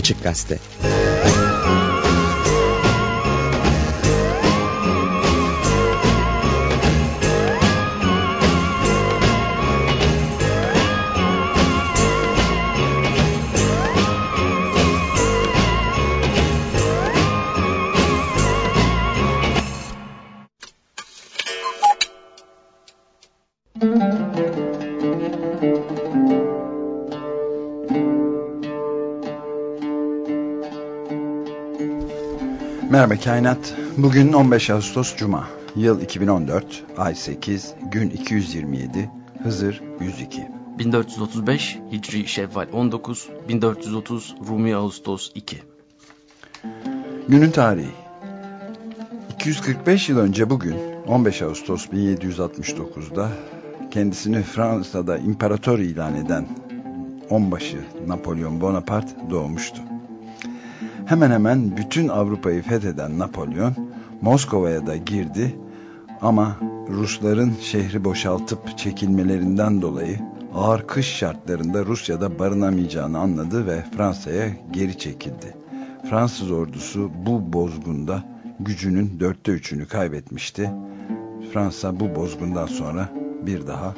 Açık Gazete Merhaba Kainat. Bugün 15 Ağustos Cuma. Yıl 2014. Ay 8. Gün 227. Hızır 102. 1435 Hicri Şevval 19. 1430 Rumi Ağustos 2. Günün tarihi. 245 yıl önce bugün 15 Ağustos 1769'da kendisini Fransa'da imparator ilan eden onbaşı Napolyon Bonaparte doğmuştu. Hemen hemen bütün Avrupa'yı fetheden Napolyon Moskova'ya da girdi ama Rusların şehri boşaltıp çekilmelerinden dolayı ağır kış şartlarında Rusya'da barınamayacağını anladı ve Fransa'ya geri çekildi. Fransız ordusu bu bozgunda gücünün dörtte üçünü kaybetmişti. Fransa bu bozgundan sonra bir daha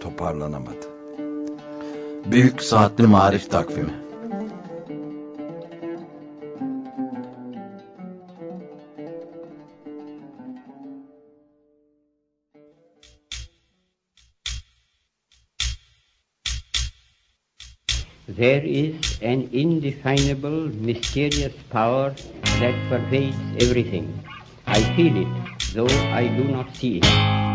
toparlanamadı. Büyük Saatli Marif Takvimi There is an indefinable, mysterious power that pervades everything. I feel it, though I do not see it.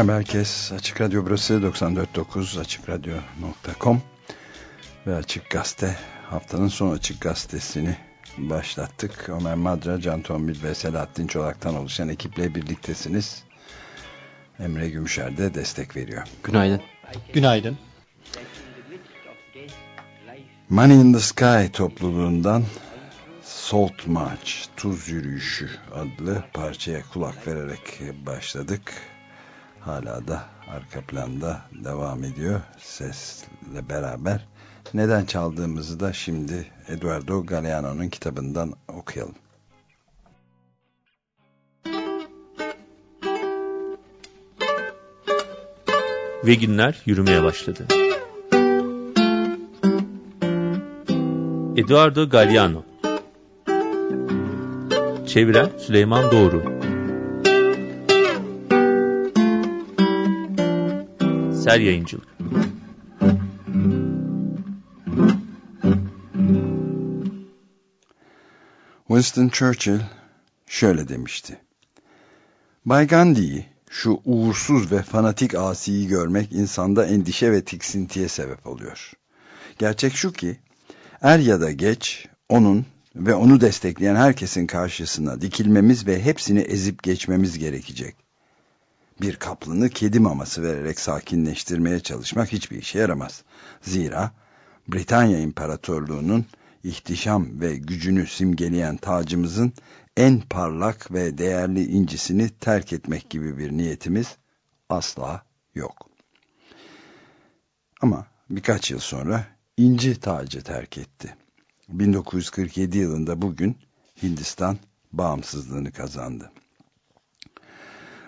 Merhaba herkes. Açık Radyo burası 94.9 AçıkRadyo.com ve Açık Gazete haftanın son Açık Gazetesini başlattık. Ömer Madra, Can Tombil ve Selahattin Çolak'tan oluşan ekiple birliktesiniz. Emre Gümüşer de destek veriyor. Günaydın. Günaydın. Money in the Sky topluluğundan Salt March, Tuz Yürüyüşü adlı parçaya kulak vererek başladık. Hala da arka planda devam ediyor sesle beraber. Neden çaldığımızı da şimdi Eduardo Galeano'nun kitabından okuyalım. Ve günler yürümeye başladı. Eduardo Galeano Çeviren Süleyman Doğru Ser Yayıncılık Winston Churchill şöyle demişti. Bay Gandhi'yi, şu uğursuz ve fanatik asiyi görmek insanda endişe ve tiksintiye sebep oluyor. Gerçek şu ki, er ya da geç onun ve onu destekleyen herkesin karşısına dikilmemiz ve hepsini ezip geçmemiz gerekecek. Bir kaplını kedi maması vererek sakinleştirmeye çalışmak hiçbir işe yaramaz. Zira Britanya İmparatorluğu'nun ihtişam ve gücünü simgeleyen tacımızın en parlak ve değerli incisini terk etmek gibi bir niyetimiz asla yok. Ama birkaç yıl sonra inci tacı terk etti. 1947 yılında bugün Hindistan bağımsızlığını kazandı.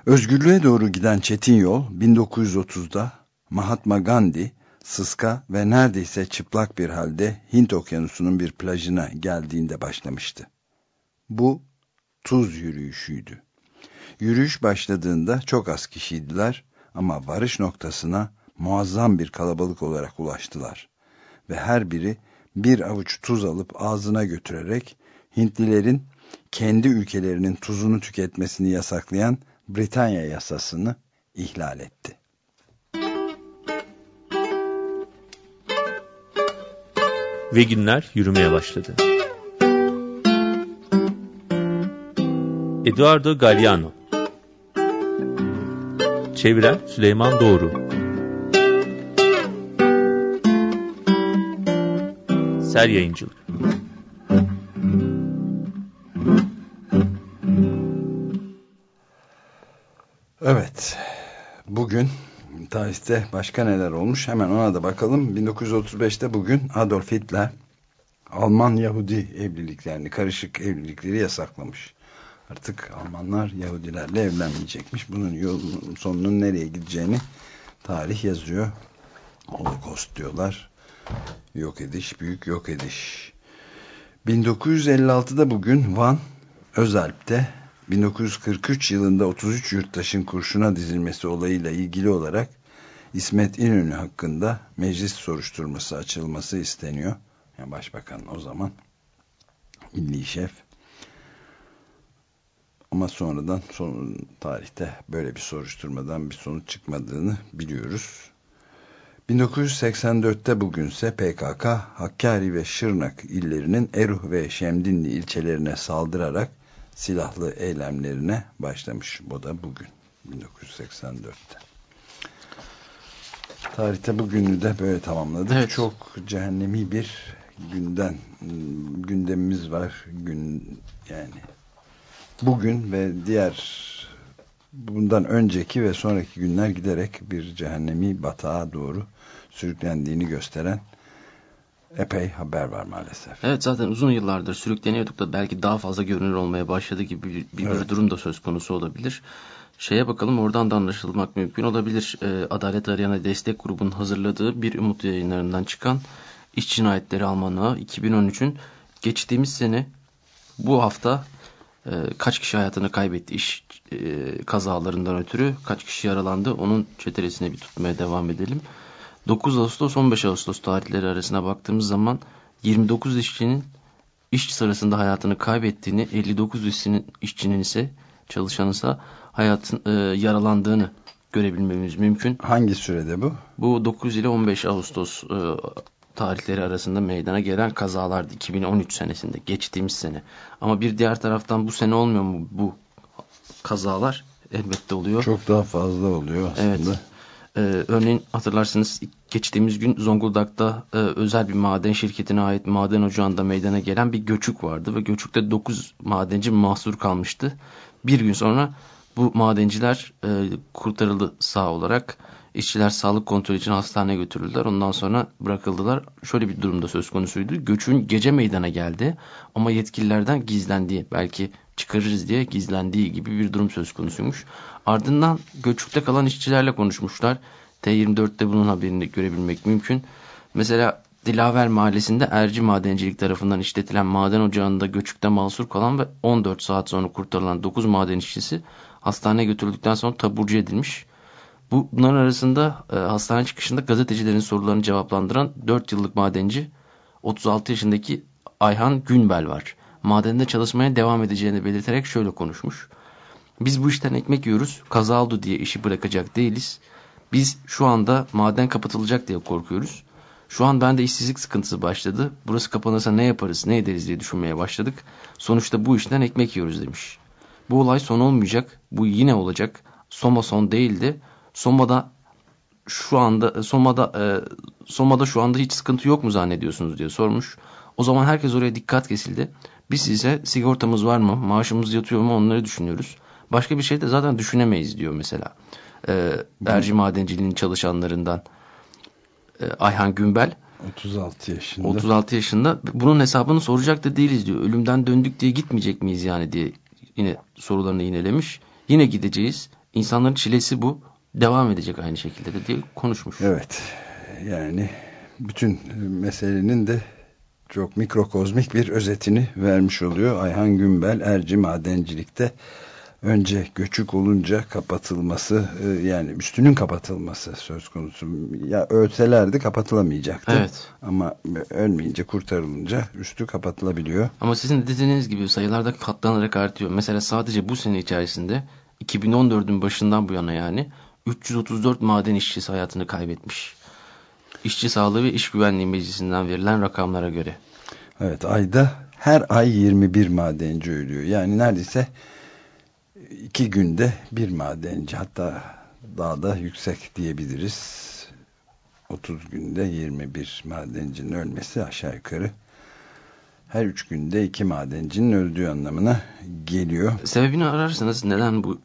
Özgürlüğe doğru giden çetin yol 1930'da Mahatma Gandhi sıska ve neredeyse çıplak bir halde Hint okyanusunun bir plajına geldiğinde başlamıştı. Bu tuz yürüyüşüydü. Yürüyüş başladığında çok az kişiydiler ama varış noktasına muazzam bir kalabalık olarak ulaştılar. Ve her biri bir avuç tuz alıp ağzına götürerek Hintlilerin kendi ülkelerinin tuzunu tüketmesini yasaklayan Britanya yasasını ihlal etti. Ve günler yürümeye başladı. Eduardo Galliano Çeviren Süleyman Doğru Ser Yayıncılık Evet. Bugün tarihte başka neler olmuş hemen ona da bakalım. 1935'te bugün Adolf Hitler Alman Yahudi evliliklerini, karışık evlilikleri yasaklamış. Artık Almanlar Yahudilerle evlenmeyecekmiş. Bunun yolun sonunun nereye gideceğini tarih yazıyor. Holocaust diyorlar. Yok ediş, büyük yok ediş. 1956'da bugün Van, Özalp'te 1943 yılında 33 yurttaşın kurşuna dizilmesi olayıyla ilgili olarak İsmet İnönü hakkında meclis soruşturması açılması isteniyor. Yani başbakan o zaman milli şef ama sonradan son tarihte böyle bir soruşturmadan bir sonuç çıkmadığını biliyoruz. 1984'te bugünse PKK Hakkari ve Şırnak illerinin Eruh ve Şemdinli ilçelerine saldırarak silahlı eylemlerine başlamış. Bu da bugün 1984'te. Tarihte bugünü de böyle tamamladık. Evet. Çok cehennemi bir günden gündemimiz var. Gün yani bugün ve diğer bundan önceki ve sonraki günler giderek bir cehennemi batağa doğru sürüklendiğini gösteren epey haber var maalesef. Evet zaten uzun yıllardır sürükleniyorduk da belki daha fazla görünür olmaya başladı gibi bir, bir evet. durum da söz konusu olabilir. Şeye bakalım oradan da anlaşılmak mümkün olabilir. E, Adalet Arayana Destek Grubu'nun hazırladığı bir umut yayınlarından çıkan İş Cinayetleri Almanağı 2013'ün geçtiğimiz sene bu hafta e, kaç kişi hayatını kaybetti iş e, kazalarından ötürü kaç kişi yaralandı onun çetelesine bir tutmaya devam edelim. 9 Ağustos 15 Ağustos tarihleri arasına baktığımız zaman 29 işçinin iş sırasında hayatını kaybettiğini 59 işçinin, işçinin ise çalışanın ise hayatın e, yaralandığını görebilmemiz mümkün. Hangi sürede bu? Bu 9 ile 15 Ağustos e, tarihleri arasında meydana gelen kazalardı 2013 senesinde geçtiğimiz sene. Ama bir diğer taraftan bu sene olmuyor mu bu kazalar? Elbette oluyor. Çok daha fazla oluyor aslında. Evet. Ee, örneğin hatırlarsınız geçtiğimiz gün Zonguldak'ta e, özel bir maden şirketine ait maden ocağında meydana gelen bir göçük vardı ve göçükte 9 madenci mahsur kalmıştı. Bir gün sonra bu madenciler e, kurtarıldı sağ olarak. İşçiler sağlık kontrolü için hastaneye götürüldüler. Ondan sonra bırakıldılar. Şöyle bir durumda söz konusuydu. Göçün gece meydana geldi ama yetkililerden gizlendiği, belki çıkarırız diye gizlendiği gibi bir durum söz konusuymuş. Ardından göçükte kalan işçilerle konuşmuşlar. T24'te bunun haberini görebilmek mümkün. Mesela Dilaver Mahallesi'nde Erci Madencilik tarafından işletilen maden ocağında göçükte mahsur kalan ve 14 saat sonra kurtarılan 9 maden işçisi hastaneye götürüldükten sonra taburcu edilmiş. Bunların arasında e, hastane çıkışında gazetecilerin sorularını cevaplandıran 4 yıllık madenci 36 yaşındaki Ayhan Günbel var. Madende çalışmaya devam edeceğini belirterek şöyle konuşmuş. Biz bu işten ekmek yiyoruz, kaza oldu diye işi bırakacak değiliz. Biz şu anda maden kapatılacak diye korkuyoruz. Şu an bende işsizlik sıkıntısı başladı. Burası kapanırsa ne yaparız, ne ederiz diye düşünmeye başladık. Sonuçta bu işten ekmek yiyoruz demiş. Bu olay son olmayacak, bu yine olacak. Soma son değildi. Soma'da şu anda Soma'da e, Soma'da şu anda hiç sıkıntı yok mu zannediyorsunuz diye sormuş. O zaman herkes oraya dikkat kesildi. Biz ise sigortamız var mı, maaşımız yatıyor mu onları düşünüyoruz. Başka bir şey de zaten düşünemeyiz diyor mesela. E, Erci Madenciliğinin çalışanlarından e, Ayhan Gümbel. 36 yaşında. 36 yaşında. Bunun hesabını soracak da değiliz diyor. Ölümden döndük diye gitmeyecek miyiz yani diye yine sorularını yinelemiş. Yine gideceğiz. İnsanların çilesi bu devam edecek aynı şekilde de diye konuşmuş. Evet. Yani bütün meselenin de çok mikrokozmik bir özetini vermiş oluyor. Ayhan Gümbel Erci Madencilik'te önce göçük olunca kapatılması e, yani üstünün kapatılması söz konusu. Ya ölselerdi kapatılamayacaktı. Evet. Ama ölmeyince kurtarılınca üstü kapatılabiliyor. Ama sizin dediğiniz gibi sayılarda katlanarak artıyor. Mesela sadece bu sene içerisinde 2014'ün başından bu yana yani 334 maden işçisi hayatını kaybetmiş. İşçi Sağlığı ve İş Güvenliği Meclisi'nden verilen rakamlara göre. Evet ayda her ay 21 madenci ölüyor. Yani neredeyse iki günde bir madenci hatta daha da yüksek diyebiliriz. 30 günde 21 madencinin ölmesi aşağı yukarı her üç günde iki madencinin öldüğü anlamına geliyor. Sebebini ararsanız neden bu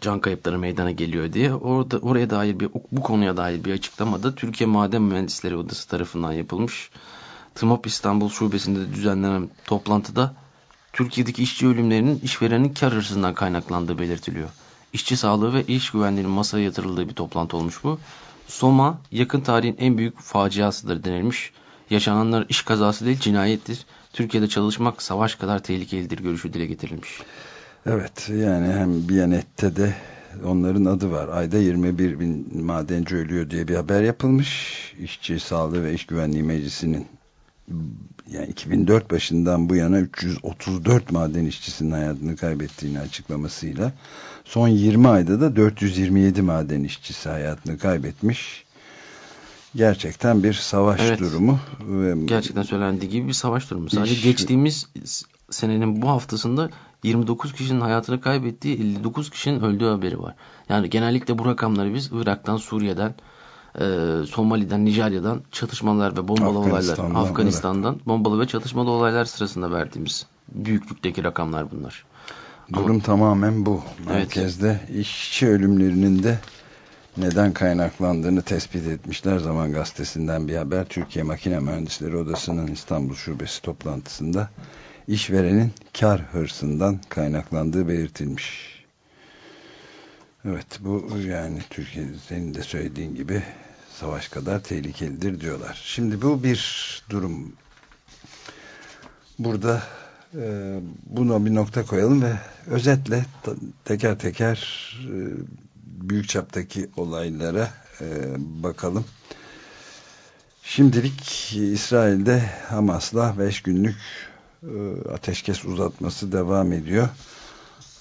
can kayıpları meydana geliyor diye orada oraya dair bir bu konuya dair bir açıklamada Türkiye Maden Mühendisleri Odası tarafından yapılmış. TMOP İstanbul Şubesi'nde düzenlenen toplantıda Türkiye'deki işçi ölümlerinin işverenin kar hırsından kaynaklandığı belirtiliyor. İşçi sağlığı ve iş güvenliğinin masaya yatırıldığı bir toplantı olmuş bu. Soma yakın tarihin en büyük faciasıdır denilmiş. Yaşananlar iş kazası değil cinayettir. Türkiye'de çalışmak savaş kadar tehlikelidir görüşü dile getirilmiş. Evet yani hem Biyanet'te de onların adı var. Ayda 21 bin madenci ölüyor diye bir haber yapılmış. İşçi Sağlığı ve İş Güvenliği Meclisi'nin yani 2004 başından bu yana 334 maden işçisinin hayatını kaybettiğini açıklamasıyla son 20 ayda da 427 maden işçisi hayatını kaybetmiş gerçekten bir savaş evet. durumu. Gerçekten söylendiği gibi bir savaş durumu. Sadece iş... geçtiğimiz senenin bu haftasında 29 kişinin hayatını kaybettiği 59 kişinin öldüğü haberi var. Yani genellikle bu rakamları biz Irak'tan, Suriye'den, e, Somali'den, Nijerya'dan çatışmalar ve bombalı olaylar, Afganistan'dan Irak. bombalı ve çatışmalı olaylar sırasında verdiğimiz büyüklükteki rakamlar bunlar. Durum Ama, tamamen bu. Merkezde evet. işçi ölümlerinin de neden kaynaklandığını tespit etmişler. Zaman Gazetesi'nden bir haber. Türkiye Makine Mühendisleri Odası'nın İstanbul Şubesi toplantısında işverenin kar hırsından kaynaklandığı belirtilmiş. Evet bu yani Türkiye senin de söylediğin gibi savaş kadar tehlikelidir diyorlar. Şimdi bu bir durum. Burada e, buna bir nokta koyalım ve özetle teker teker e, büyük çaptaki olaylara e, bakalım. Şimdilik İsrail'de Hamas'la 5 günlük e, ateşkes uzatması devam ediyor.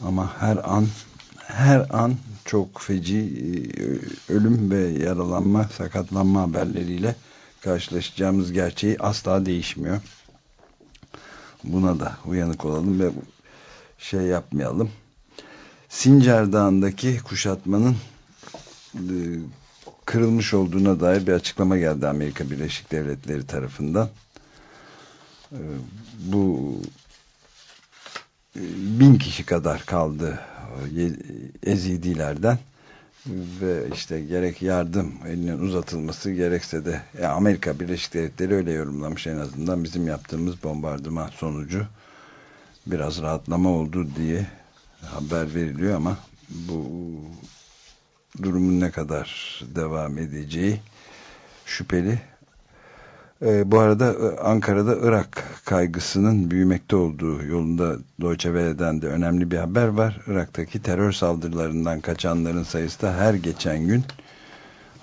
Ama her an her an çok feci e, ölüm ve yaralanma, sakatlanma haberleriyle karşılaşacağımız gerçeği asla değişmiyor. Buna da uyanık olalım ve şey yapmayalım. Sincar Dağı'ndaki kuşatmanın e, kırılmış olduğuna dair bir açıklama geldi Amerika Birleşik Devletleri tarafından. Ee, bu e, bin kişi kadar kaldı Ezidilerden ve işte gerek yardım elinin uzatılması gerekse de yani Amerika Birleşik Devletleri öyle yorumlamış en azından bizim yaptığımız bombardıman sonucu biraz rahatlama oldu diye haber veriliyor ama bu durumun ne kadar devam edeceği şüpheli. E, bu arada e, Ankara'da Irak kaygısının büyümekte olduğu yolunda Deutsche Welle'den de önemli bir haber var. Irak'taki terör saldırılarından kaçanların sayısı da her geçen gün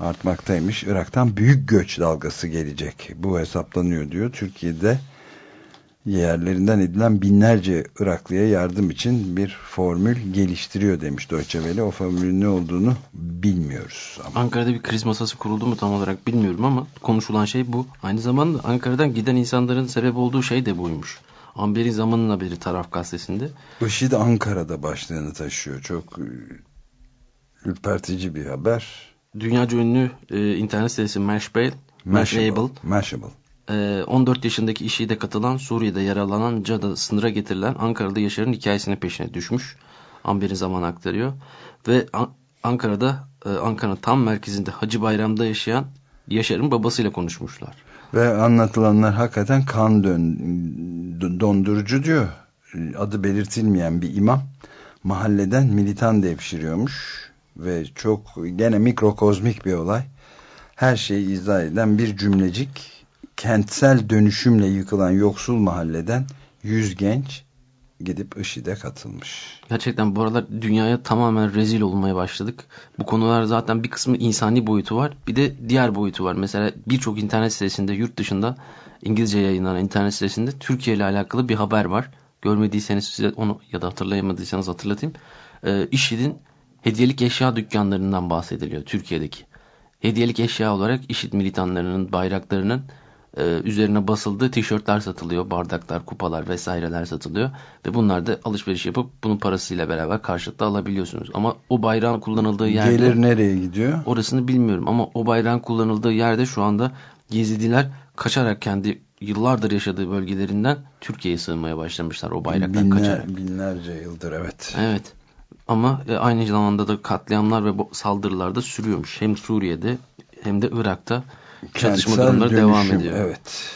artmaktaymış. Irak'tan büyük göç dalgası gelecek. Bu hesaplanıyor diyor. Türkiye'de yerlerinden edilen binlerce Iraklıya yardım için bir formül geliştiriyor demiş Deutsche Welle. O formülün ne olduğunu bilmiyoruz. Ama. Ankara'da bir kriz masası kuruldu mu tam olarak bilmiyorum ama konuşulan şey bu. Aynı zamanda Ankara'dan giden insanların sebep olduğu şey de buymuş. Amber'in zamanın haberi taraf gazetesinde. IŞİD Ankara'da başlığını taşıyor. Çok e, ürpertici bir haber. Dünyaca ünlü e, internet sitesi Mashable, Mashable, Mashable. Mashable 14 ee, yaşındaki işi katılan Suriye'de yaralanan Cada sınıra getirilen Ankara'da Yaşar'ın hikayesine peşine düşmüş. Amber'in zaman aktarıyor. Ve Ankara'da e, Ankara'nın tam merkezinde Hacı Bayram'da yaşayan Yaşar'ın babasıyla konuşmuşlar. Ve anlatılanlar hakikaten kan dondurucu diyor. Adı belirtilmeyen bir imam mahalleden militan devşiriyormuş. Ve çok gene mikrokozmik bir olay. Her şeyi izah eden bir cümlecik kentsel dönüşümle yıkılan yoksul mahalleden 100 genç gidip IŞİD'e katılmış. Gerçekten bu aralar dünyaya tamamen rezil olmaya başladık. Bu konular zaten bir kısmı insani boyutu var. Bir de diğer boyutu var. Mesela birçok internet sitesinde yurt dışında İngilizce yayınlanan internet sitesinde Türkiye ile alakalı bir haber var. Görmediyseniz size onu ya da hatırlayamadıysanız hatırlatayım. Ee, IŞİD'in hediyelik eşya dükkanlarından bahsediliyor Türkiye'deki. Hediyelik eşya olarak IŞİD militanlarının bayraklarının e, üzerine basıldığı tişörtler satılıyor, bardaklar, kupalar vesaireler satılıyor ve bunlar da alışveriş yapıp bunun parasıyla beraber karşılıklı alabiliyorsunuz. Ama o bayrağın kullanıldığı yerde... Gelir nereye gidiyor? Orasını bilmiyorum ama o bayrağın kullanıldığı yerde şu anda Gezidiler kaçarak kendi yıllardır yaşadığı bölgelerinden Türkiye'ye sığınmaya başlamışlar o bayraktan Binler, kaçarak. Binlerce yıldır evet. Evet. Ama e, aynı zamanda da katliamlar ve saldırılar da sürüyormuş. Hem Suriye'de hem de Irak'ta çatışma durumları dönüşüm, devam ediyor. Evet.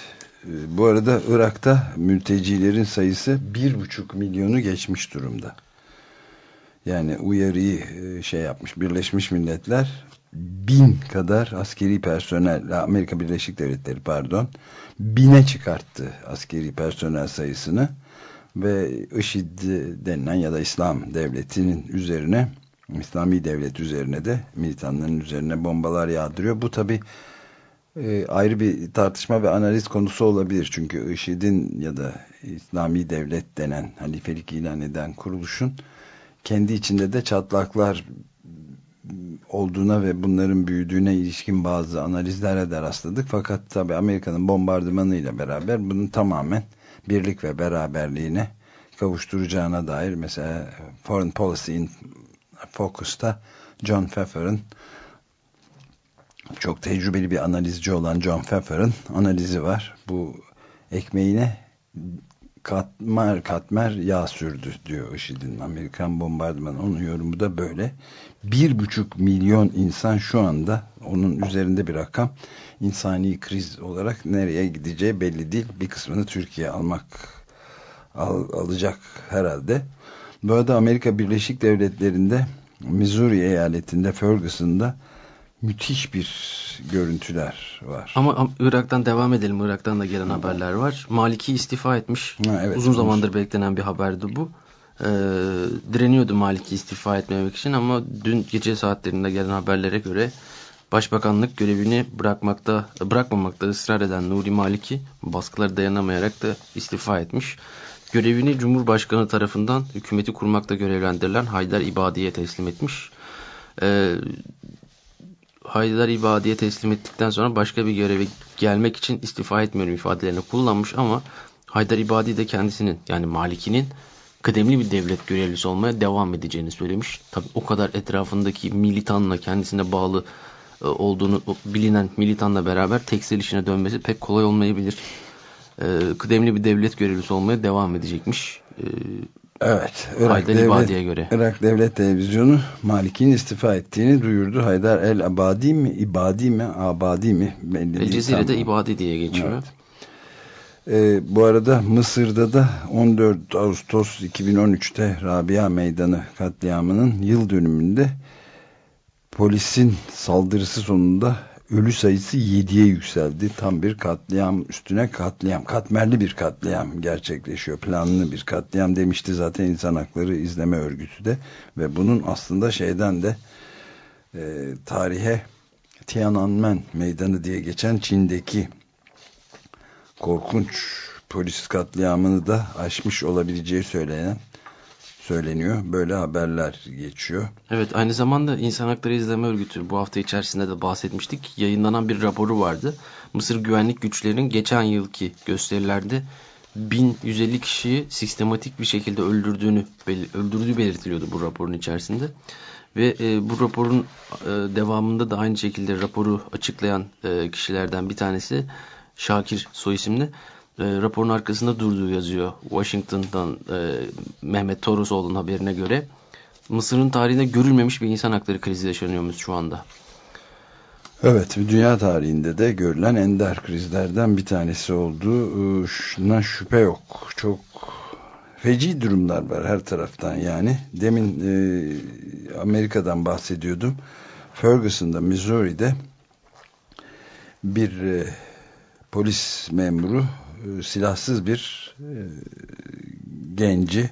Ee, bu arada Irak'ta mültecilerin sayısı bir buçuk milyonu geçmiş durumda. Yani uyarıyı e, şey yapmış Birleşmiş Milletler bin kadar askeri personel Amerika Birleşik Devletleri pardon bine çıkarttı askeri personel sayısını ve IŞİD denilen ya da İslam devletinin üzerine İslami devlet üzerine de militanların üzerine bombalar yağdırıyor. Bu tabi e, ayrı bir tartışma ve analiz konusu olabilir. Çünkü IŞİD'in ya da İslami devlet denen halifelik ilan eden kuruluşun kendi içinde de çatlaklar olduğuna ve bunların büyüdüğüne ilişkin bazı analizlere de rastladık. Fakat tabi Amerika'nın bombardımanıyla beraber bunun tamamen birlik ve beraberliğine kavuşturacağına dair mesela Foreign Policy in Focus'ta John Pfeffer'ın çok tecrübeli bir analizci olan John Pfeffer'ın analizi var. Bu ekmeğine katmer katmer yağ sürdü diyor IŞİD'in Amerikan bombardımanı. Onun yorumu da böyle. Bir buçuk milyon insan şu anda onun üzerinde bir rakam insani kriz olarak nereye gideceği belli değil. Bir kısmını Türkiye almak al, alacak herhalde. Bu arada Amerika Birleşik Devletleri'nde Missouri eyaletinde Ferguson'da müthiş bir görüntüler var. Ama Irak'tan devam edelim. Irak'tan da gelen haberler var. Maliki istifa etmiş. Ha, evet, Uzun zamandır beklenen bir haberdi bu. Ee, direniyordu Maliki istifa etmemek için ama dün gece saatlerinde gelen haberlere göre Başbakanlık görevini bırakmakta bırakmamakta ısrar eden Nuri Maliki baskıları dayanamayarak da istifa etmiş. Görevini Cumhurbaşkanı tarafından hükümeti kurmakta görevlendirilen Haydar İbadi'ye teslim etmiş. Ee, Haydar İbadi'ye teslim ettikten sonra başka bir göreve gelmek için istifa etmiyorum ifadelerini kullanmış ama Haydar İbadi de kendisinin yani Maliki'nin kıdemli bir devlet görevlisi olmaya devam edeceğini söylemiş. Tabi o kadar etrafındaki militanla kendisine bağlı e, olduğunu bilinen militanla beraber tekstil işine dönmesi pek kolay olmayabilir. E, kıdemli bir devlet görevlisi olmaya devam edecekmiş. E, evet. Irak Devlet, göre. Irak Devlet Televizyonu Malik'in istifa ettiğini duyurdu. Haydar El Abadi mi? İbadi mi? Abadi mi? Belli El Cezire'de İbadi diye geçiyor. Evet. Ee, bu arada Mısır'da da 14 Ağustos 2013'te Rabia Meydanı katliamının yıl dönümünde polisin saldırısı sonunda ölü sayısı 7'ye yükseldi. Tam bir katliam üstüne katliam, katmerli bir katliam gerçekleşiyor. Planlı bir katliam demişti zaten insan Hakları İzleme Örgütü de ve bunun aslında şeyden de e, tarihe Tiananmen Meydanı diye geçen Çin'deki korkunç polis katliamını da aşmış olabileceği söylenen söyleniyor. Böyle haberler geçiyor. Evet aynı zamanda İnsan Hakları İzleme Örgütü bu hafta içerisinde de bahsetmiştik. Yayınlanan bir raporu vardı. Mısır güvenlik güçlerinin geçen yılki gösterilerde 1150 kişiyi sistematik bir şekilde öldürdüğünü öldürdüğü belirtiliyordu bu raporun içerisinde. Ve e, bu raporun e, devamında da aynı şekilde raporu açıklayan e, kişilerden bir tanesi Şakir soy isimli e, raporun arkasında durduğu yazıyor. Washington'dan e, Mehmet Toruzoğlu'nun haberine göre Mısır'ın tarihinde görülmemiş bir insan hakları krizi yaşanıyormuş şu anda. Evet, dünya tarihinde de görülen ender krizlerden bir tanesi oldu. Şuna şüphe yok. Çok feci durumlar var her taraftan yani. Demin e, Amerika'dan bahsediyordum. Ferguson'da, Missouri'de bir e, polis memuru e, silahsız bir e, genci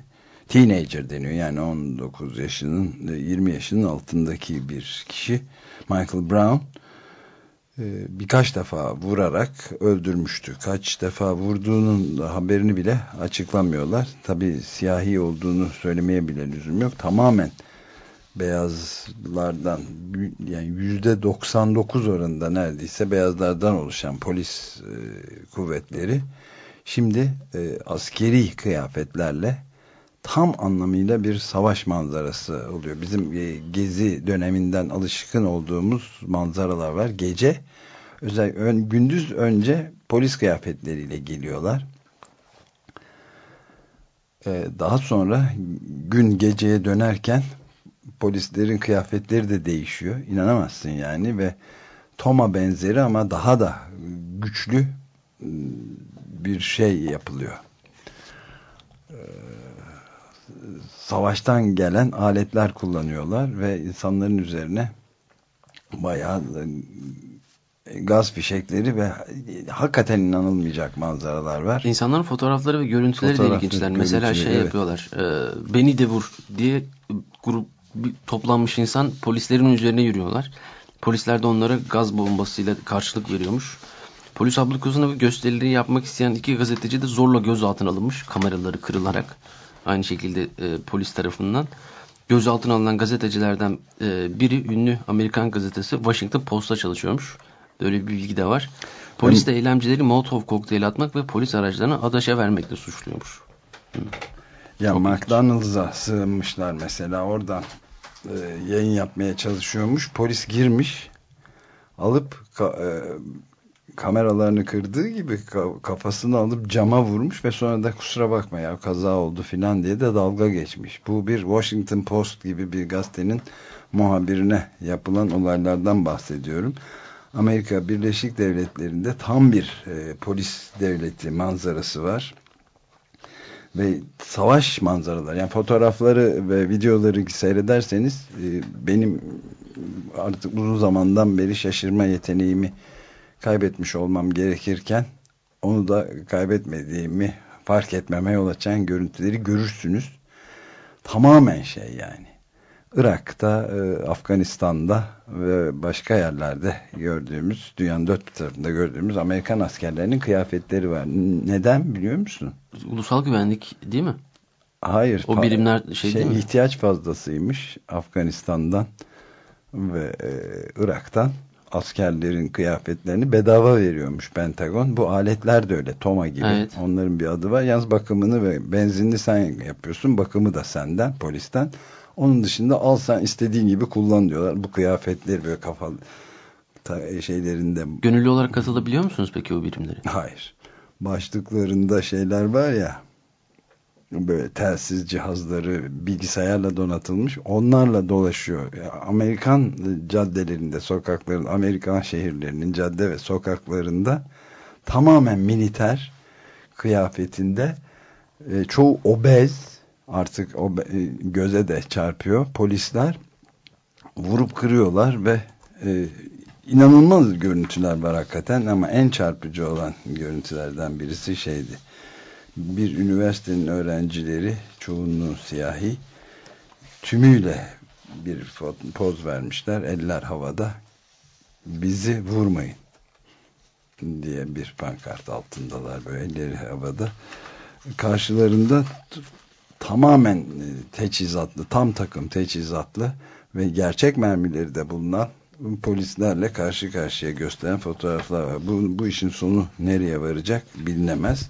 teenager deniyor yani 19 yaşının 20 e, yaşının altındaki bir kişi Michael Brown e, birkaç defa vurarak öldürmüştü. Kaç defa vurduğunun haberini bile açıklamıyorlar. Tabi siyahi olduğunu söylemeye bile lüzum yok. Tamamen beyazlardan yani yüzde 99 oranında neredeyse beyazlardan oluşan polis e, kuvvetleri şimdi e, askeri kıyafetlerle tam anlamıyla bir savaş manzarası oluyor. Bizim e, gezi döneminden alışkın olduğumuz manzaralar var. Gece özel ön, gündüz önce polis kıyafetleriyle geliyorlar. Ee, daha sonra gün geceye dönerken polislerin kıyafetleri de değişiyor. İnanamazsın yani ve Toma benzeri ama daha da güçlü ıı, bir şey yapılıyor. Ee, savaştan gelen aletler kullanıyorlar ve insanların üzerine bayağı ıı, gaz fişekleri ve hakikaten inanılmayacak manzaralar var. İnsanların fotoğrafları ve görüntüleri Fotoğraf, de ilginçler. Mesela şey evet. yapıyorlar. E, beni de vur diye grup toplanmış insan polislerin üzerine yürüyorlar. Polisler de onlara gaz bombasıyla karşılık veriyormuş. Polis ablukasında gösterileri yapmak isteyen iki gazeteci de zorla gözaltına alınmış kameraları kırılarak. Aynı şekilde e, polis tarafından. Gözaltına alınan gazetecilerden e, biri ünlü Amerikan gazetesi Washington Post'ta çalışıyormuş. Böyle bir bilgi de var. Polis de eylemcileri Molotov kokteyli atmak ve polis araçlarına adaşa vermekle suçluyormuş. Hı. Ya McDonald's'a sığınmışlar mesela oradan e, yayın yapmaya çalışıyormuş. Polis girmiş alıp ka, e, kameralarını kırdığı gibi ka, kafasını alıp cama vurmuş ve sonra da kusura bakma ya kaza oldu filan diye de dalga geçmiş. Bu bir Washington Post gibi bir gazetenin muhabirine yapılan olaylardan bahsediyorum. Amerika Birleşik Devletleri'nde tam bir e, polis devleti manzarası var ve savaş manzaraları yani fotoğrafları ve videoları seyrederseniz e, benim artık uzun zamandan beri şaşırma yeteneğimi kaybetmiş olmam gerekirken onu da kaybetmediğimi fark etmeme yol açan görüntüleri görürsünüz. Tamamen şey yani. Irak'ta, e, Afganistan'da ve başka yerlerde gördüğümüz, dünyanın dört bir tarafında gördüğümüz Amerikan askerlerinin kıyafetleri var. Neden biliyor musun? Ulusal güvenlik değil mi? Hayır. O birimler şey, şey değil ihtiyaç fazlasıymış Afganistan'dan ve e, Irak'tan askerlerin kıyafetlerini bedava veriyormuş Pentagon. Bu aletler de öyle Toma gibi. Evet. Onların bir adı var. Yalnız bakımını ve benzinli sen yapıyorsun. Bakımı da senden, polisten. Onun dışında al sen istediğin gibi kullan diyorlar. Bu kıyafetleri böyle kafalı şeylerinde. Gönüllü olarak katılabiliyor musunuz peki o birimlere? Hayır. Başlıklarında şeyler var ya böyle telsiz cihazları bilgisayarla donatılmış onlarla dolaşıyor. Amerikan caddelerinde sokakların Amerikan şehirlerinin cadde ve sokaklarında tamamen militer kıyafetinde e, çoğu obez artık obe, e, göze de çarpıyor. Polisler vurup kırıyorlar ve e, inanılmaz görüntüler var hakikaten ama en çarpıcı olan görüntülerden birisi şeydi. Bir üniversitenin öğrencileri çoğunluğu siyahi tümüyle bir poz vermişler. Eller havada bizi vurmayın diye bir pankart altındalar böyle elleri havada. Karşılarında tamamen e, teçhizatlı tam takım teçhizatlı ve gerçek mermileri de bulunan polislerle karşı karşıya gösteren fotoğraflar var. Bu, bu işin sonu nereye varacak bilinemez.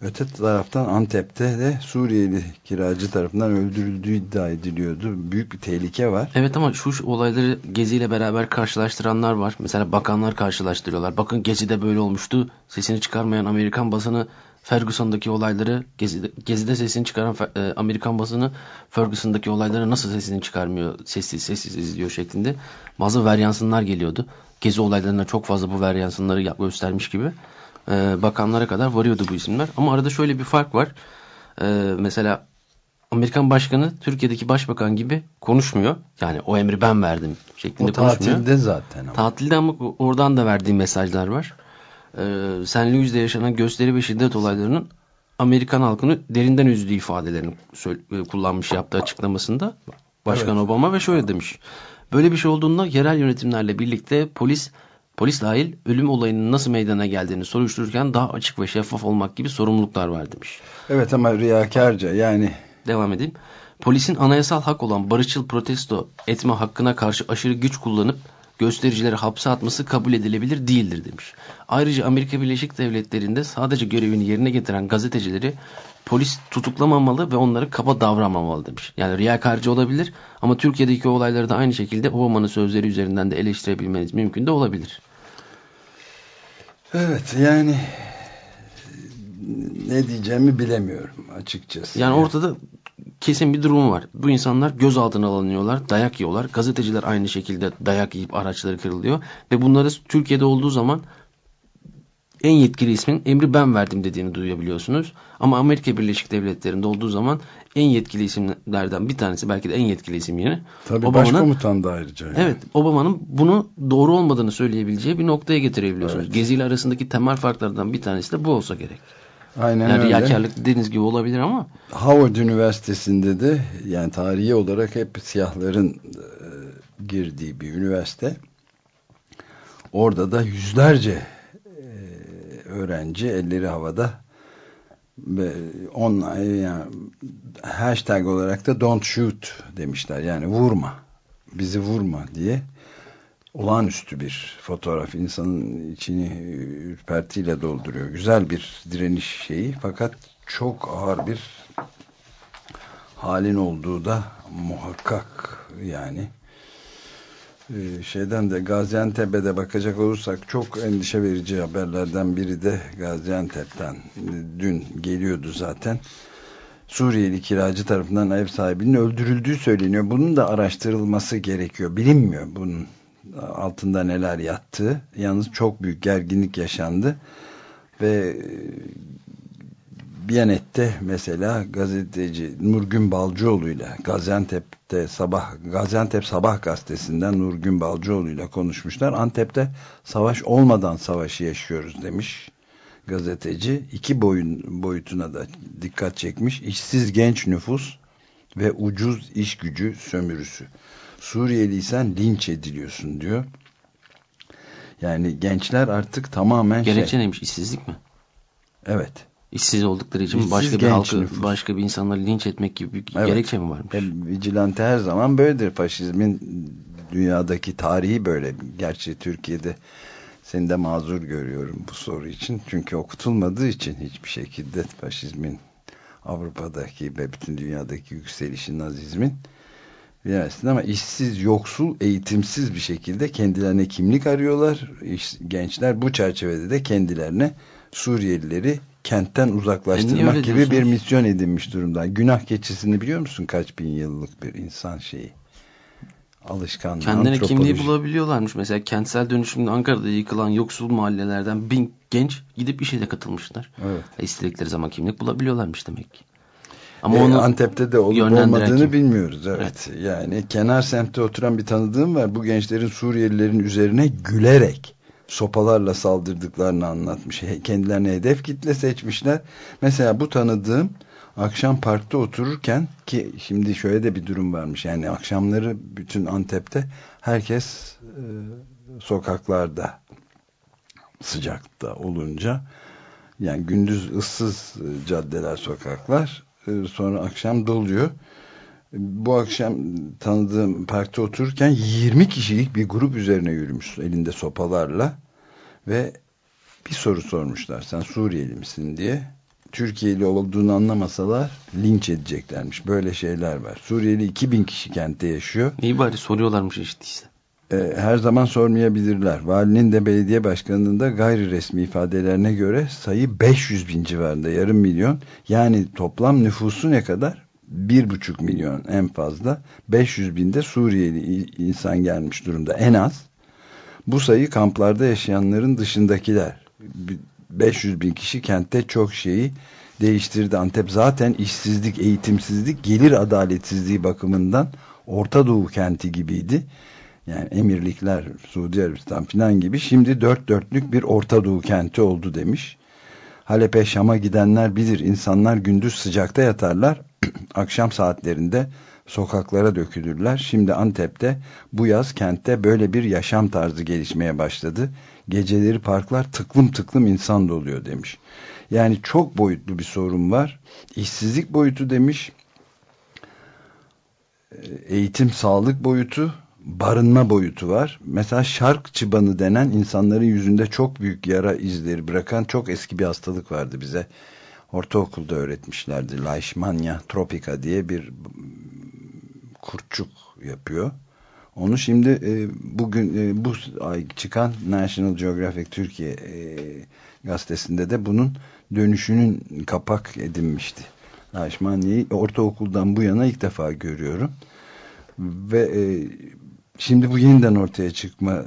Öte taraftan Antep'te de Suriyeli kiracı tarafından öldürüldüğü iddia ediliyordu. Büyük bir tehlike var. Evet ama şu, olayları geziyle beraber karşılaştıranlar var. Mesela bakanlar karşılaştırıyorlar. Bakın gezide böyle olmuştu. Sesini çıkarmayan Amerikan basını Ferguson'daki olayları gezide, gezide sesini çıkaran e, Amerikan basını Ferguson'daki olayları nasıl sesini çıkarmıyor sessiz sessiz izliyor şeklinde bazı varyansınlar geliyordu. Gezi olaylarında çok fazla bu varyansınları göstermiş gibi e, bakanlara kadar varıyordu bu isimler. Ama arada şöyle bir fark var. E, mesela Amerikan başkanı Türkiye'deki başbakan gibi konuşmuyor. Yani o emri ben verdim şeklinde o konuşmuyor. tatilde zaten. Ama. Tatilde ama oradan da verdiği mesajlar var. Ee, St. Louis'de yaşanan gösteri ve şiddet olaylarının Amerikan halkını derinden üzdüğü ifadelerini e, kullanmış yaptığı açıklamasında Başkan evet. Obama ve şöyle demiş. Böyle bir şey olduğunda yerel yönetimlerle birlikte polis Polis dahil ölüm olayının nasıl meydana geldiğini soruştururken daha açık ve şeffaf olmak gibi sorumluluklar var demiş. Evet ama riyakarca yani. Devam edeyim. Polisin anayasal hak olan barışçıl protesto etme hakkına karşı aşırı güç kullanıp göstericileri hapse atması kabul edilebilir değildir demiş. Ayrıca Amerika Birleşik Devletleri'nde sadece görevini yerine getiren gazetecileri polis tutuklamamalı ve onları kaba davranmamalı demiş. Yani riyakarcı olabilir ama Türkiye'deki olayları da aynı şekilde Obama'nın sözleri üzerinden de eleştirebilmeniz mümkün de olabilir. Evet yani ne diyeceğimi bilemiyorum açıkçası. Yani ortada kesin bir durum var. Bu insanlar gözaltına alınıyorlar, dayak yiyorlar. Gazeteciler aynı şekilde dayak yiyip araçları kırılıyor. Ve bunları Türkiye'de olduğu zaman en yetkili ismin emri ben verdim dediğini duyabiliyorsunuz. Ama Amerika Birleşik Devletleri'nde olduğu zaman en yetkili isimlerden bir tanesi belki de en yetkili isim yine. Tabii başkomutan da ayrıca. Yani. Evet Obama'nın bunu doğru olmadığını söyleyebileceği bir noktaya getirebiliyorsunuz. Evet. Gezi ile arasındaki temel farklardan bir tanesi de bu olsa gerek. Aynen yani öyle. Riyakarlık dediğiniz gibi olabilir ama. Howard Üniversitesi'nde de yani tarihi olarak hep siyahların e, girdiği bir üniversite. Orada da yüzlerce e, öğrenci elleri havada ve on, yani, hashtag olarak da don't shoot demişler. Yani vurma. Bizi vurma diye olağanüstü bir fotoğraf insanın içini ürpertiyle dolduruyor. Güzel bir direniş şeyi fakat çok ağır bir halin olduğu da muhakkak yani ee, şeyden de Gaziantep'e de bakacak olursak çok endişe verici haberlerden biri de Gaziantep'ten dün geliyordu zaten. Suriyeli kiracı tarafından ev sahibinin öldürüldüğü söyleniyor. Bunun da araştırılması gerekiyor. Bilinmiyor bunun altında neler yattığı. Yalnız çok büyük gerginlik yaşandı. Ve Biyanet'te mesela gazeteci Nurgün Balcıoğlu ile Gaziantep'te sabah Gaziantep Sabah gazetesinden Nurgün Balcıoğlu ile konuşmuşlar. Antep'te savaş olmadan savaşı yaşıyoruz demiş gazeteci. İki boyun boyutuna da dikkat çekmiş. İşsiz genç nüfus ve ucuz iş gücü sömürüsü. Suriyeliysen linç ediliyorsun diyor. Yani gençler artık tamamen Gerekçe şey... neymiş? İşsizlik mi? Evet. İşsiz oldukları için İşsiz başka bir halkı, nüfus. başka bir insanları linç etmek gibi bir evet. gerekçe mi varmış? E, vigilante her zaman böyledir. Faşizmin dünyadaki tarihi böyle. Gerçi Türkiye'de seni de mazur görüyorum bu soru için. Çünkü okutulmadığı için hiçbir şekilde faşizmin Avrupa'daki ve bütün dünyadaki yükselişi nazizmin bilemezsin ama işsiz, yoksul, eğitimsiz bir şekilde kendilerine kimlik arıyorlar. Gençler bu çerçevede de kendilerine Suriyelileri kentten uzaklaştırmak E, gibi bir misyon edinmiş durumda. Günah keçisini biliyor musun? Kaç bin yıllık bir insan şeyi. Alışkanlığı, Kendine kimliği bulabiliyorlarmış. Mesela kentsel dönüşümde Ankara'da yıkılan yoksul mahallelerden bin genç gidip işe de katılmışlar. Evet. E, istedikleri zaman kimlik bulabiliyorlarmış demek ki. Ama Ee, onu Antep'te de olup olmadığını kim? bilmiyoruz. Evet. Yani kenar semtte oturan bir tanıdığım var. Bu gençlerin Suriyelilerin üzerine gülerek sopalarla saldırdıklarını anlatmış. Kendilerine hedef kitle seçmişler. Mesela bu tanıdığım akşam parkta otururken ki şimdi şöyle de bir durum varmış. Yani akşamları bütün Antep'te herkes e, sokaklarda sıcakta olunca yani gündüz ıssız e, caddeler, sokaklar e, sonra akşam doluyor. Bu akşam tanıdığım parkta otururken 20 kişilik bir grup üzerine yürümüş elinde sopalarla ve bir soru sormuşlar. Sen Suriyeli misin diye. Türkiye'li olduğunu anlamasalar linç edeceklermiş. Böyle şeyler var. Suriyeli 2000 kişi kentte yaşıyor. iyi bari soruyorlarmış işte. E, her zaman sormayabilirler. Valinin de belediye başkanının da gayri resmi ifadelerine göre sayı 500 bin civarında yarım milyon. Yani toplam nüfusu ne kadar? Bir buçuk milyon en fazla. 500 binde Suriyeli insan gelmiş durumda en az. Bu sayı kamplarda yaşayanların dışındakiler. 500 bin kişi kentte çok şeyi değiştirdi. Antep zaten işsizlik, eğitimsizlik, gelir adaletsizliği bakımından Orta Doğu kenti gibiydi. Yani emirlikler, Suudi Arabistan filan gibi şimdi dört dörtlük bir Orta Doğu kenti oldu demiş. Halep'e Şam'a gidenler bilir. İnsanlar gündüz sıcakta yatarlar. Akşam saatlerinde sokaklara dökülürler. Şimdi Antep'te bu yaz kentte böyle bir yaşam tarzı gelişmeye başladı. Geceleri parklar tıklım tıklım insan doluyor demiş. Yani çok boyutlu bir sorun var. İşsizlik boyutu demiş. Eğitim, sağlık boyutu, barınma boyutu var. Mesela şark çıbanı denen insanların yüzünde çok büyük yara izleri bırakan çok eski bir hastalık vardı bize. Ortaokulda öğretmişlerdi. Leishmania tropica diye bir kurtçuk yapıyor. Onu şimdi e, bugün e, bu ay çıkan National Geographic Türkiye e, gazetesinde de bunun dönüşünün kapak edinmişti. Leishmania'yı ortaokuldan bu yana ilk defa görüyorum. Ve e, şimdi bu yeniden ortaya çıkmaya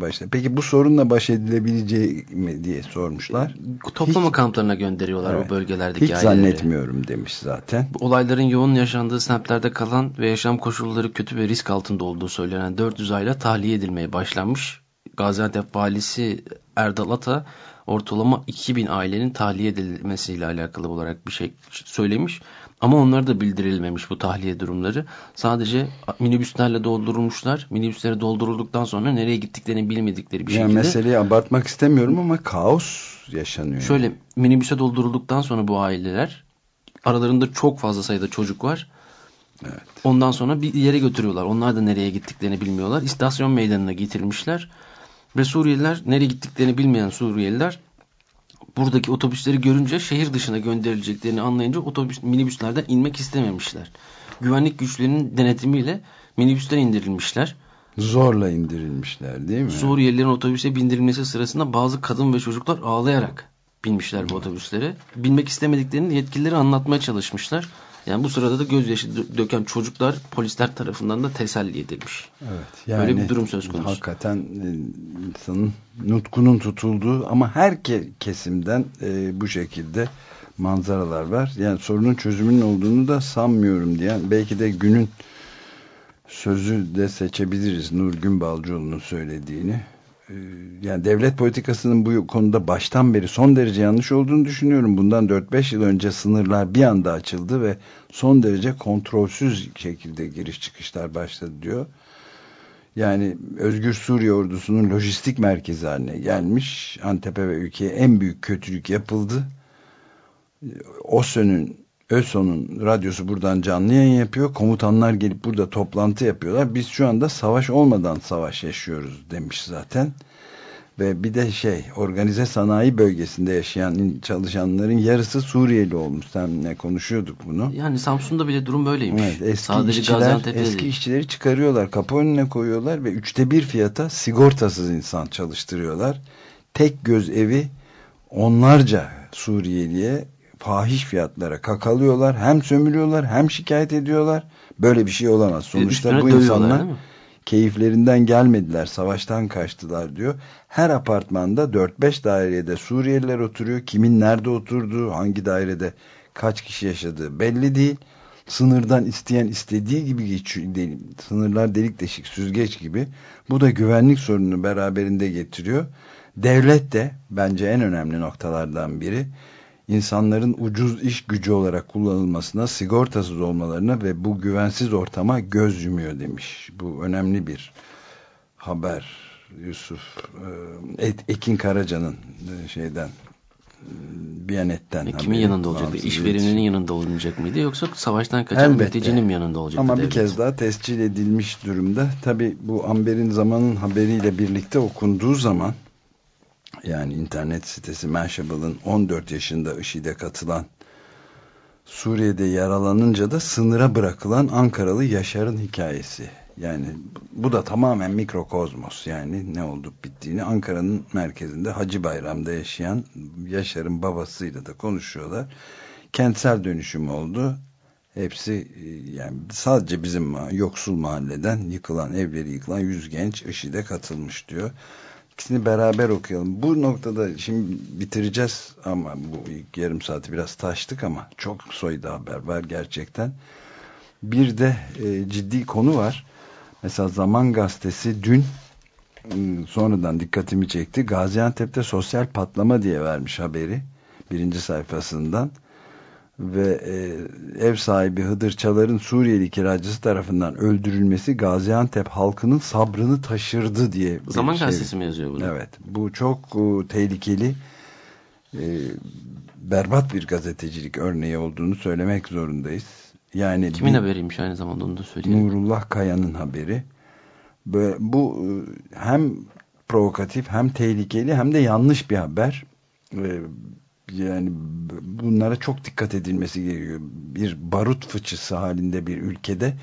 başladı. Peki bu sorunla baş edilebileceği mi diye sormuşlar. Toplama Hiç, kamplarına gönderiyorlar evet, o bölgelerdeki Hiç aileleri. zannetmiyorum demiş zaten. Bu olayların yoğun yaşandığı semtlerde kalan ve yaşam koşulları kötü ve risk altında olduğu söylenen 400 aile tahliye edilmeye başlanmış. Gaziantep valisi Erdal Ata ortalama 2000 ailenin tahliye edilmesiyle alakalı olarak bir şey söylemiş. Ama onlara da bildirilmemiş bu tahliye durumları. Sadece minibüslerle doldurulmuşlar. Minibüsleri doldurulduktan sonra nereye gittiklerini bilmedikleri bir yani şekilde. Meseleyi abartmak istemiyorum ama kaos yaşanıyor. Şöyle minibüse doldurulduktan sonra bu aileler aralarında çok fazla sayıda çocuk var. Evet. Ondan sonra bir yere götürüyorlar. Onlar da nereye gittiklerini bilmiyorlar. İstasyon meydanına getirilmişler. Ve Suriyeliler nereye gittiklerini bilmeyen Suriyeliler buradaki otobüsleri görünce şehir dışına gönderileceklerini anlayınca otobüs minibüslerden inmek istememişler. Güvenlik güçlerinin denetimiyle minibüsten indirilmişler. Zorla indirilmişler değil mi? Suriyelilerin otobüse bindirilmesi sırasında bazı kadın ve çocuklar ağlayarak binmişler bu otobüslere. Binmek istemediklerini yetkilileri anlatmaya çalışmışlar. Yani bu sırada da gözyaşı döken çocuklar polisler tarafından da teselli edilmiş. Evet, yani Böyle bir durum söz konusu. Hakikaten insanın nutkunun tutulduğu ama her kesimden e, bu şekilde manzaralar var. Yani sorunun çözümünün olduğunu da sanmıyorum diyen belki de günün sözü de seçebiliriz Nurgün Balcıoğlu'nun söylediğini. Yani devlet politikasının bu konuda baştan beri son derece yanlış olduğunu düşünüyorum. Bundan 4-5 yıl önce sınırlar bir anda açıldı ve son derece kontrolsüz şekilde giriş çıkışlar başladı diyor. Yani Özgür Suriye ordusunun lojistik merkezi haline gelmiş. Antep'e ve ülkeye en büyük kötülük yapıldı. OSÖ'nün ÖSO'nun radyosu buradan canlı yayın yapıyor. Komutanlar gelip burada toplantı yapıyorlar. Biz şu anda savaş olmadan savaş yaşıyoruz demiş zaten. Ve bir de şey organize sanayi bölgesinde yaşayan çalışanların yarısı Suriyeli olmuş. Senle konuşuyorduk bunu. Yani Samsun'da bile durum böyleymiş. Evet, eski Sadece işçiler, eski değil. işçileri çıkarıyorlar. Kapı önüne koyuyorlar ve üçte bir fiyata sigortasız insan çalıştırıyorlar. Tek göz evi onlarca Suriyeliye fahiş fiyatlara kakalıyorlar. Hem sömürüyorlar hem şikayet ediyorlar. Böyle bir şey olamaz. Sonuçta bu insanlar keyiflerinden gelmediler, savaştan kaçtılar diyor. Her apartmanda 4-5 dairede Suriyeliler oturuyor. Kimin nerede oturduğu, hangi dairede kaç kişi yaşadığı belli değil. Sınırdan isteyen istediği gibi geçiyor. Sınırlar delik deşik, süzgeç gibi. Bu da güvenlik sorununu beraberinde getiriyor. Devlet de bence en önemli noktalardan biri insanların ucuz iş gücü olarak kullanılmasına, sigortasız olmalarına ve bu güvensiz ortama göz yumuyor demiş. Bu önemli bir haber. Yusuf e, Ekin Karaca'nın şeyden Biyanet'ten. E, kimin yanında olacaktı? İşverenin yanında olmayacak mıydı? Yoksa savaştan kaçan mültecinin mi yanında olacaktı? Ama devlet? bir kez daha tescil edilmiş durumda. Tabi bu Amber'in zamanın haberiyle birlikte okunduğu zaman yani internet sitesi Mashable'ın 14 yaşında IŞİD'e katılan Suriye'de yaralanınca da sınıra bırakılan Ankaralı Yaşar'ın hikayesi. Yani bu da tamamen mikrokozmos yani ne olup bittiğini Ankara'nın merkezinde Hacı Bayram'da yaşayan Yaşar'ın babasıyla da konuşuyorlar. Kentsel dönüşüm oldu. Hepsi yani sadece bizim yoksul mahalleden yıkılan evleri yıkılan yüz genç IŞİD'e katılmış diyor. İkisini beraber okuyalım. Bu noktada şimdi bitireceğiz ama bu ilk yarım saati biraz taştık ama çok soyda haber var gerçekten. Bir de e, ciddi konu var. Mesela Zaman Gazetesi dün ıı, sonradan dikkatimi çekti. Gaziantep'te sosyal patlama diye vermiş haberi. Birinci sayfasından ve e, ev sahibi Hıdır Çalar'ın Suriyeli kiracısı tarafından öldürülmesi Gaziantep halkının sabrını taşırdı diye. Zaman şey. gazetesi mi yazıyor bunu? Evet. Bu çok e, tehlikeli e, berbat bir gazetecilik örneği olduğunu söylemek zorundayız. Yani Kimin bir, haberiymiş aynı zamanda onu da söyleyeyim. Nurullah Kaya'nın haberi. Böyle, bu e, hem provokatif hem tehlikeli hem de yanlış bir haber. E, yani bunlara çok dikkat edilmesi gerekiyor. Bir barut fıçısı halinde bir ülkede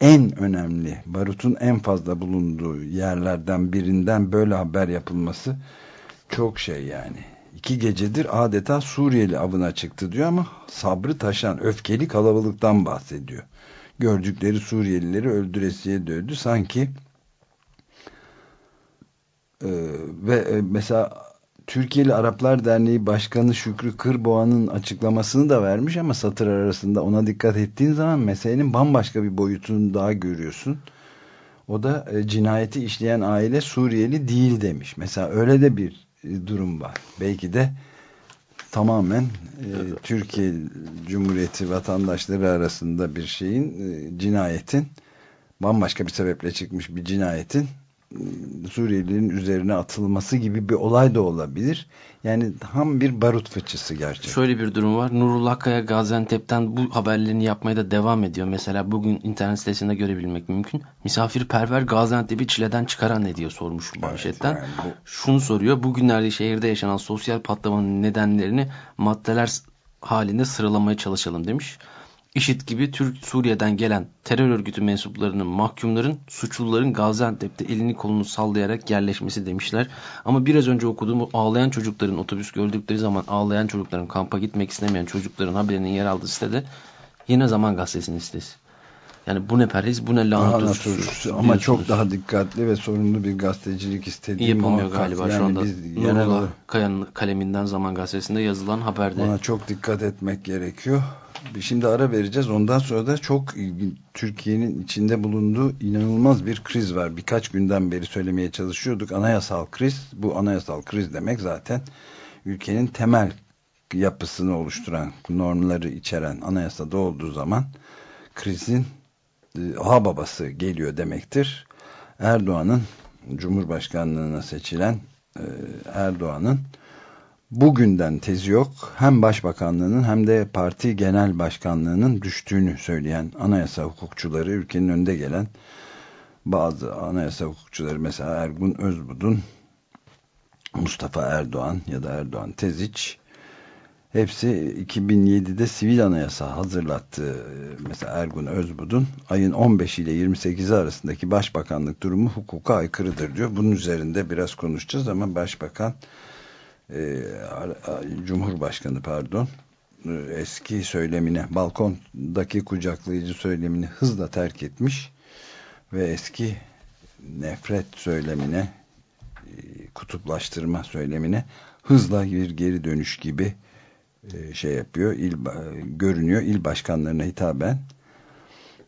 en önemli, barutun en fazla bulunduğu yerlerden birinden böyle haber yapılması çok şey yani. İki gecedir adeta Suriyeli avına çıktı diyor ama sabrı taşan öfkeli kalabalıktan bahsediyor. Gördükleri Suriyelileri öldüresiye dövdü. Sanki e, ve e, mesela Türkiye'li Araplar Derneği Başkanı Şükrü Kırboğan'ın açıklamasını da vermiş ama satır arasında ona dikkat ettiğin zaman meselenin bambaşka bir boyutunu daha görüyorsun. O da e, cinayeti işleyen aile Suriyeli değil demiş. Mesela öyle de bir e, durum var. Belki de tamamen e, Türkiye Cumhuriyeti vatandaşları arasında bir şeyin e, cinayetin bambaşka bir sebeple çıkmış bir cinayetin Suriyelilerin üzerine atılması gibi bir olay da olabilir. Yani tam bir barut fıçısı gerçekten. Şöyle bir durum var. Nurullah Kaya Gaziantep'ten bu haberlerini yapmaya da devam ediyor. Mesela bugün internet sitesinde görebilmek mümkün. Misafirperver Gaziantep'i çileden çıkaran ne diyor sormuş manşetten. Evet, yani bu... Şunu soruyor. Bugünlerde şehirde yaşanan sosyal patlamanın nedenlerini maddeler halinde sıralamaya çalışalım demiş. IŞİD gibi Türk Suriye'den gelen terör örgütü mensuplarının mahkumların suçluların Gaziantep'te elini kolunu sallayarak yerleşmesi demişler. Ama biraz önce okuduğum ağlayan çocukların otobüs gördükleri zaman ağlayan çocukların kampa gitmek istemeyen çocukların haberinin yer aldığı sitede yine Zaman Gazetesi'nin sitesi. Yani bu ne perhiz bu ne lanet. Ama çok daha dikkatli ve sorumlu bir gazetecilik istediğim Yapamıyor galiba yani şu anda. Nurullah Kaya'nın kaleminden Zaman Gazetesi'nde yazılan haberde. Ona çok dikkat etmek gerekiyor. Şimdi ara vereceğiz. Ondan sonra da çok Türkiye'nin içinde bulunduğu inanılmaz bir kriz var. Birkaç günden beri söylemeye çalışıyorduk. Anayasal kriz. Bu anayasal kriz demek zaten ülkenin temel yapısını oluşturan normları içeren anayasada olduğu zaman krizin ha babası geliyor demektir. Erdoğan'ın Cumhurbaşkanlığına seçilen e, Erdoğan'ın bugünden tezi yok. Hem başbakanlığının hem de parti genel başkanlığının düştüğünü söyleyen anayasa hukukçuları ülkenin önde gelen bazı anayasa hukukçuları mesela Ergun Özbudun Mustafa Erdoğan ya da Erdoğan Teziç hepsi 2007'de sivil anayasa hazırlattı. Mesela Ergun Özbudun ayın 15 ile 28 arasındaki başbakanlık durumu hukuka aykırıdır diyor. Bunun üzerinde biraz konuşacağız ama başbakan e, Cumhurbaşkanı pardon e, eski söylemine balkondaki kucaklayıcı söylemini hızla terk etmiş ve eski nefret söylemine e, kutuplaştırma söylemine hızla bir geri dönüş gibi şey yapıyor il, görünüyor il başkanlarına hitaben.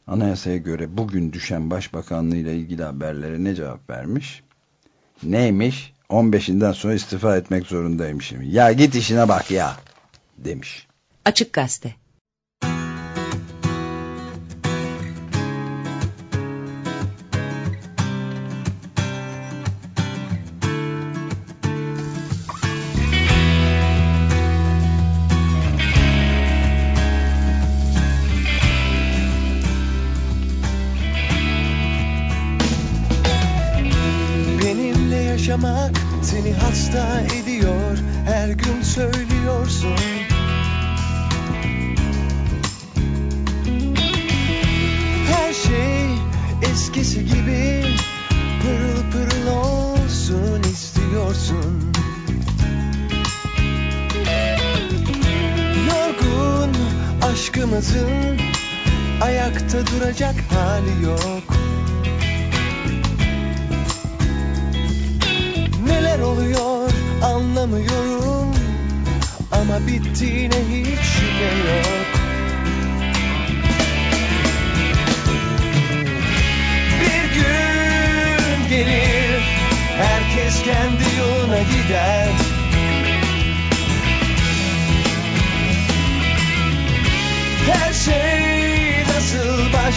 Anayasaya göre bugün düşen başbakanlığı ile ilgili haberlere ne cevap vermiş? Neymiş? 15'inden sonra istifa etmek zorundaymışım. Ya git işine bak ya demiş. Açık Gazete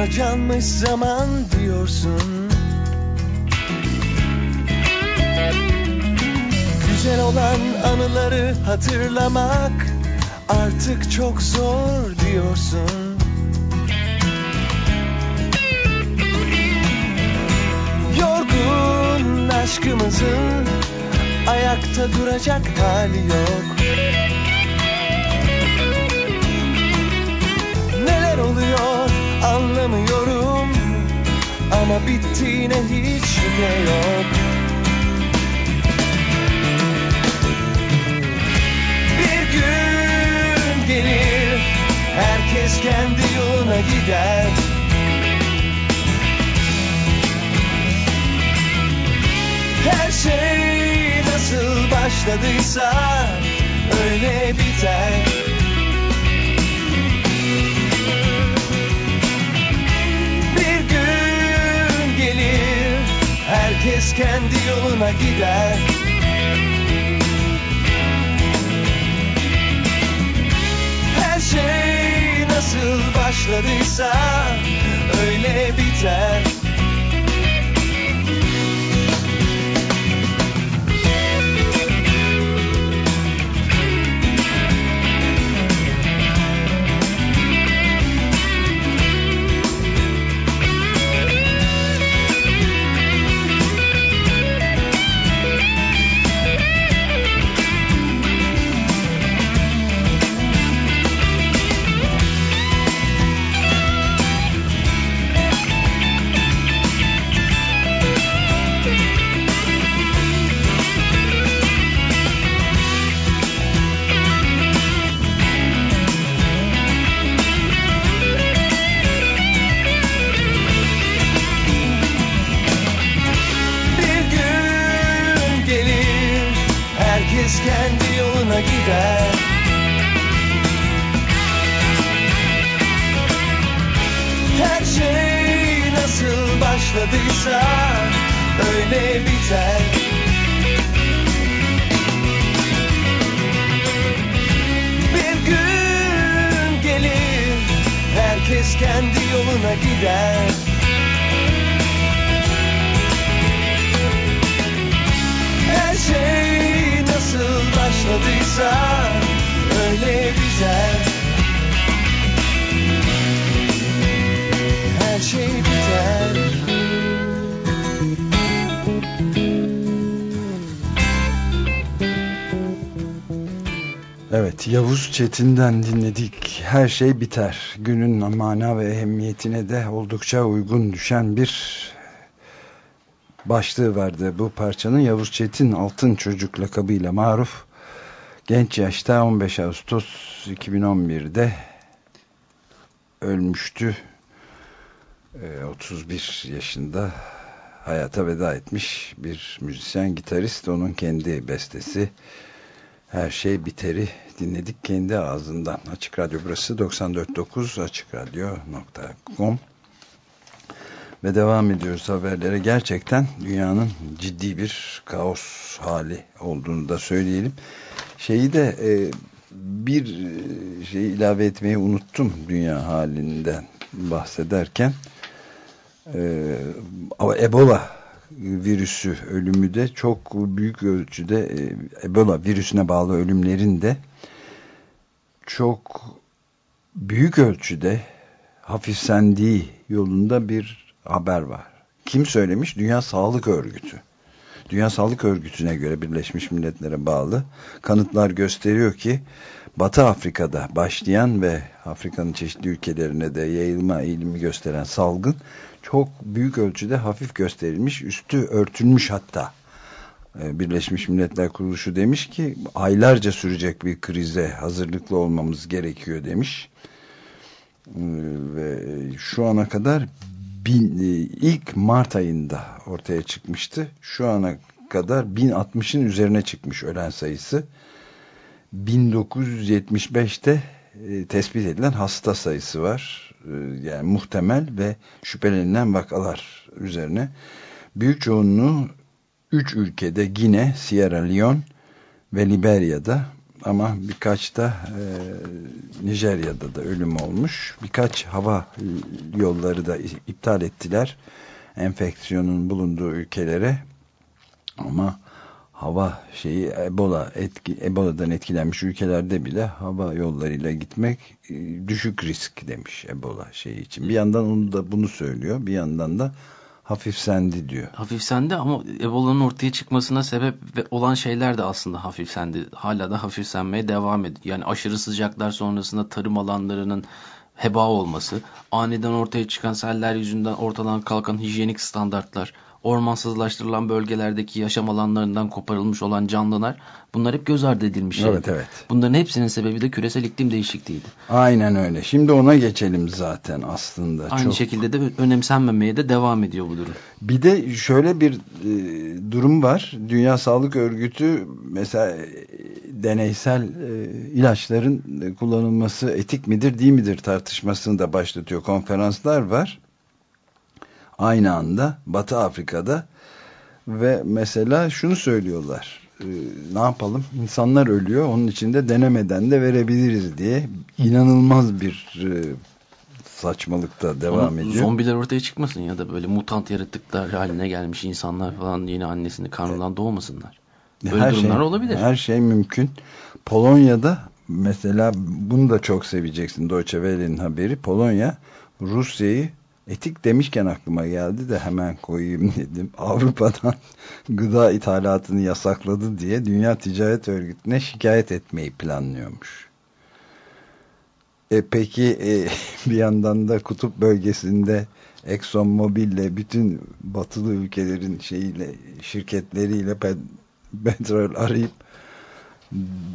harcanmış zaman diyorsun. Güzel olan anıları hatırlamak artık çok zor diyorsun. Yorgun aşkımızın ayakta duracak hali yok. anlamıyorum. Ama bittiğine hiç şüphe yok. Bir gün gelir Herkes kendi yoluna gider. Her şey nasıl başladıysa Öyle biter. herkes kendi yoluna gider. Her şey nasıl başladıysa öyle biter. Evet Yavuz Çetin'den dinledik. Her şey biter. Günün mana ve ehemmiyetine de oldukça uygun düşen bir başlığı vardı bu parçanın. Yavuz Çetin Altın Çocuk lakabıyla maruf. Genç yaşta 15 Ağustos 2011'de ölmüştü. Ee, 31 yaşında hayata veda etmiş bir müzisyen, gitarist. Onun kendi bestesi her şey biteri dinledik kendi ağzından. Açık Radyo burası 94.9 açıkradyo.com ve devam ediyoruz haberlere. Gerçekten dünyanın ciddi bir kaos hali olduğunu da söyleyelim. Şeyi de e, bir şey ilave etmeyi unuttum dünya halinden bahsederken. E, Ebola virüsü ölümü de çok büyük ölçüde e, Ebola virüsüne bağlı ölümlerin de çok büyük ölçüde hafifsendiği yolunda bir haber var. Kim söylemiş? Dünya Sağlık Örgütü. Dünya Sağlık Örgütü'ne göre Birleşmiş Milletler'e bağlı kanıtlar gösteriyor ki Batı Afrika'da başlayan ve Afrika'nın çeşitli ülkelerine de yayılma eğilimi gösteren salgın çok büyük ölçüde hafif gösterilmiş, üstü örtülmüş hatta. Birleşmiş Milletler Kuruluşu demiş ki aylarca sürecek bir krize hazırlıklı olmamız gerekiyor demiş. Ve şu ana kadar bin, ilk Mart ayında ortaya çıkmıştı. Şu ana kadar 1060'ın üzerine çıkmış ölen sayısı. 1975'te tespit edilen hasta sayısı var. Yani muhtemel ve şüphelenilen vakalar üzerine. Büyük çoğunluğu 3 ülkede Gine, Sierra Leone ve Liberya'da ama birkaç da e, Nijerya'da da ölüm olmuş. Birkaç hava yolları da iptal ettiler. Enfeksiyonun bulunduğu ülkelere ama hava şeyi Ebola etki, Ebola'dan etkilenmiş ülkelerde bile hava yollarıyla gitmek e, düşük risk demiş Ebola şeyi için. Bir yandan onu da bunu söylüyor. Bir yandan da hafifsendi diyor. Hafifsendi ama Ebola'nın ortaya çıkmasına sebep olan şeyler de aslında hafifsendi. Hala da hafifsenmeye devam ediyor. Yani aşırı sıcaklar sonrasında tarım alanlarının heba olması, aniden ortaya çıkan seller yüzünden ortadan kalkan hijyenik standartlar, ormansızlaştırılan bölgelerdeki yaşam alanlarından koparılmış olan canlılar bunlar hep göz ardı edilmiş. Evet evet. Bunların hepsinin sebebi de küresel iklim değişikliğiydi. Aynen öyle. Şimdi ona geçelim zaten aslında. Aynı Çok... şekilde de önemsenmemeye de devam ediyor bu durum. Bir de şöyle bir e, durum var. Dünya Sağlık Örgütü mesela e, deneysel e, ilaçların kullanılması etik midir değil midir tartışmasını da başlatıyor. Konferanslar var aynı anda Batı Afrika'da ve mesela şunu söylüyorlar e, ne yapalım insanlar ölüyor onun içinde denemeden de verebiliriz diye inanılmaz bir e, saçmalıkta devam Ama ediyor. Zombiler ortaya çıkmasın ya da böyle mutant yaratıklar haline gelmiş insanlar falan yeni annesini karnından doğmasınlar. Böyle her durumlar şey, olabilir. Her şey mümkün. Polonya'da mesela bunu da çok seveceksin Deutsche Welle'nin haberi. Polonya Rusya'yı Etik demişken aklıma geldi de hemen koyayım dedim. Avrupa'dan gıda ithalatını yasakladı diye Dünya Ticaret Örgütü'ne şikayet etmeyi planlıyormuş. E peki e, bir yandan da kutup bölgesinde Exxon Mobil'le bütün batılı ülkelerin şeyiyle şirketleriyle petrol arayıp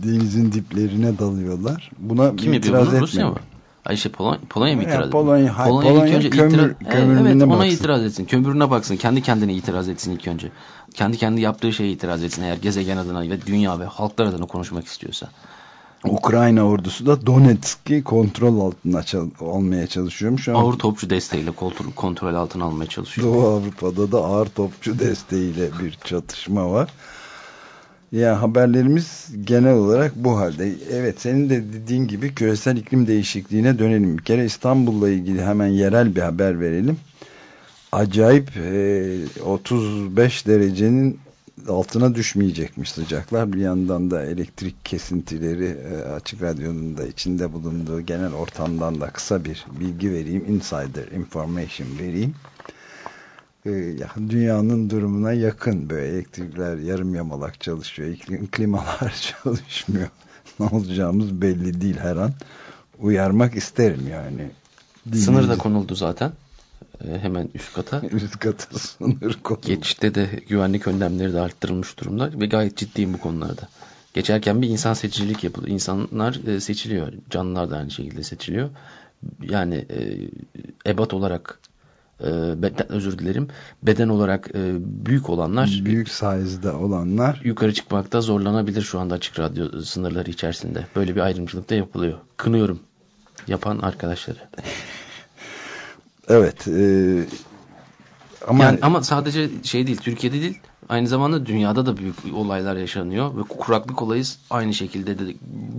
denizin diplerine dalıyorlar. Buna Kim itiraz bunu? Rusya etmiyor. mı? Ay şey Polonya, Polonya mı itiraz ediyor? Polonya, hayır, Polonya, Polonya ilk önce kömür, itiraz, kömürüne evet, ona baksın. itiraz etsin. Kömürüne baksın. Kendi kendine itiraz etsin ilk önce. Kendi kendi yaptığı şeye itiraz etsin eğer gezegen adına ve dünya ve halklar adına konuşmak istiyorsa. Ukrayna ordusu da Donetsk'i kontrol altına çal olmaya çalışıyormuş. Ama Ağır topçu desteğiyle kontrol, kontrol altına almaya çalışıyor. Doğu Avrupa'da da ağır topçu desteğiyle bir çatışma var. Ya haberlerimiz genel olarak bu halde. Evet senin de dediğin gibi küresel iklim değişikliğine dönelim. Bir kere İstanbul'la ilgili hemen yerel bir haber verelim. Acayip e, 35 derecenin altına düşmeyecekmiş sıcaklar. Bir yandan da elektrik kesintileri e, Açık Radyo'nun da içinde bulunduğu genel ortamdan da kısa bir bilgi vereyim. Insider information vereyim. E, dünyanın durumuna yakın böyle elektrikler yarım yamalak çalışıyor. İklim, klimalar çalışmıyor. ne olacağımız belli değil her an. Uyarmak isterim yani. Sınır da konuldu zaten. E, hemen üst kata. üst kata sınır konuldu. Geçişte de güvenlik önlemleri de arttırılmış durumda ve gayet ciddiyim bu konularda. Geçerken bir insan seçicilik yapılıyor. İnsanlar e, seçiliyor. Canlılar da aynı şekilde seçiliyor. Yani e, ebat olarak e, beden, özür dilerim. Beden olarak e, büyük olanlar büyük size'da olanlar yukarı çıkmakta zorlanabilir şu anda açık radyo sınırları içerisinde. Böyle bir ayrımcılık da yapılıyor. Kınıyorum yapan arkadaşları. Evet. E, ama yani, ama sadece şey değil, Türkiye'de değil, aynı zamanda dünyada da büyük olaylar yaşanıyor ve kuraklık olayı aynı şekilde de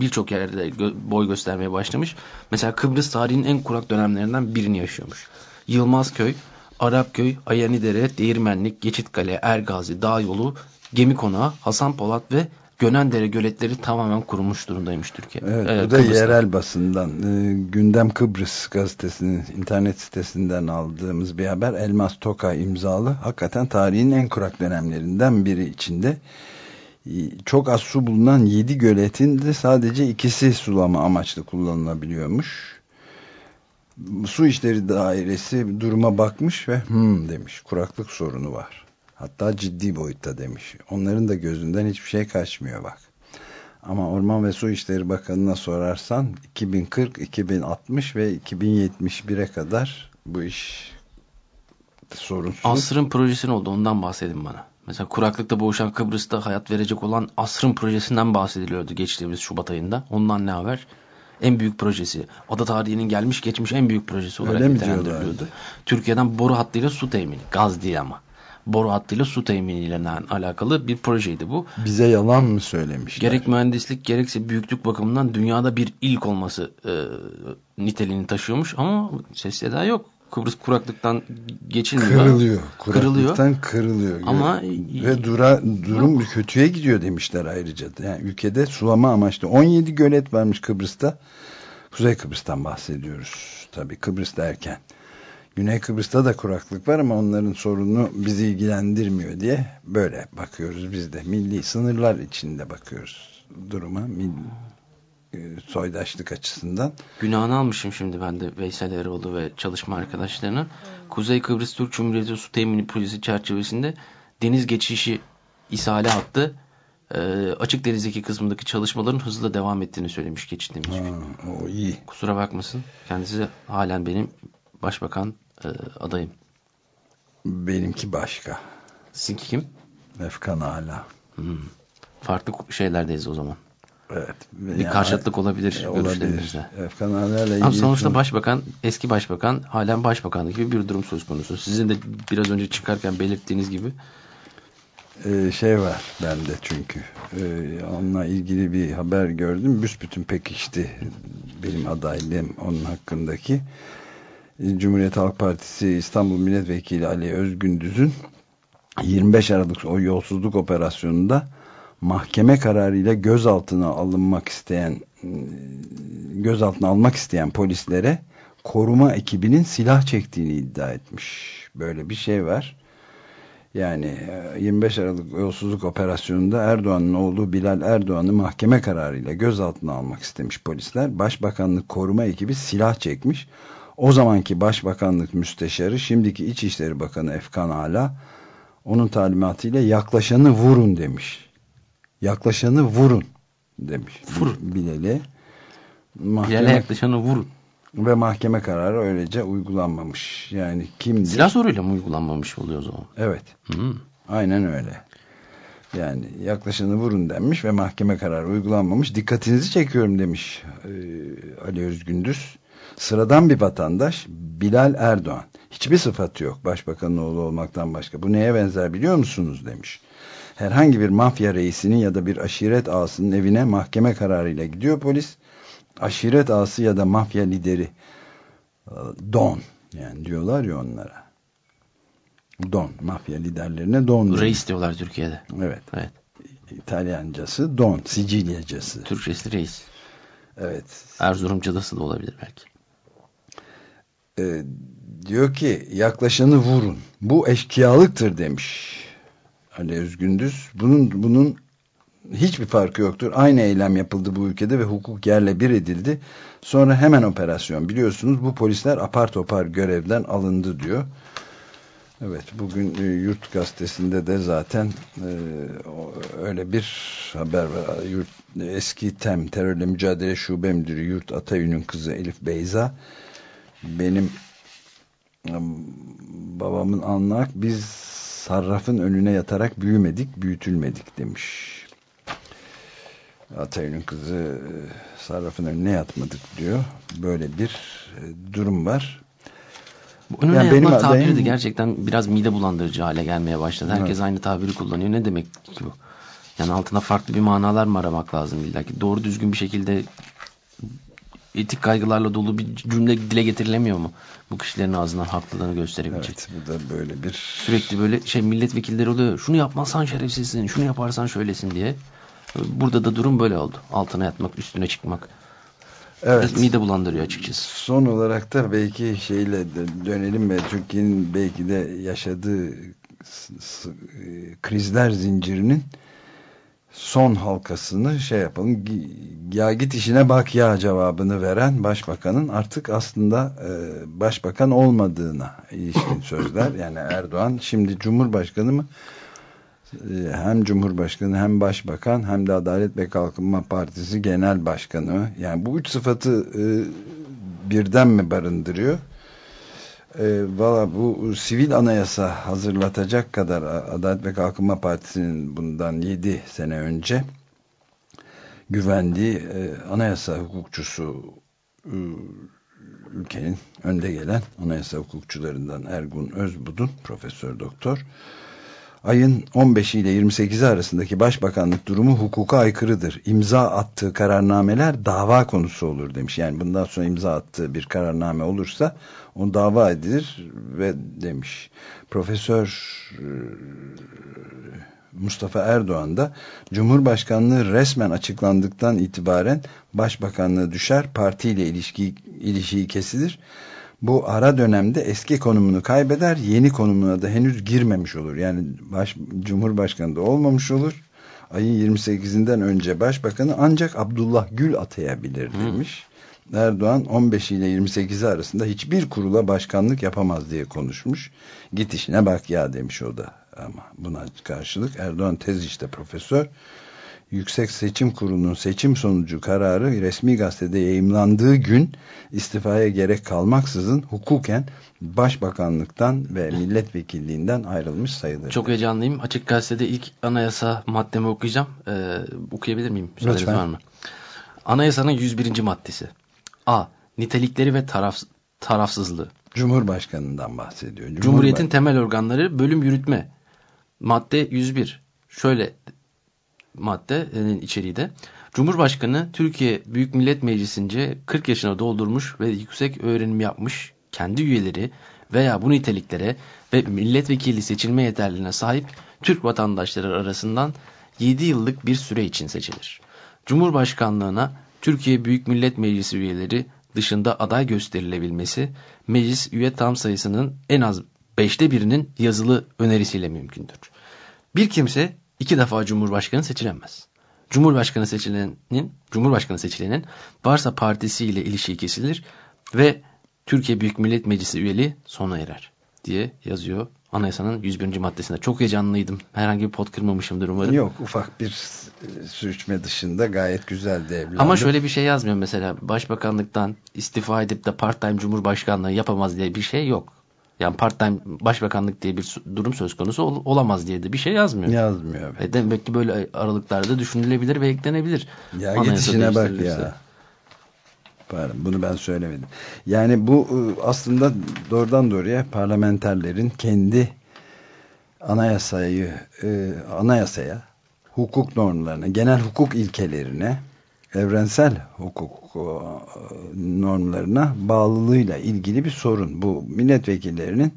birçok yerde boy göstermeye başlamış. Mesela Kıbrıs tarihinin en kurak dönemlerinden birini yaşıyormuş. Yılmazköy, Arapköy, Ayanidere, Değirmenlik, Geçitkale, Ergazi, Dağ Yolu, Gemi Konağı, Hasan Polat ve Gönendere göletleri tamamen kurumuş durumdaymış Türkiye. Evet, ee, bu da Kıbrıs'ta. yerel basından. E, Gündem Kıbrıs gazetesinin internet sitesinden aldığımız bir haber. Elmas Toka imzalı. Hakikaten tarihin en kurak dönemlerinden biri içinde. E, çok az su bulunan 7 göletin de sadece ikisi sulama amaçlı kullanılabiliyormuş. Su İşleri Dairesi duruma bakmış ve hmm demiş kuraklık sorunu var. Hatta ciddi boyutta demiş. Onların da gözünden hiçbir şey kaçmıyor bak. Ama Orman ve Su İşleri Bakanı'na sorarsan 2040, 2060 ve 2071'e kadar bu iş sorunsuz. Asrın projesi oldu ondan bahsedin bana. Mesela kuraklıkta boğuşan Kıbrıs'ta hayat verecek olan Asrın projesinden bahsediliyordu geçtiğimiz Şubat ayında. Ondan ne haber? En büyük projesi. Ada tarihinin gelmiş geçmiş en büyük projesi olarak nitelendiriliyordu. Türkiye'den boru hattıyla su temini. Gaz değil ama boru hattıyla su teminiyle alakalı bir projeydi bu. Bize yalan mı söylemişler? Gerek mühendislik gerekse büyüklük bakımından dünyada bir ilk olması e, niteliğini taşıyormuş ama ses seda yok. Kıbrıs kuraklıktan geçilmiyor. Kırılıyor. Kuraklıktan kırılıyor. kırılıyor. Ama ve dura, durum yok. kötüye gidiyor demişler ayrıca. Yani ülkede sulama amaçlı 17 gölet varmış Kıbrıs'ta. Kuzey Kıbrıs'tan bahsediyoruz. Tabii Kıbrıs derken. Güney Kıbrıs'ta da kuraklık var ama onların sorunu bizi ilgilendirmiyor diye böyle bakıyoruz biz de. Milli sınırlar içinde bakıyoruz duruma. Milli, soydaşlık açısından. Günahını almışım şimdi ben de Veysel Eroğlu ve çalışma arkadaşlarına. Kuzey Kıbrıs Türk Cumhuriyeti Su Temini Projesi çerçevesinde deniz geçişi ishale hattı e, açık denizdeki kısmındaki çalışmaların hızla devam ettiğini söylemiş geçtiğimiz gün. O iyi. Kusura bakmasın. Kendisi halen benim başbakan e, adayım. Benimki başka. Sizinki kim? Efkan Ala. Hmm. Farklı şeylerdeyiz o zaman. Evet. Bir yani, karşıtlık olabilir. E, olabilir. Efkan ile Ama sonuçta başbakan, eski başbakan halen başbakan gibi bir durum söz konusu. Sizin de biraz önce çıkarken belirttiğiniz gibi. Ee, şey var bende çünkü. Ee, onunla ilgili bir haber gördüm. Büsbütün pekişti benim adaylığım onun hakkındaki. Cumhuriyet Halk Partisi İstanbul Milletvekili Ali Özgündüz'ün 25 Aralık o yolsuzluk operasyonunda mahkeme kararıyla gözaltına alınmak isteyen gözaltına almak isteyen polislere koruma ekibinin silah çektiğini iddia etmiş. Böyle bir şey var. Yani 25 Aralık yolsuzluk operasyonunda Erdoğan'ın oğlu Bilal Erdoğan'ı mahkeme kararıyla gözaltına almak istemiş polisler. Başbakanlık koruma ekibi silah çekmiş. O zamanki Başbakanlık Müsteşarı, şimdiki İçişleri Bakanı Efkan Ala, onun talimatıyla yaklaşanı vurun demiş. Yaklaşanı vurun demiş. Vurun. Bileli. Mahkeme, Bilele yaklaşanı vurun. Ve mahkeme kararı öylece uygulanmamış. Yani kimdi? Silah soruyla mı uygulanmamış oluyor o zaman? Evet. Hmm. Aynen öyle. Yani yaklaşanı vurun denmiş ve mahkeme kararı uygulanmamış. Dikkatinizi çekiyorum demiş e, Ali Özgündüz. Sıradan bir vatandaş Bilal Erdoğan. Hiçbir sıfatı yok başbakanın oğlu olmaktan başka. Bu neye benzer biliyor musunuz demiş. Herhangi bir mafya reisinin ya da bir aşiret ağasının evine mahkeme kararıyla gidiyor polis. Aşiret ağası ya da mafya lideri e, Don yani diyorlar ya onlara. Don mafya liderlerine Don. Reis diyorlar Türkiye'de. Evet. Evet. İtalyancası Don, Sicilyacası. Türkçesi reis. Evet. Erzurumcadası da olabilir belki. Ee, diyor ki yaklaşanı vurun. Bu eşkıyalıktır demiş Ali Özgündüz. Bunun bunun hiçbir farkı yoktur. Aynı eylem yapıldı bu ülkede ve hukuk yerle bir edildi. Sonra hemen operasyon. Biliyorsunuz bu polisler apar topar görevden alındı diyor. Evet bugün e, Yurt gazetesinde de zaten e, öyle bir haber var. Yurt, eski TEM terörle mücadele şube müdürü Yurt Atayün'ün kızı Elif Beyza benim babamın anlak biz sarrafın önüne yatarak büyümedik büyütülmedik demiş. Atayün'ün kızı e, sarrafın önüne yatmadık diyor. Böyle bir e, durum var. Önüne Yani benim yapma tabiri adayım- de gerçekten biraz mide bulandırıcı hale gelmeye başladı. Herkes aynı tabiri kullanıyor. Ne demek ki bu? Yani altına farklı bir manalar mı aramak lazım illa ki? Doğru düzgün bir şekilde etik kaygılarla dolu bir cümle dile getirilemiyor mu? Bu kişilerin ağzından haklılığını gösterebilecek. Evet bu da böyle bir Sürekli böyle şey milletvekilleri oluyor. Şunu yapmazsan şerefsizsin, şunu yaparsan şöylesin diye. Burada da durum böyle oldu. Altına yatmak, üstüne çıkmak. evet. Mide bulandırıyor açıkçası. Son olarak da belki şeyle dönelim ve Türkiye'nin belki de yaşadığı e, krizler zincirinin son halkasını şey yapalım. Ya git işine bak ya cevabını veren başbakanın artık aslında e, başbakan olmadığına ilişkin sözler. Yani Erdoğan şimdi Cumhurbaşkanı mı? E, hem Cumhurbaşkanı hem Başbakan hem de Adalet ve Kalkınma Partisi Genel Başkanı. Yani bu üç sıfatı e, birden mi barındırıyor? E, Valla bu sivil anayasa hazırlatacak kadar Adalet ve Kalkınma Partisi'nin bundan 7 sene önce güvendiği e, anayasa hukukçusu e, ülkenin önde gelen anayasa hukukçularından Ergun Özbudun profesör doktor ayın 15 ile 28'i arasındaki başbakanlık durumu hukuka aykırıdır. İmza attığı kararnameler dava konusu olur demiş. Yani bundan sonra imza attığı bir kararname olursa o dava edilir ve demiş. Profesör e, Mustafa Erdoğan da Cumhurbaşkanlığı resmen açıklandıktan itibaren başbakanlığı düşer, partiyle ilişki, ilişiği kesilir. Bu ara dönemde eski konumunu kaybeder, yeni konumuna da henüz girmemiş olur. Yani baş, Cumhurbaşkanı da olmamış olur. Ayın 28'inden önce başbakanı ancak Abdullah Gül atayabilir demiş. Erdoğan 15 ile 28'i arasında hiçbir kurula başkanlık yapamaz diye konuşmuş. Git işine bak ya demiş o da. Ama buna karşılık Erdoğan tez işte profesör. Yüksek Seçim Kurulu'nun seçim sonucu kararı resmi gazetede yayımlandığı gün istifaya gerek kalmaksızın hukuken başbakanlıktan ve milletvekilliğinden ayrılmış sayılır. Çok heyecanlıyım. Açık Gazete'de ilk anayasa maddemi okuyacağım. Ee, okuyabilir miyim? Müsaadeniz var mı? Anayasanın 101. maddesi. A. Nitelikleri ve taraf, tarafsızlığı. Cumhurbaşkanından bahsediyor. Cumhurba- Cumhuriyetin temel organları bölüm yürütme. Madde 101. Şöyle maddenin içeriği de. Cumhurbaşkanı Türkiye Büyük Millet Meclisi'nce 40 yaşına doldurmuş ve yüksek öğrenim yapmış kendi üyeleri veya bu niteliklere ve milletvekili seçilme yeterliliğine sahip Türk vatandaşları arasından 7 yıllık bir süre için seçilir. Cumhurbaşkanlığına Türkiye Büyük Millet Meclisi üyeleri dışında aday gösterilebilmesi meclis üye tam sayısının en az beşte birinin yazılı önerisiyle mümkündür. Bir kimse iki defa Cumhurbaşkanı seçilemez. Cumhurbaşkanı seçilenin, Cumhurbaşkanı seçilenin varsa partisiyle ilişiği kesilir ve Türkiye Büyük Millet Meclisi üyeliği sona erer diye yazıyor anayasanın 101. maddesinde. Çok heyecanlıydım. Herhangi bir pot kırmamışımdır umarım. Yok ufak bir sürçme dışında gayet güzel devlendi. Ama şöyle bir şey yazmıyor mesela başbakanlıktan istifa edip de part-time cumhurbaşkanlığı yapamaz diye bir şey yok. Yani part-time başbakanlık diye bir durum söz konusu ol, olamaz diye de bir şey yazmıyor. Yazmıyor. E demek ki böyle aralıklarda düşünülebilir ve eklenebilir. Ya Anayasa gidişine bak ya. Pardon, bunu ben söylemedim. Yani bu e, aslında doğrudan doğruya parlamenterlerin kendi anayasayı e, anayasaya, hukuk normlarına, genel hukuk ilkelerine, evrensel hukuk e, normlarına bağlılığıyla ilgili bir sorun. Bu milletvekillerinin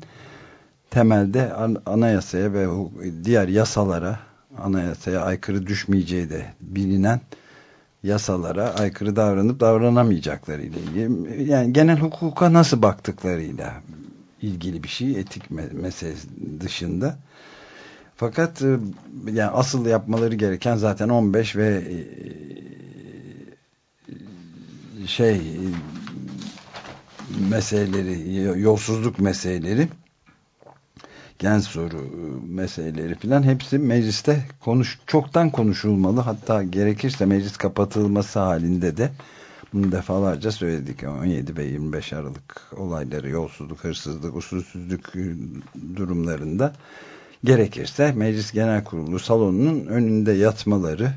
temelde an- anayasaya ve diğer yasalara, anayasaya aykırı düşmeyeceği de bilinen yasalara aykırı davranıp davranamayacakları ile ilgili. Yani genel hukuka nasıl baktıklarıyla ilgili bir şey etik me- meselesi dışında. Fakat e, yani asıl yapmaları gereken zaten 15 ve e, şey e, meseleleri yolsuzluk meseleleri gen soru e, meseleleri filan hepsi mecliste konuş çoktan konuşulmalı. Hatta gerekirse meclis kapatılması halinde de bunu defalarca söyledik. 17 ve 25 Aralık olayları, yolsuzluk, hırsızlık, usulsüzlük durumlarında gerekirse Meclis Genel Kurulu salonunun önünde yatmaları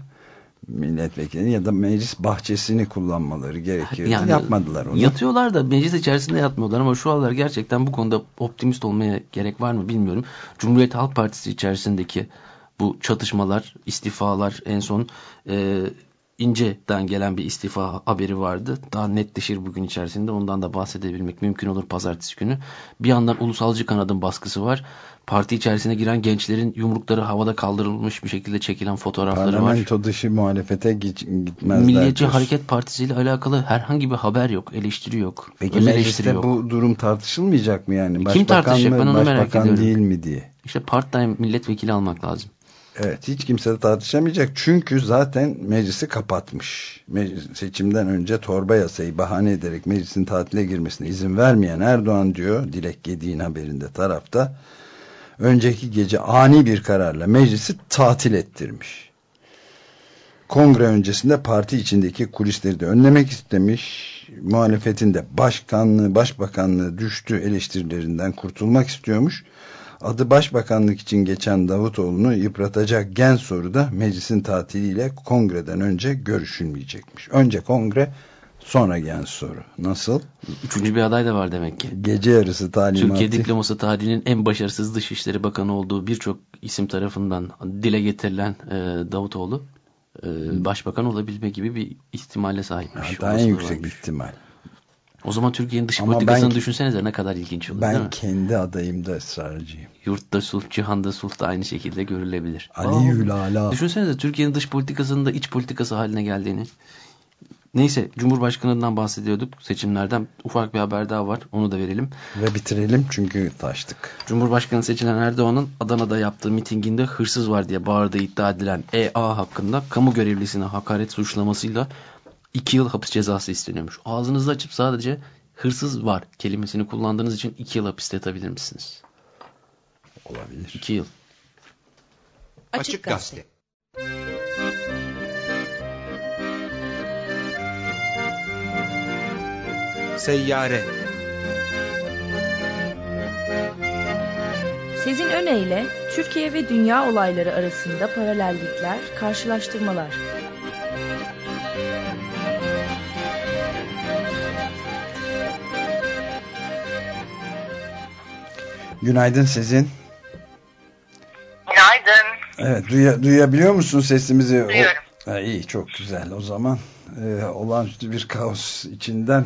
milletvekili ya da meclis bahçesini kullanmaları gerekiyordu. Yani Yapmadılar onu. Yatıyorlar da meclis içerisinde yatmıyorlar ama şu aralar gerçekten bu konuda optimist olmaya gerek var mı bilmiyorum. Cumhuriyet Halk Partisi içerisindeki bu çatışmalar, istifalar en son e, İnce'den gelen bir istifa haberi vardı. Daha netleşir bugün içerisinde. Ondan da bahsedebilmek mümkün olur pazartesi günü. Bir yandan ulusalcı kanadın baskısı var. Parti içerisine giren gençlerin yumrukları havada kaldırılmış bir şekilde çekilen fotoğrafları var. Parlamento dışı muhalefete git- gitmezler. Milliyetçi diyorsun. Hareket Partisi ile alakalı herhangi bir haber yok, eleştiri yok. Peki öz mecliste yok. bu durum tartışılmayacak mı yani? Kim Başbakan tartışacak? mı, Ben onu merak başbakan ediyorum. değil mi diye. İşte part-time milletvekili almak lazım. Evet hiç kimse de tartışamayacak çünkü zaten meclisi kapatmış. Meclis, seçimden önce torba yasayı bahane ederek meclisin tatile girmesine izin vermeyen Erdoğan diyor Dilek Gediğin haberinde tarafta önceki gece ani bir kararla meclisi tatil ettirmiş. Kongre öncesinde parti içindeki kulisleri de önlemek istemiş. Muhalefetin de başkanlığı, başbakanlığı düştü eleştirilerinden kurtulmak istiyormuş. Adı başbakanlık için geçen Davutoğlu'nu yıpratacak gen soru da meclisin tatiliyle kongreden önce görüşülmeyecekmiş. Önce kongre sonra gen soru. Nasıl? Üçüncü bir aday da var demek ki. Gece yarısı talimatı. Türkiye diploması tarihinin en başarısız Dışişleri Bakanı olduğu birçok isim tarafından dile getirilen e, Davutoğlu e, başbakan olabilme gibi bir ihtimale sahipmiş. Hatta en yüksek varmış. ihtimal. O zaman Türkiye'nin dış Ama politikasını ben- düşünsenize ne kadar ilginç olur değil Ben kendi adayımda ısrarcıyım. Yurtta sulh, cihanda sulh da aynı şekilde görülebilir. Aliül Aa. Düşünsenize Türkiye'nin dış politikasının da iç politikası haline geldiğini. Neyse Cumhurbaşkanı'ndan bahsediyorduk. Seçimlerden ufak bir haber daha var. Onu da verelim. Ve bitirelim çünkü taştık. Cumhurbaşkanı seçilen Erdoğan'ın Adana'da yaptığı mitinginde hırsız var diye bağırdığı iddia edilen EA hakkında kamu görevlisine hakaret suçlamasıyla 2 yıl hapis cezası isteniyormuş. Ağzınızı açıp sadece hırsız var kelimesini kullandığınız için 2 yıl hapiste yatabilir misiniz? Olabilir. 2 yıl. Açık Gazete. Seyyare Sezin Öne Türkiye ve dünya olayları arasında paralellikler, karşılaştırmalar. Günaydın sizin. Günaydın. Evet duya- duyabiliyor musun sesimizi? O- Duyuyorum. Ha, iyi çok güzel o zaman. Ee, olağanüstü bir kaos içinden e,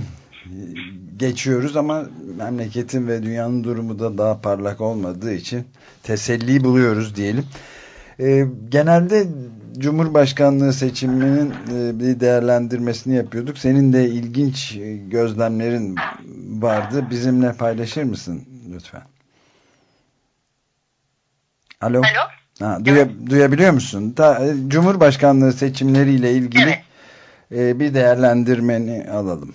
geçiyoruz ama memleketin ve dünyanın durumu da daha parlak olmadığı için teselli buluyoruz diyelim. Ee, genelde Cumhurbaşkanlığı seçiminin e, bir değerlendirmesini yapıyorduk. Senin de ilginç e, gözlemlerin vardı. Bizimle paylaşır mısın lütfen? Alo. Alo. Ha, duya- duyabiliyor musun? Da, e, Cumhurbaşkanlığı seçimleriyle ilgili e, bir değerlendirmeni alalım.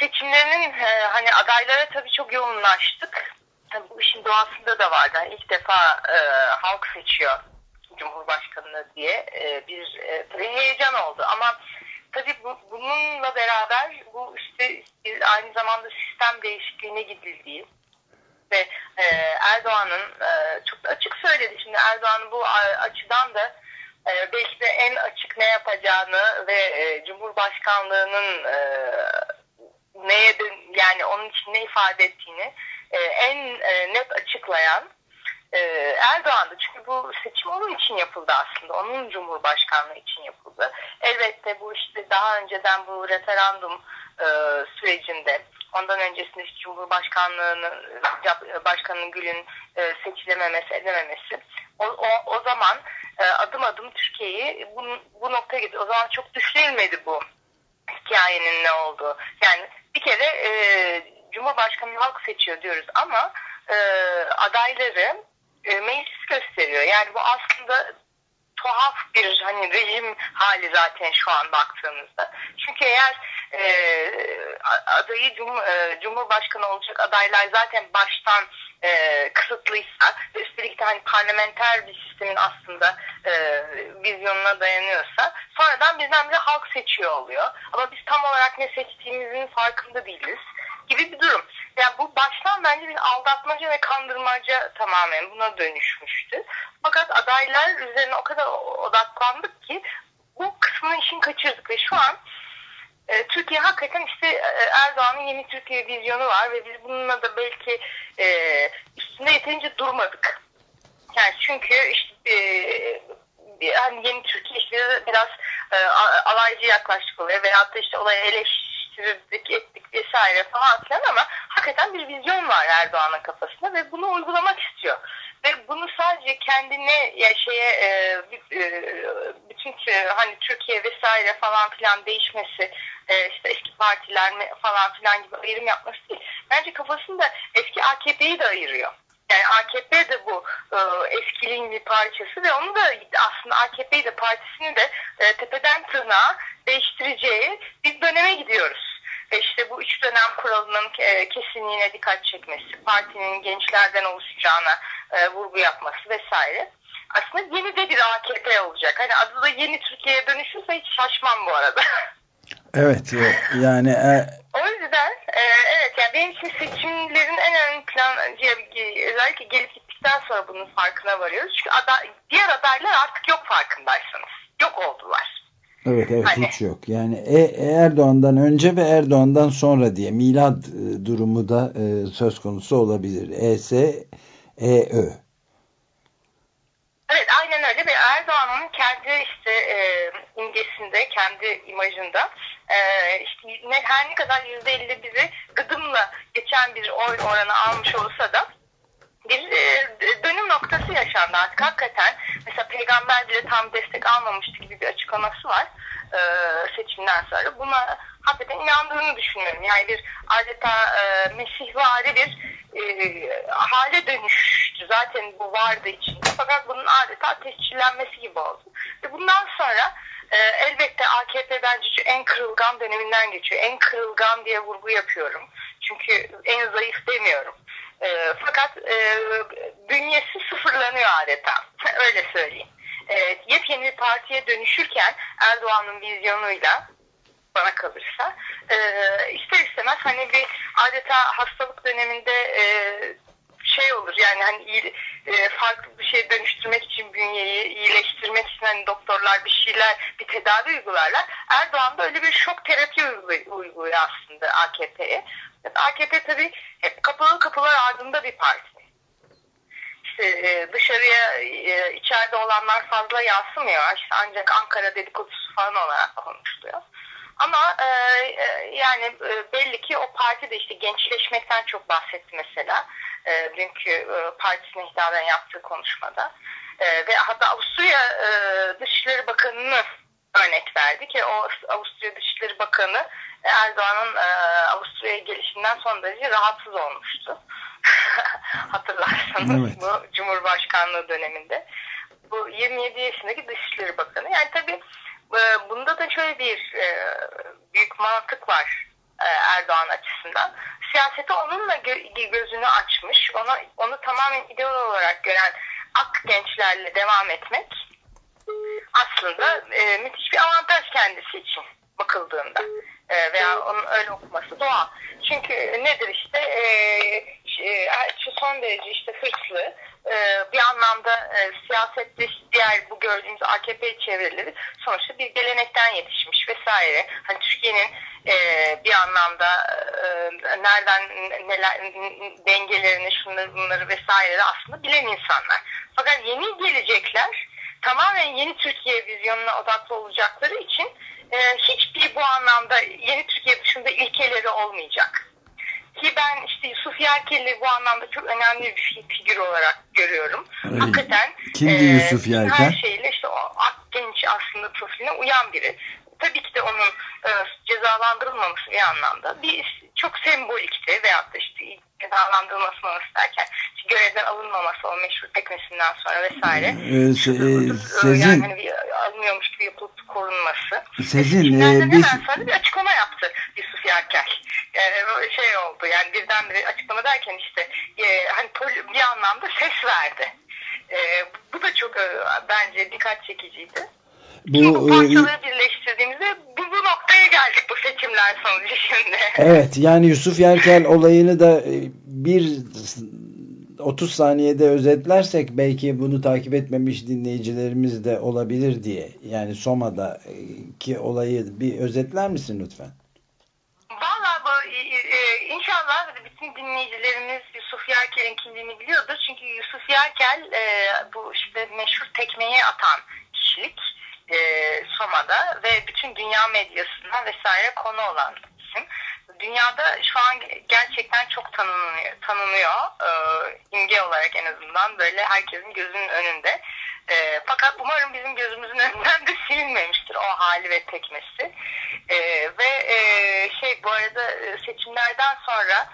Seçimlerinin e, hani adaylara tabii çok yoğunlaştık. Tabii bu işin doğasında da vardı. Hani ilk defa e, halk seçiyor Cumhurbaşkanını diye e, bir e, heyecan oldu. Ama tabii bu, bununla beraber bu işte aynı zamanda sistem değişikliğine gidildiği ve e, Erdoğan'ın e, çok açık söyledi. Şimdi Erdoğan'ın bu açıdan da e, belki de en açık ne yapacağını ve e, Cumhurbaşkanlığının e, neye yani onun için ne ifade ettiğini e, en e, net açıklayan e, Erdoğan'dı. Çünkü bu seçim onun için yapıldı aslında. Onun Cumhurbaşkanlığı için yapıldı. Elbette bu işte daha önceden bu referandum e, sürecinde ondan öncesinde işte Cumhurbaşkanlığının Başkanın Gül'ün e, seçilememesi edememesi o, o, o zaman e, adım adım Türkiye'yi bu, bu noktaya getirdi. O zaman çok düşünülmedi bu hikayenin ne olduğu. Yani bir kere e, Cumhurbaşkanı halk seçiyor diyoruz ama e, adayları e, meclis gösteriyor. Yani bu aslında tuhaf bir hani rejim hali zaten şu an baktığımızda. Çünkü eğer e, adayı cum, e, Cumhurbaşkanı olacak adaylar zaten baştan e, kısıtlıysa üstelik de hani parlamenter bir sistemin aslında e, vizyonuna dayanıyorsa sonradan bizden bile halk seçiyor oluyor. Ama biz tam olarak ne seçtiğimizin farkında değiliz gibi bir durum. Yani bu baştan bence bir aldatmaca ve kandırmaca tamamen buna dönüşmüştü. Fakat adaylar üzerine o kadar odaklandık ki bu kısmını işin kaçırdık ve şu an e, Türkiye hakikaten işte e, Erdoğan'ın yeni Türkiye vizyonu var ve biz bununla da belki e, üstünde yeterince durmadık. Yani çünkü işte e, hani yeni Türkiye işte biraz e, alaycı yaklaştık oluyor veyahut da işte olayı eleştirdik ettik vesaire falan filan ama hakikaten bir vizyon var Erdoğan'ın kafasında ve bunu uygulamak istiyor. Ve bunu sadece kendine ya şeye e, e, bütün e, hani Türkiye vesaire falan filan değişmesi e, işte eski partiler falan filan gibi ayrım yapması değil. Bence kafasında eski AKP'yi de ayırıyor. Yani AKP de bu e, eskiliğin bir parçası ve onu da aslında AKP'yi de partisini de e, tepeden tırnağa değiştireceği bir döneme gidiyoruz. Ve işte bu üç dönem kuralının e, kesinliğine dikkat çekmesi, partinin gençlerden oluşacağına e, vurgu yapması vesaire. Aslında yeni de bir AKP olacak. Hani adı da yeni Türkiye'ye dönüşürse hiç şaşmam bu arada. Evet yani e... o yüzden e, evet yani benim için seçimlerin en önemli plan özellikle gelip gittikten sonra bunun farkına varıyoruz. Çünkü aday, diğer adaylar artık yok farkındaysanız. Yok oldular. Evet evet hani, hiç yok. Yani e, Erdoğan'dan önce ve Erdoğan'dan sonra diye milad e, durumu da e, söz konusu olabilir. ES, EÖ. Evet aynen öyle ve Erdoğan'ın kendi işte e, imgesinde, kendi imajında e, işte ne, her ne kadar yüzde elli bizi gıdımla geçen bir oy oranı almış olsa da bir e, dönüm noktası yaşandı artık hakikaten. Mesela peygamber bile tam destek almamıştı gibi bir açıklaması var e, seçimden sonra. Buna hakikaten inandığını düşünüyorum. Yani bir adeta e, mesihvari bir e, hale dönüştü. Zaten bu vardı içinde. Fakat bunun adeta tescillenmesi gibi oldu. Ve bundan sonra e, elbette AKP bence en kırılgan döneminden geçiyor. En kırılgan diye vurgu yapıyorum. Çünkü en zayıf demiyorum. E, fakat e, bünyesi sıfırlanıyor adeta. Öyle söyleyeyim. E, yepyeni bir partiye dönüşürken Erdoğan'ın vizyonuyla bana kalırsa e, ister istemez hani bir adeta hastalık döneminde e, şey olur yani hani iyi, e, farklı bir şey dönüştürmek için bünyeyi iyileştirmek için hani doktorlar bir şeyler bir tedavi uygularlar. Erdoğan da öyle bir şok terapi uyguluyor aslında AKP'ye. AKP tabii hep kapalı kapılar ardında bir parti. İşte e, dışarıya e, içeride olanlar fazla yansımıyor. İşte ancak Ankara dedikodusu falan olarak konuşuluyor. Ama e, yani belli ki o parti de işte gençleşmekten çok bahsetti mesela. E, dünkü e, partisine hitaben yaptığı konuşmada. Ve hatta Avusturya e, Dışişleri Bakanı'nı örnek verdi ki o Avusturya Dışişleri Bakanı Erdoğan'ın e, Avusturya'ya gelişinden son derece rahatsız olmuştu. Hatırlarsanız evet. bu Cumhurbaşkanlığı döneminde. Bu 27 yaşındaki Dışişleri Bakanı. Yani tabii e, bunda da şöyle bir e, büyük mantık var e, Erdoğan açısından. Siyasete onunla gö gözünü açmış, onu, onu tamamen ideal olarak gören ak gençlerle devam etmek aslında e, müthiş bir avantaj kendisi için bakıldığında e, veya onun öyle okuması doğal. Çünkü nedir işte e, e, şu son derece işte hırslı e, bir anlamda e, siyasette diğer bu gördüğümüz AKP çevreleri sonuçta bir gelenekten yetişmiş vesaire. Hani Türkiye'nin e, bir anlamda e, nereden neler dengelerini şunları bunları vesaire aslında bilen insanlar. Fakat yeni gelecekler tamamen yeni Türkiye vizyonuna odaklı olacakları için e, hiçbir bu anlamda yeni Türkiye dışında ilkeleri olmayacak. Ki ben işte Yusuf Yerkel'i bu anlamda çok önemli bir figür olarak görüyorum. Öyle. Hakikaten Kimdi e, Yusuf Yerkel? her şeyle işte o ak genç aslında profiline uyan biri. Tabii ki de onun e, cezalandırılmaması bir anlamda bir çok sembolikti veyahut da işte cezalandırılması derken görevden alınmaması o meşhur teknesinden sonra vesaire. Ee, se- e, Yani Sezin, hani bir alınmıyormuş gibi yapılıp korunması. Sezin, e, biz- hemen sonra bir açıklama yaptı Yusuf Yerkel. Yani böyle şey oldu yani birdenbire açıklama derken işte e, hani bir anlamda ses verdi. E, bu da çok e, bence dikkat çekiciydi. Şimdi bu bu e, parçaları birleştirdiğimizde bu, bu noktaya geldik bu seçimler sonucu şimdi. evet yani Yusuf Yerkel olayını da e, bir 30 saniyede özetlersek belki bunu takip etmemiş dinleyicilerimiz de olabilir diye. Yani Soma'daki olayı bir özetler misin lütfen? Valla bu e, e, inşallah bütün dinleyicilerimiz Yusuf Yerkel'in kimliğini biliyordur. Çünkü Yusuf Yerkel e, bu işte meşhur tekmeyi atan kişilik e, Soma'da ve bütün dünya medyasına vesaire konu olan isim. Dünyada şu an gerçekten çok tanınıyor, tanınıyor e, imge olarak en azından böyle herkesin gözünün önünde. E, fakat umarım bizim gözümüzün önünden de silinmemiştir o hali ve tekmesi. E, ve e, şey bu arada e, seçimlerden sonra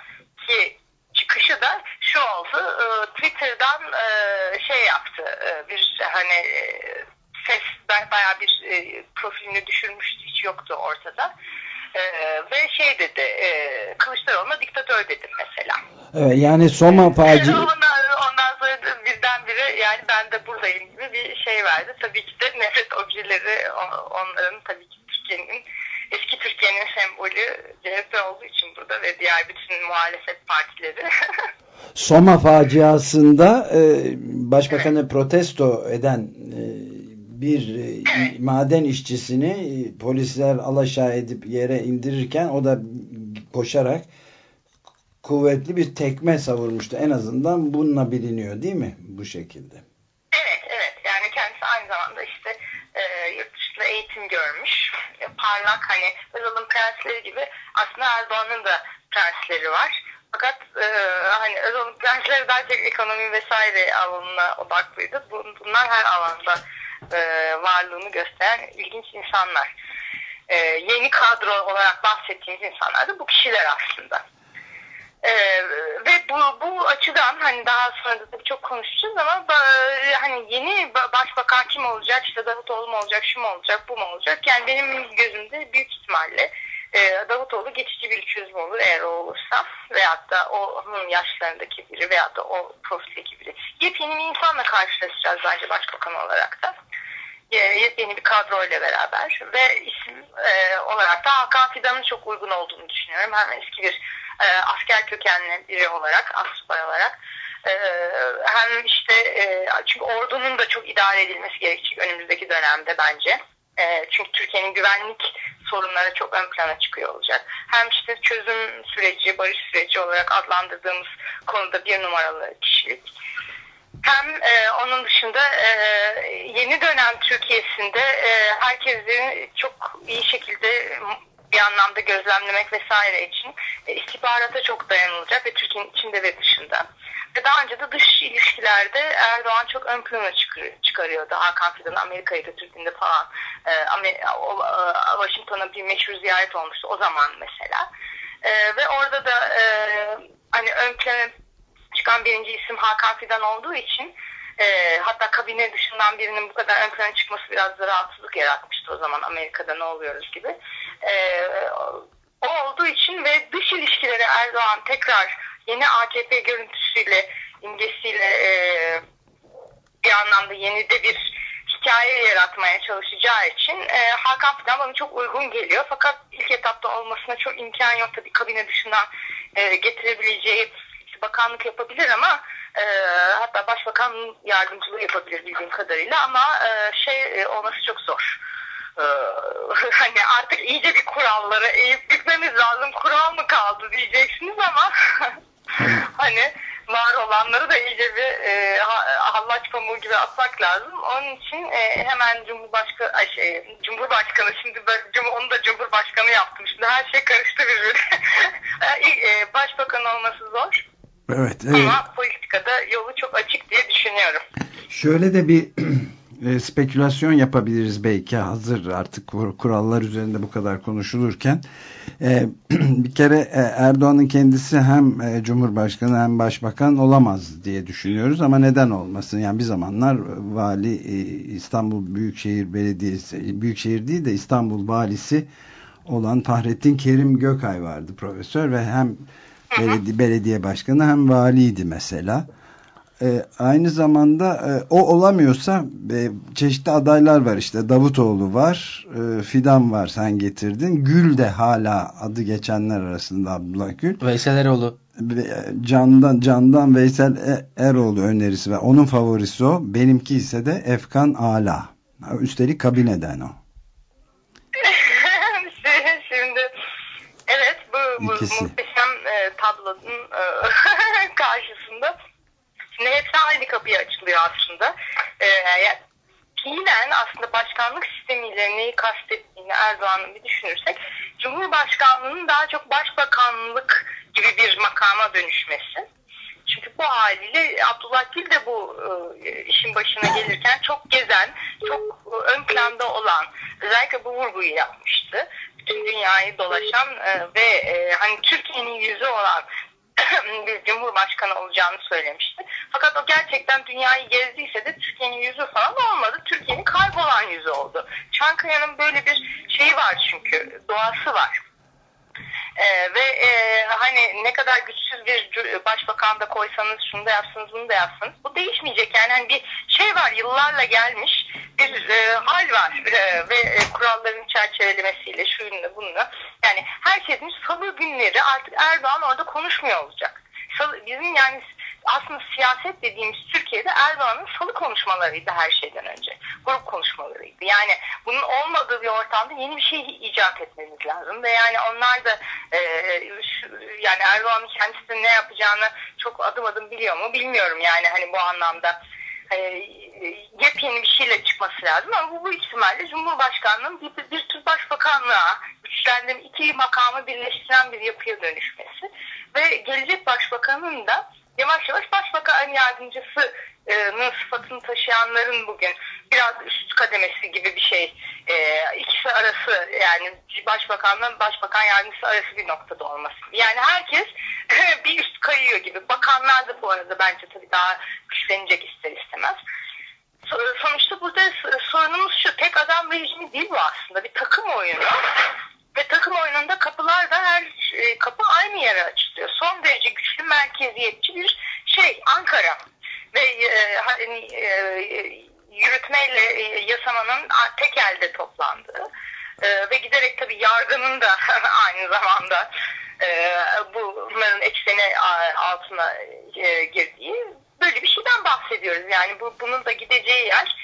ki çıkışı da şu oldu. E, Twitter'dan e, şey yaptı. E, bir hani e, ses bayağı bir e, profilini düşürmüştü. Hiç yoktu ortada. E, ve şey dedi e, Kılıçdaroğlu'na diktatör dedim mesela. Evet, yani Soma faci ondan, ondan sonra birdenbire yani ben de buradayım gibi bir şey verdi. Tabii ki de nefret objeleri onların tabii ki Türkiye'nin eski Türkiye'nin sembolü CHP olduğu için burada ve diğer bütün muhalefet partileri. Soma faciasında e, başbakanı protesto eden e, bir e, maden işçisini e, polisler alaşağı edip yere indirirken o da koşarak kuvvetli bir tekme savurmuştu. En azından bununla biliniyor değil mi bu şekilde? Evet, evet. Yani kendisi aynı zamanda işte e, yurt dışında eğitim görmüş. E, parlak hani Özal'ın prensleri gibi aslında Erdoğan'ın da prensleri var. Fakat e, hani Özal'ın prensleri daha çok ekonomi vesaire alanına odaklıydı. Bun- Bunlar her alanda e, varlığını gösteren ilginç insanlar. E, yeni kadro olarak bahsettiğimiz insanlar da bu kişiler aslında. Ee, ve bu, bu açıdan hani daha sonra da çok konuşacağız ama ba- hani yeni ba- başbakan kim olacak işte Davutoğlu mu olacak şu mu olacak bu mu olacak yani benim gözümde büyük ihtimalle e, Davutoğlu geçici bir çözüm olur eğer o olursa. Veyahut da onun yaşlarındaki biri veyahut da o profildeki biri. Yepyeni bir insanla karşılaşacağız bence başbakan olarak da. E, yepyeni bir kadroyla beraber. Ve isim e, olarak da Hakan Fidan'ın çok uygun olduğunu düşünüyorum. Hem eski bir e, asker kökenli biri olarak, asubay olarak. E, hem işte çünkü ordunun da çok idare edilmesi gerekecek önümüzdeki dönemde bence. Çünkü Türkiye'nin güvenlik sorunları çok ön plana çıkıyor olacak. Hem işte çözüm süreci, barış süreci olarak adlandırdığımız konuda bir numaralı kişilik. Hem e, onun dışında e, yeni dönem Türkiye'sinde e, herkesin çok iyi şekilde bir anlamda gözlemlemek vesaire için e, istihbarata çok dayanılacak ve Türkiye'nin içinde ve dışında. Daha önce de dış ilişkilerde Erdoğan çok ön plana çıkar- çıkarıyordu. Hakan Fidan'ı Amerika'ya götürdüğünde falan. E, e, Washington'a bir meşhur ziyaret olmuştu o zaman mesela. E, ve orada da hani ön plana çıkan birinci isim Hakan Fidan olduğu için hatta kabine dışından birinin bu kadar ön plana çıkması biraz da rahatsızlık yaratmıştı o zaman Amerika'da ne oluyoruz gibi. O olduğu için ve dış ilişkileri Erdoğan tekrar yeni AKP görüntüsüyle, imgesiyle e, bir anlamda yeni de bir hikaye yarat yaratmaya çalışacağı için e, Hakan Fidan bana çok uygun geliyor. Fakat ilk etapta olmasına çok imkan yok. Tabii kabine dışından e, getirebileceği işte bakanlık yapabilir ama e, hatta başbakan yardımcılığı yapabilir bildiğim kadarıyla ama e, şey e, olması çok zor. E, hani artık iyice bir kurallara eğip gitmemiz lazım. Kural mı kaldı diyeceksiniz ama hani var olanları da iyice bir e, ha- hallaç pamuğu gibi atmak lazım. Onun için e, hemen Cumhurbaşkanı ay şey, Cumhurbaşkanı şimdi cum- onu da Cumhurbaşkanı yaptım. Şimdi her şey karıştı birbirine. E, e, Başbakan olması zor. Evet. e, Ama politikada yolu çok açık diye düşünüyorum. Şöyle de bir e, spekülasyon yapabiliriz belki hazır artık kur- kurallar üzerinde bu kadar konuşulurken. E, bir kere e, Erdoğan'ın kendisi hem e, Cumhurbaşkanı hem Başbakan olamaz diye düşünüyoruz ama neden olmasın? Yani bir zamanlar vali e, İstanbul Büyükşehir Belediyesi, Büyükşehir değil de İstanbul valisi olan Fahrettin Kerim Gökay vardı profesör ve hem belediye, belediye başkanı hem valiydi mesela. E, aynı zamanda e, o olamıyorsa e, çeşitli adaylar var işte. Davutoğlu var e, Fidan var sen getirdin. Gül de hala adı geçenler arasında Abdullah Gül. Veysel Eroğlu. E, Candan, Candan Veysel E- Eroğlu önerisi ve onun favorisi o. Benimki ise de Efkan Ala. Üstelik kabineden o. Şimdi evet bu, bu İkisi. muhteşem e, tablonun e, karşısında şimdi hepsi aynı kapıya açılıyor aslında. E, yani, fiilen aslında başkanlık sistemiyle neyi kastettiğini Erdoğan'ın bir düşünürsek Cumhurbaşkanlığının daha çok başbakanlık gibi bir makama dönüşmesi. Çünkü bu haliyle Abdullah Gül de bu e, işin başına gelirken çok gezen, çok e, ön planda olan, özellikle bu vurguyu yapmıştı. Bütün dünyayı dolaşan e, ve e, hani Türkiye'nin yüzü olan bir cumhurbaşkanı olacağını söylemişti. Fakat o gerçekten dünyayı gezdiyse de Türkiye'nin yüzü falan olmadı. Türkiye'nin kaybolan yüzü oldu. Çankaya'nın böyle bir şeyi var çünkü, doğası var. Ee, ve e, hani ne kadar güçsüz bir başbakan da koysanız şunu da yapsanız bunu da yapsanız bu değişmeyecek yani hani bir şey var yıllarla gelmiş bir e, hal var E, ve e, kuralların çerçevelemesiyle şuyunla bununla yani herkesin salı günleri artık Erdoğan orada konuşmuyor olacak. Salı, bizim yani aslında siyaset dediğimiz Türkiye'de Erdoğan'ın salı konuşmalarıydı her şeyden önce. Grup konuşmalarıydı. Yani bunun olmadığı bir ortamda yeni bir şey icat etmemiz lazım. Ve yani onlar da e, şu- yani Erdoğan'ın kendisi ne yapacağını çok adım adım biliyor mu bilmiyorum yani hani bu anlamda. E, yepyeni bir şeyle çıkması lazım ama bu, bu ihtimalle Cumhurbaşkanlığının bir, bir tür başbakanlığa güçlendiren iki makamı birleştiren bir yapıya dönüşmesi ve gelecek başbakanın da yavaş yavaş başbakan yardımcısının sıfatını taşıyanların bugün biraz üst kademesi gibi bir şey e, ikisi arası yani başbakanla başbakan yardımcısı arası bir noktada olması. Yani herkes bir üst kayıyor gibi. Bakanlar da bu arada bence tabii daha güçlenecek ister istemez. So- Sonuçta burada sorunumuz şu tek adam rejimi değil bu aslında bir takım oyunu ve takım oyununda kapılar da her e, kapı aynı yere açılıyor. Son derece güçlü merkeziyetçi bir şey Ankara ve e, hani, e, yürütmeyle e, yasamanın tek elde toplandığı e, ve giderek tabii yargının da aynı zamanda e, bunların ekseni altına e, girdiği böyle bir şeyden bahsediyoruz. Yani bu bunun da gideceği yer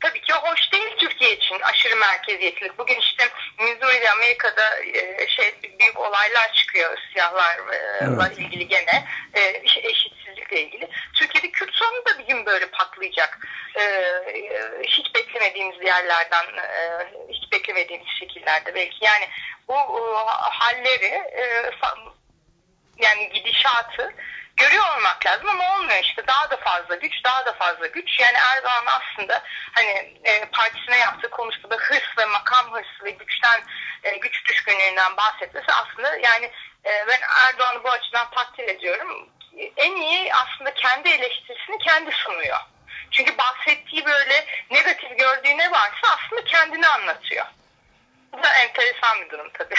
tabii ki hoş değil Türkiye için aşırı merkeziyetlilik. Bugün işte Missouri'de Amerika'da e, şey büyük olaylar çıkıyor siyahlarla Evet. ilgili gene e, eş- eşitsizlikle ilgili. Türkiye'de Kürt sorunu da bir gün böyle patlayacak. E, e, hiç beklemediğimiz yerlerden, e, hiç beklemediğimiz şekillerde belki. Yani bu e, halleri e, yani gidişatı görüyor olmak lazım ama olmuyor işte. Daha da fazla güç daha da fazla güç. Yani Erdoğan aslında hani e, partisine yaptığı konuşmada hırs ve makam hırsı ve güçten e, güç düşkünlüğünden bahsetmesi aslında yani e, ben Erdoğan'ı bu açıdan takdir ediyorum. En iyi aslında kendi eleştirisini kendi sunuyor. Çünkü bahsettiği böyle negatif gördüğü ne varsa aslında kendini anlatıyor Bu da enteresan bir durum tabii.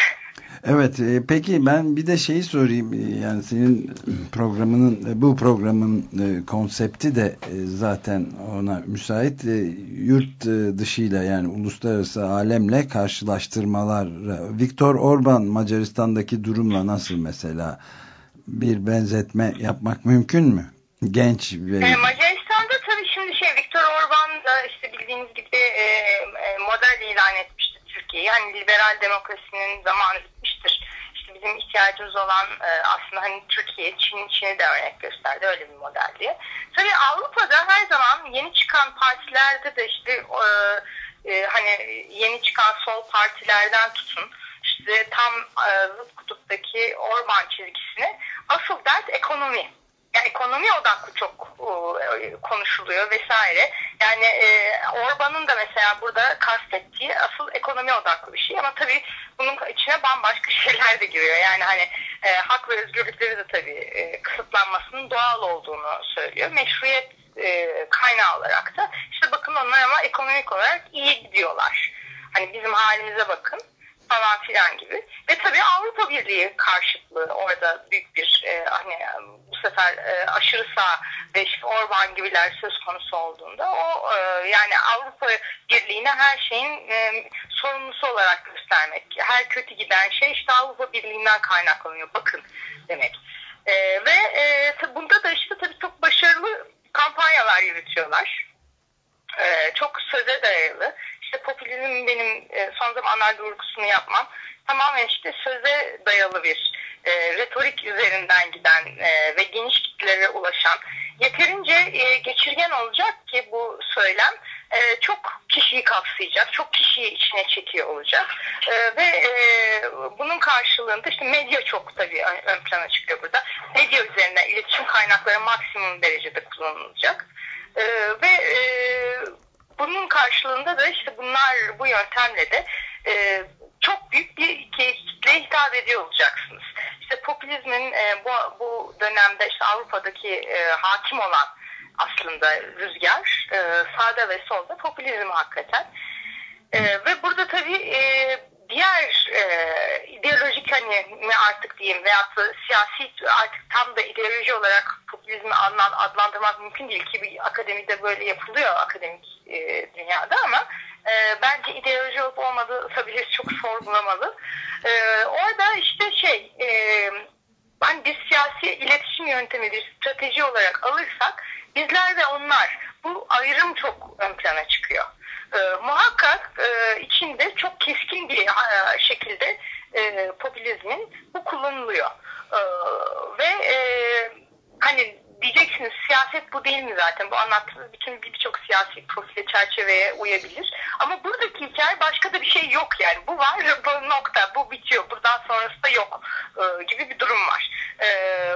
Evet e, peki ben bir de şeyi sorayım E, yani senin programının e, bu programın e, konsepti de e, zaten ona müsait E, yurt e, dışıyla yani uluslararası alemle karşılaştırmalar Viktor Orban Macaristan'daki durumla nasıl mesela bir benzetme yapmak mümkün mü? Genç ve E, Macaristan'da tabii şimdi şey Viktor Orban da işte bildiğiniz gibi e, e, model ilan etmişti Türkiye'yi. Hani liberal demokrasinin zamanı bitmiştir. İşte bizim ihtiyacımız olan e, aslında hani Türkiye, Çin, Çin'i de örnek gösterdi öyle bir model diye. Tabii Avrupa'da her zaman yeni çıkan partilerde de işte e, e, hani yeni çıkan sol partilerden tutun işte tam e, zıt kutuptaki Orban çizgisine asıl dert ekonomi. Yani ekonomi odaklı çok e, konuşuluyor vesaire. Yani e, Orban'ın da mesela burada kastettiği asıl ekonomi odaklı bir şey ama tabii bunun içine bambaşka şeyler de giriyor. Yani hani e, hak ve özgürlükleri de tabii e, kısıtlanmasının doğal olduğunu söylüyor. Meşruiyet e, kaynağı olarak da işte bakın onlar ama ekonomik olarak iyi gidiyorlar. Hani bizim halimize bakın falan filan gibi. Ve tabii Avrupa Birliği karşıtlığı orada büyük bir e, hani sefer e, aşırı sağ işte Orban gibiler söz konusu olduğunda o e, yani Avrupa Birliği'ne her şeyin e, sorumlusu olarak göstermek. Her kötü giden şey işte Avrupa Birliği'nden kaynaklanıyor. Bakın demek. E, ve e, bunda da işte tabii çok başarılı kampanyalar yürütüyorlar. Ee, çok söze dayalı. İşte popülizm benim e, son zamanlarda vurgusunu yapmam. Tamamen işte söze dayalı bir e, retorik üzerinden giden e, ve geniş kitlelere ulaşan yeterince e, geçirgen olacak ki bu söylem e, çok kişiyi kapsayacak, çok kişiyi içine çekiyor olacak E, ve e, bunun karşılığında işte medya çok tabii ön, plana çıkıyor burada. Medya üzerinden iletişim kaynakları maksimum derecede kullanılacak. Ee, ve e, bunun karşılığında da işte bunlar bu yöntemle de e, çok büyük bir kitleye hitap ediyor olacaksınız. İşte popülizmin e, bu, bu dönemde işte Avrupa'daki e, hakim olan aslında rüzgar e, sağda ve solda popülizm hakikaten. E, ve burada tabii e, diğer e, ideolojik hani mi artık diyeyim veyahut da siyasi artık tam da ideoloji olarak popülizmi adlan- adlandırmak mümkün değil ki bir akademide böyle yapılıyor akademik e, dünyada ama e, bence ideoloji olup olmadığı tabii çok sorgulamalı. E, orada işte şey e, hani bir siyasi iletişim yöntemi bir strateji olarak alırsak bizler ve onlar bu ayrım çok ön plana çıkıyor. E, muhakkak e, içinde çok keskin bir e, şekilde e, popülizmin bu kullanılıyor. E, ve e, hani diyeceksiniz siyaset bu değil mi zaten? Bu anlattığınız bütün birçok siyasi profile çerçeveye uyabilir. Ama buradaki hikaye başka da bir şey yok yani. Bu var bu nokta bu bitiyor. Buradan sonrası da yok e, gibi bir durum var. E,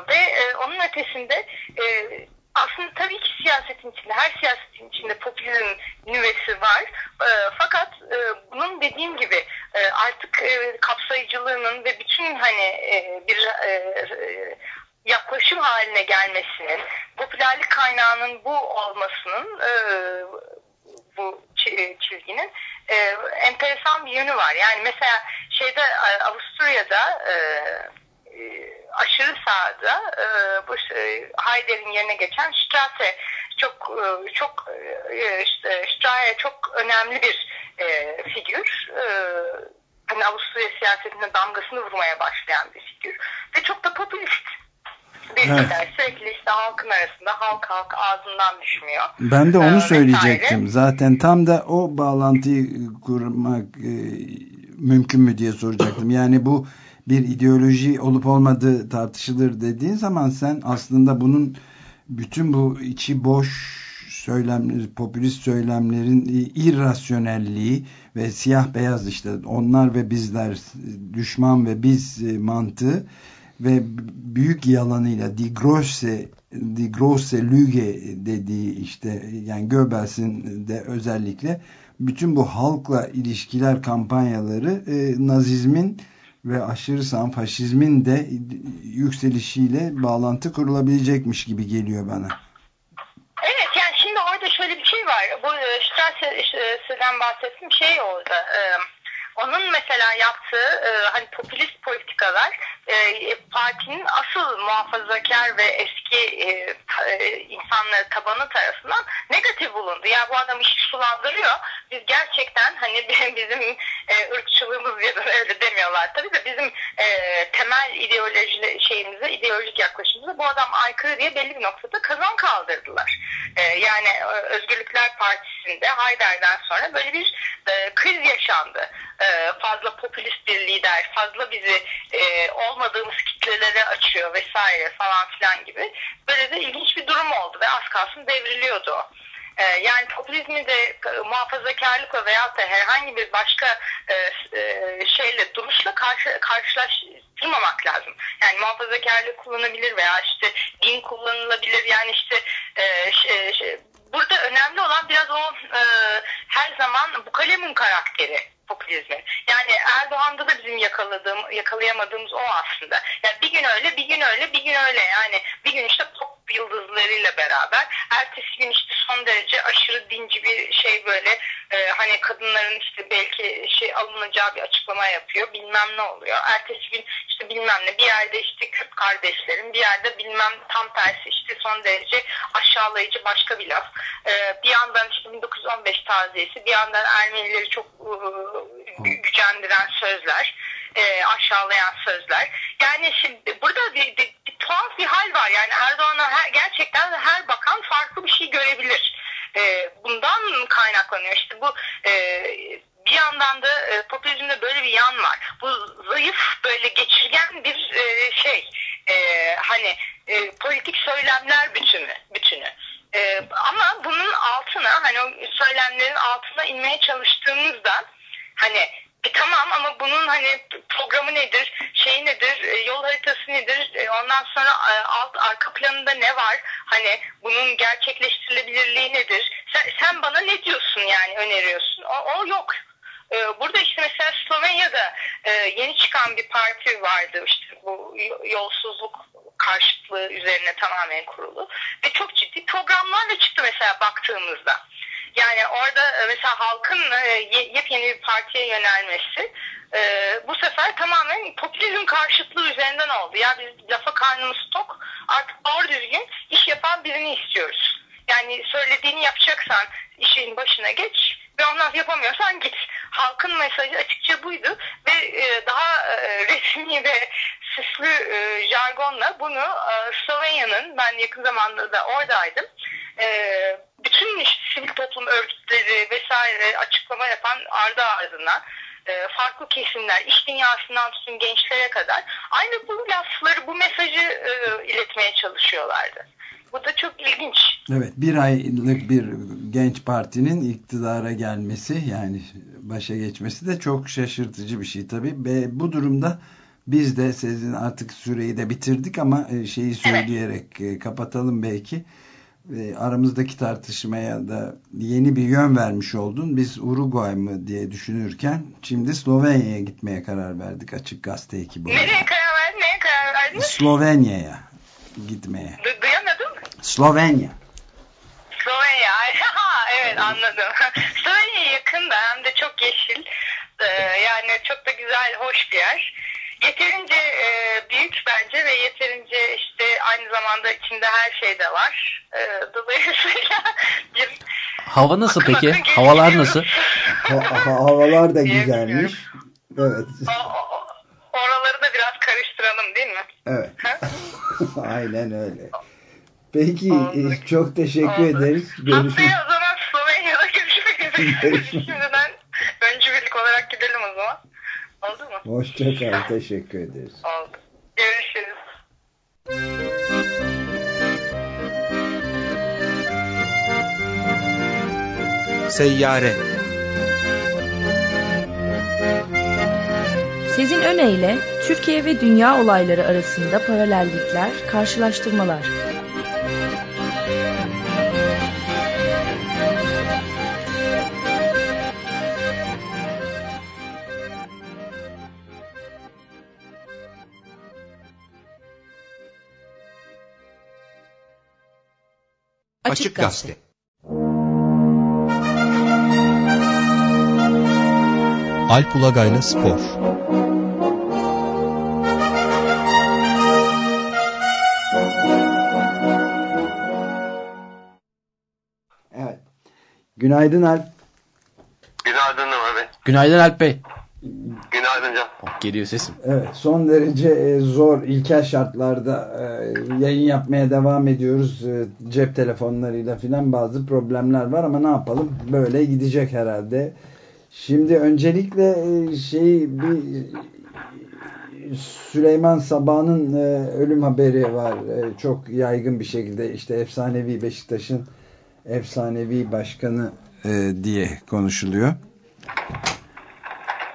ve e, onun ötesinde e, aslında tabii ki siyasetin içinde, her siyasetin içinde popülizm nüvesi var. E, fakat e, bunun dediğim gibi e, artık e, kapsayıcılığının ve bütün hani e, bir e, yaklaşım haline gelmesinin, popülerlik kaynağının bu olmasının e, bu çi- çizginin e, enteresan bir yönü var. Yani mesela şeyde e, Avusturya'da e, e, aşırı sağda e, bu e, Heidel'in yerine geçen Strasse çok e, çok e, işte Strasse çok önemli bir e, figür. E, hani Avusturya siyasetine damgasını vurmaya başlayan bir figür ve çok da popülist bir Evet. lider. Sürekli işte halkın arasında halk halk ağzından düşmüyor. Ben de Ee, onu vesaire. söyleyecektim. Zaten tam da o bağlantıyı kurmak e, mümkün mü diye soracaktım. Yani bu bir ideoloji olup olmadığı tartışılır dediğin zaman sen aslında bunun bütün bu içi boş söylem, popülist söylemlerin irrasyonelliği ve siyah beyaz işte onlar ve bizler düşman ve biz e, mantığı ve büyük yalanıyla Die Grosse, Die Grosse Lüge dediği işte yani Goebbels'in de özellikle bütün bu halkla ilişkiler kampanyaları e, nazizmin ve aşırı sağ faşizmin de yükselişiyle bağlantı kurulabilecekmiş gibi geliyor bana. Evet yani şimdi orada şöyle bir şey var. Bu e, Strasse'den bahsettiğim şey orada. E, onun mesela yaptığı e, hani popülist politikalar e, partinin asıl muhafazakar ve eski e, e, insanları tabanı tarafından negatif bulundu. Yani bu adam işi sulandırıyor. Biz gerçekten hani bizim ırkçılığımız ya da öyle demiyorlar tabii de bizim temel ideoloji şeyimize, ideolojik yaklaşımımıza bu adam aykırı diye belli bir noktada kazan kaldırdılar. Yani Özgürlükler Partisi'nde Haydar'dan sonra böyle bir kriz yaşandı. Fazla popülist bir lider, fazla bizi e, olmadığımız kitlelere açıyor vesaire falan filan gibi. Böyle de ilginç bir durum oldu ve az kalsın devriliyordu o. E, yani popülizmi de e, muhafazakarlıkla veyahut da herhangi bir başka e, e, şeyle duruşla karşı, karşılaştırmamak lazım. Yani muhafazakarlık kullanabilir veya işte din kullanılabilir. Yani işte e, şey, şey, burada önemli olan biraz o e, her zaman bu kalemin karakteri popülizmi. Yani Erdoğan'da da bizim yakaladığım, yakalayamadığımız o aslında. Yani bir gün öyle, bir gün öyle, bir gün öyle. Yani bir gün işte yıldızlarıyla beraber, ertesi gün işte son derece aşırı dinci bir şey böyle e, hani kadınların işte belki şey alınacağı bir açıklama yapıyor. Bilmem ne oluyor. Ertesi gün işte bilmem ne bir yerde işte Kürt kardeşlerin bir yerde bilmem tam tersi işte son derece aşağılayıcı başka bir laf. E, bir yandan işte 1915 taziyesi bir yandan Ermenileri çok e, gücendiren sözler e, aşağılayan sözler. Yani şimdi burada bir, bir, bir tuhaf bir hal var. Yani Erdoğan'a her, gerçekten her bakan farklı bir şey görebilir. E, bundan kaynaklanıyor. İşte bu e, bir yandan da e, popülizmde böyle bir yan var. Bu zayıf böyle geçirgen bir e, şey. E, hani e, politik söylemler bütünü. bütünü. E, ama bunun altına hani o söylemlerin altına inmeye çalıştığımızda hani e, tamam ama bunun hani programı nedir, şey nedir, e, yol haritası nedir, e, ondan sonra e, alt arka planında ne var, hani bunun gerçekleştirilebilirliği nedir? Sen, sen bana ne diyorsun yani öneriyorsun? O, o yok. E, Burada işte mesela Slovenya'da e, yeni çıkan bir parti vardı işte bu yolsuzluk karşıtlığı üzerine tamamen kurulu ve çok ciddi programlarla çıktı mesela baktığımızda. Yani orada e, mesela halkın e, ye- yepyeni bir partiye yönelmesi e, bu sefer tamamen popülizm karşıtlığı üzerinden oldu. Ya biz lafa karnımız tok artık doğru düzgün iş yapan birini istiyoruz. Yani söylediğini yapacaksan işin başına geç ve ondan yapamıyorsan git. Halkın mesajı açıkça buydu ve e, daha e, resmi ve süslü e, jargonla bunu e, Slovenya'nın ben yakın zamanda da oradaydım. E, bütün işte sivil toplum örgütleri vesaire açıklama yapan ardı ardına e, farklı kesimler, iş dünyasından tutun gençlere kadar aynı bu lafları, bu mesajı e, iletmeye çalışıyorlardı. Bu da çok ilginç. Evet bir aylık bir genç partinin iktidara gelmesi yani başa geçmesi de çok şaşırtıcı bir şey tabii. Ve bu durumda biz de sizin artık süreyi de bitirdik ama e, şeyi söyleyerek e, kapatalım belki. E, Aramızdaki tartışmaya da yeni bir yön vermiş oldun. Biz Uruguay mı diye düşünürken şimdi Slovenya'ya gitmeye karar verdik açık gazete ekibi. Nereye karar verdin? Neye karar verdin? Slovenya'ya gitmeye. Slovenya. Slovenya. Ha, evet anladım. Slovenya yakın da hem de çok yeşil. Ee, yani çok da güzel, hoş bir yer. Yeterince e, büyük bence ve yeterince işte aynı zamanda içinde her şey de var. Ee, dolayısıyla bir Hava nasıl akın peki? akın Havalar nasıl? Ha- havalar da güzelmiş. Evet. O- o- oraları da biraz karıştıralım değil mi? Evet. Ha? Aynen öyle. Peki e, çok teşekkür Oldu. ederiz. Görüşürüz. Haftaya o zaman Slovenya'da görüşmek üzere. Görüşmek. Şimdiden öncü birlik olarak gidelim o zaman. Oldu mu? Hoşça kal. Teşekkür ederiz. Oldu. Görüşürüz. Seyyare Sezin Öne Türkiye ve dünya olayları arasında paralellikler, karşılaştırmalar. Açık Gazete. Alp Ulagay'la Spor Evet. Günaydın Alp. Günaydın Ömer Bey. Günaydın Alp Bey. Günaydın Can. Geliyor sesim. Evet, son derece e, zor ilkel şartlarda e, yayın yapmaya devam ediyoruz. E, cep telefonlarıyla filan bazı problemler var ama ne yapalım? Böyle gidecek herhalde. Şimdi öncelikle e, şey bir Süleyman Sabah'ın e, ölüm haberi var. E, çok yaygın bir şekilde işte efsanevi Beşiktaş'ın efsanevi başkanı e, diye konuşuluyor.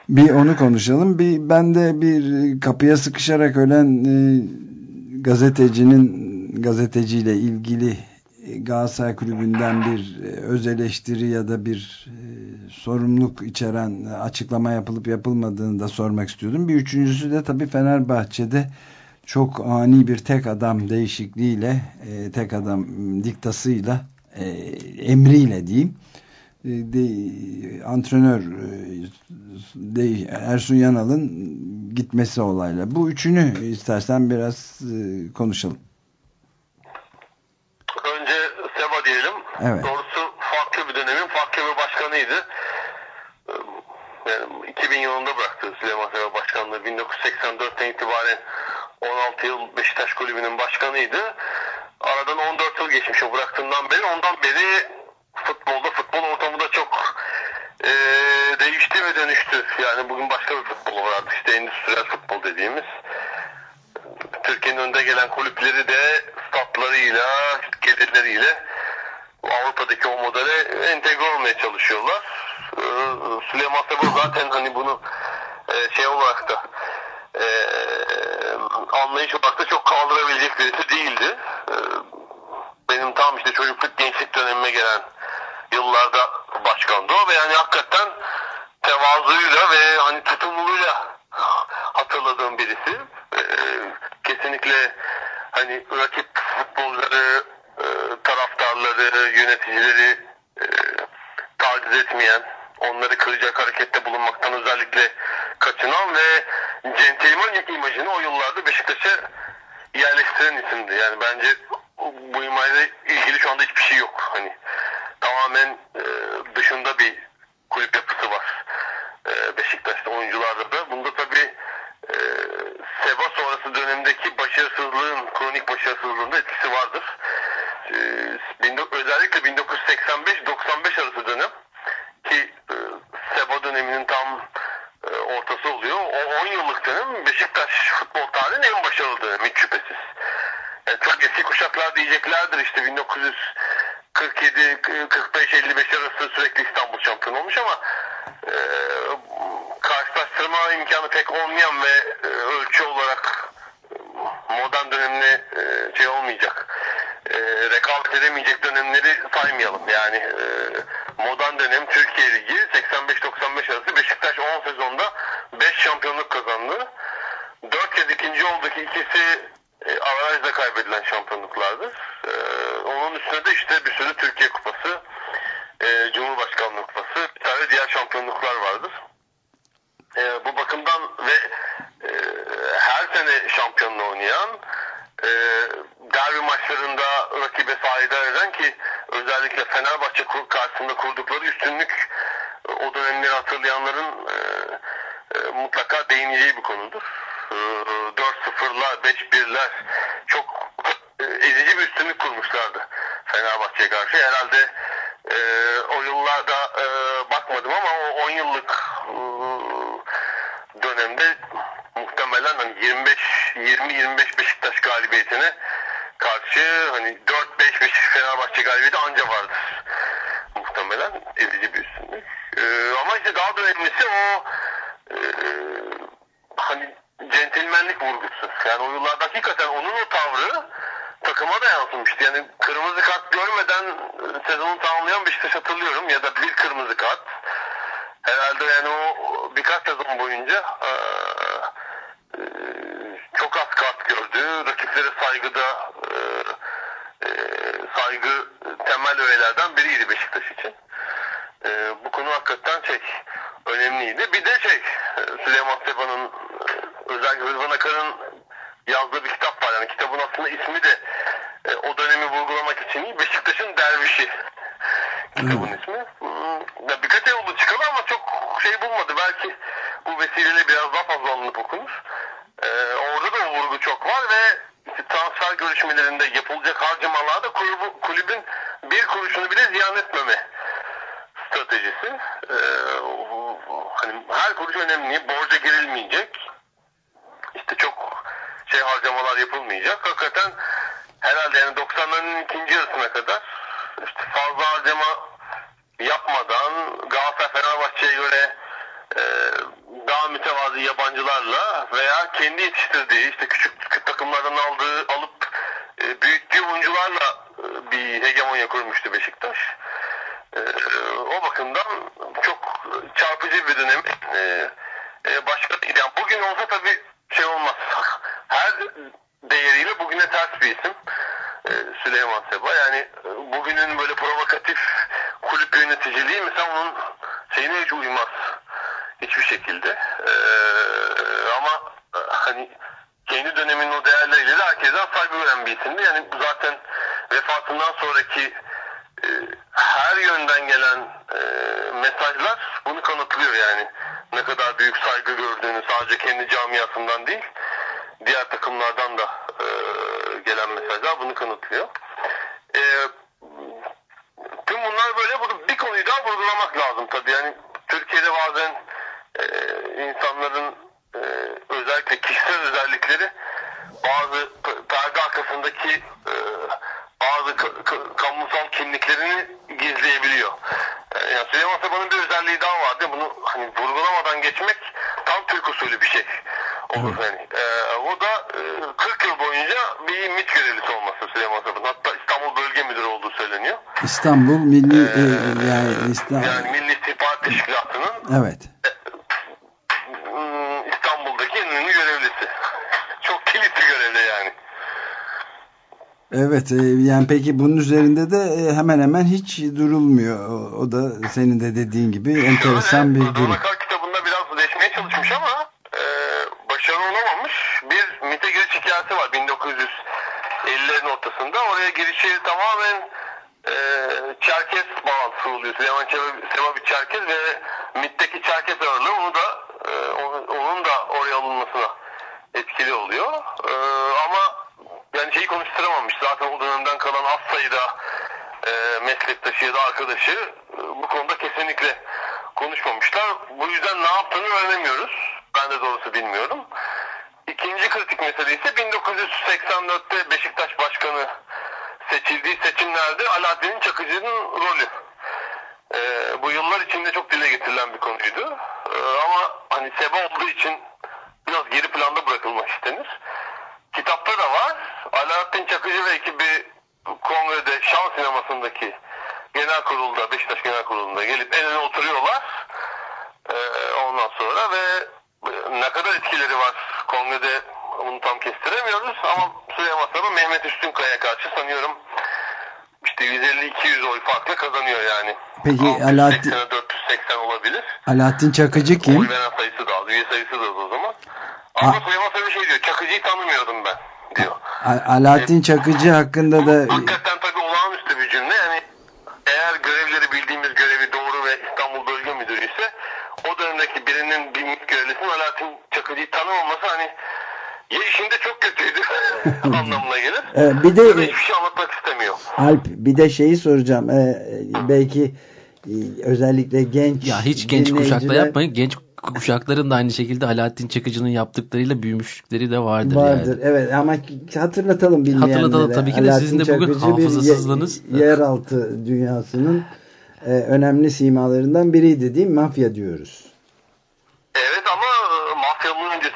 Bir onu konuşalım. Bir ben de bir kapıya sıkışarak ölen e, gazetecinin gazeteciyle ilgili Galatasaray Kulübü'nden bir e, öz eleştiri ya da bir e, sorumluluk içeren açıklama yapılıp yapılmadığını da sormak istiyordum. Bir üçüncüsü de tabii Fenerbahçe'de çok ani bir tek adam değişikliğiyle e, tek adam diktasıyla e, emriyle diyeyim de, antrenör e, de, Ersun Yanal'ın gitmesi olayla. Bu üçünü istersen biraz e, konuşalım. Önce Seba diyelim. Evet. Doğrusu farklı bir dönemin farklı bir başkanıydı. Yani 2000 yılında bıraktı Süleyman Seba başkanlığı. 1984'ten itibaren 16 yıl Beşiktaş Kulübü'nün başkanıydı. Aradan 14 yıl geçmiş o bıraktığından beri. Ondan beri futbolda, futbol ortamı da çok e, değişti ve dönüştü. Yani bugün başka bir futbol var artık. İşte endüstriyel futbol dediğimiz. Türkiye'nin önde gelen kulüpleri de statlarıyla, gelirleriyle Avrupa'daki o modele entegre olmaya çalışıyorlar. Ee, Süleyman Seba zaten hani bunu e, şey olarak da e, anlayış olarak da çok kaldırabilecek birisi değildi. Benim tam işte çocukluk gençlik dönemime gelen yıllarda başkandı o ve yani hakikaten tevazuyla ve hani tutumluluğuyla hatırladığım birisi. Ee, kesinlikle hani rakip futbolcuları, e, taraftarları, yöneticileri e, taciz etmeyen, onları kıracak harekette bulunmaktan özellikle kaçınan ve centilmen imajını o yıllarda Beşiktaş'a yerleştiren isimdi. Yani bence bu imajla ilgili şu anda hiçbir şey yok. Hani tamamen e, dışında bir kulüp yapısı var. E, Beşiktaş'ta oyuncularda da. Bunda tabii e, Seba sonrası dönemdeki başarısızlığın, kronik başarısızlığın da etkisi vardır. E, özellikle 1985-95 arası dönem ki e, Seba döneminin tam e, ortası oluyor. O 10 yıllık dönem Beşiktaş futbol tarihinin en başarılı dönemi şüphesiz. Yani çok eski kuşaklar diyeceklerdir işte 1947 45 55 arası sürekli İstanbul şampiyonu olmuş ama e, karşılaştırma imkanı pek olmayan ve e, ölçü olarak modern dönemine e, şey olmayacak e, rekabet edemeyecek dönemleri saymayalım. Yani e, modern dönem Türkiye Ligi 85-95 arası Beşiktaş 10 sezonda 5 şampiyonluk kazandı. 4 kez ikinci oldu ki ikisi e, avarajla kaybedilen şampiyonluklardır. E, onun üstüne de işte bir sürü Türkiye Kupası, e, Cumhurbaşkanlığı Kupası, bir tane diğer şampiyonluklar vardır. E, bu bakımdan ve e, her sene şampiyonluğu oynayan e, derbi maçlarında rakibe sahiden eden ki özellikle Fenerbahçe karşısında kurdukları üstünlük e, o dönemleri hatırlayanların e, e, mutlaka değineceği bir konudur. E, 4-0'lar, 5-1'ler çok e, ezici bir üstünlük kurmuşlardı Fenerbahçe'ye karşı. Herhalde e, o yıllarda e, bakmadım ama o 10 yıllık e, dönemde muhtemelen hani 25 20-25 Beşiktaş galibiyetine karşı hani 4-5 Beşiktaş Fenerbahçe galibiyeti anca vardır. Muhtemelen ezici bir üstünlük. Ee, ama işte daha da önemlisi o e, hani centilmenlik vurgusu. Yani o yıllarda hakikaten onun o tavrı takıma da yansımıştı. Yani kırmızı kart görmeden e, sezonu tamamlayan Beşiktaş hatırlıyorum ya da bir kırmızı kart. Herhalde yani o birkaç sezon boyunca e, e, çok az kart gördü. Rakiplere saygıda saygı temel öğelerden biriydi Beşiktaş için. Bu konu hakikaten şey önemliydi. Bir de şey Süleyman Seba'nın özellikle Rıdvan Akar'ın yazdığı bir kitap var. Yani kitabın aslında ismi de e, o dönemi vurgulamak için iyi. Beşiktaş'ın Dervişi kitabın ismi. Hmm, ya birkaç ay oldu çıkalı ama çok şey bulmadı. Belki bu vesileyle biraz daha fazla alınıp okunur. Ee, orada da o vurgu çok var ve işte transfer görüşmelerinde yapılacak harcamalarda kulübü, kulübün bir kuruşunu bile ziyan etmeme stratejisi. O- hani her kuruş önemli. Borca girilmeyecek. Şey harcamalar yapılmayacak. Hakikaten herhalde yani 90'ların ikinci yarısına kadar işte fazla harcama yapmadan Galatasaray Fenerbahçe'ye göre e, daha mütevazi yabancılarla veya kendi yetiştirdiği işte küçük takımlardan aldığı alıp e, büyüttüğü oyuncularla e, bir hegemonya kurmuştu Beşiktaş. E, o bakımdan çok çarpıcı bir dönem. E, e, başka yani bugün olsa tabii şey olmaz. Her değeriyle bugüne ters bir isim. E, Süleyman Seba. Yani e, bugünün böyle provokatif kulüp yöneticiliği mesela onun şeyine hiç uymaz. Hiçbir şekilde. E, ama e, hani kendi döneminin o değerleriyle de herkesten saygı gören bir isimdi. Yani zaten vefatından sonraki e, her yönden gelen e, mesajlar bunu kanıtlıyor yani. Ne kadar büyük saygı gördüğünü sadece kendi camiasından değil diğer takımlardan da e, gelen mesajlar bunu kanıtlıyor. E, tüm bunlar böyle burada bir konuyu daha vurgulamak lazım tabii. Yani Türkiye'de bazen e, insanların e, özellikle kişisel özellikleri bazı perde arkasındaki e, bazı ka- ka- kamusal kimliklerini gizleyebiliyor. E, yani Süleyman Sabah'ın bir özelliği daha vardı. Bunu hani vurgulamadan geçmek tam Türk usulü bir şey Yani, e, o da e, 40 yıl boyunca bir MİT görevlisi olması Süleyman Sabah'ın. Hatta İstanbul Bölge Müdürü olduğu söyleniyor. İstanbul Milli Ee, e, yani İstanbul Yani Milli İstihbarat Teşkilatı'nın evet. Hmm, İstanbul'daki en önemli görevlisi. Çok kilit bir görevde yani. Evet e, yani peki bunun üzerinde de e, hemen hemen hiç durulmuyor. O, o da senin de dediğin gibi enteresan bir Rıdvan durum. Akar kitabında biraz değişmeye çalışmış ama e, başarılı olamamış. Bir MİT'e giriş hikayesi var 1950'lerin ortasında. Oraya girişi tamamen e, Çerkes bağlantısı oluyor. Süleyman bir Çerkes ve MİT'teki Çerkes ağırlığı onu da e, onun da oraya alınmasına etkili oluyor. E, ama yani şeyi konuşturamamış. Zaten o dönemden kalan az sayıda e, meslektaşı ya da arkadaşı e, bu konuda kesinlikle konuşmamışlar. Bu yüzden ne yaptığını öğrenemiyoruz. Ben de doğrusu bilmiyorum. İkinci kritik mesele ise 1984'te Beşiktaş Başkanı seçildiği seçimlerde Alaaddin Çakıcı'nın rolü. E, bu yıllar içinde çok dile getirilen bir konuydu. E, ama hani seba olduğu için biraz geri planda bırakılmak istenir. Kitapta da var. Alaaddin Çakıcı ve ekibi kongrede Şan sinemasındaki genel kurulda, Beşiktaş genel kurulunda gelip öne oturuyorlar. Ee, ondan sonra ve ne kadar etkileri var kongrede bunu tam kestiremiyoruz ama Süleyman Sabah Mehmet Üstünkaya karşı sanıyorum işte 150-200 oy farklı kazanıyor yani. Peki 680'e Alaaddin, 480 olabilir. Alaaddin Çakıcı kim? Oy veren sayısı da az, üye sayısı da az o zaman. Ama Ha. Süleyman Sabah şey diyor, Çakıcı'yı tanımıyordum ben diyor. Alaaddin Çakıcı hakkında da Hakikaten tabii olağanüstü bir cümle. Yani eğer görevleri bildiğimiz görevi doğru ve İstanbul Bölge Müdürü ise o dönemdeki birinin bir MİT görevlisinin Alaaddin Çakıcı'yı tanımaması hani ya işinde çok kötüydü anlamına gelir. Ee, bir de- da hiçbir şey anlatmak istemiyor. Alp bir de şeyi soracağım. Ee, belki e, özellikle genç Ya hiç genç kuşakla yapmayın. Genç kuşakların da aynı şekilde Alaaddin Çakıcı'nın yaptıklarıyla büyümüşlükleri de vardır, Vardır. yani. Evet ama hatırlatalım bilmeyenlere. Hatırlatalım tabii ki de sizin de bugün Çakıcı hafızasızlığınız- ye- yeraltı dünyasının e, önemli simalarından biriydi değil mi? Mafya diyoruz.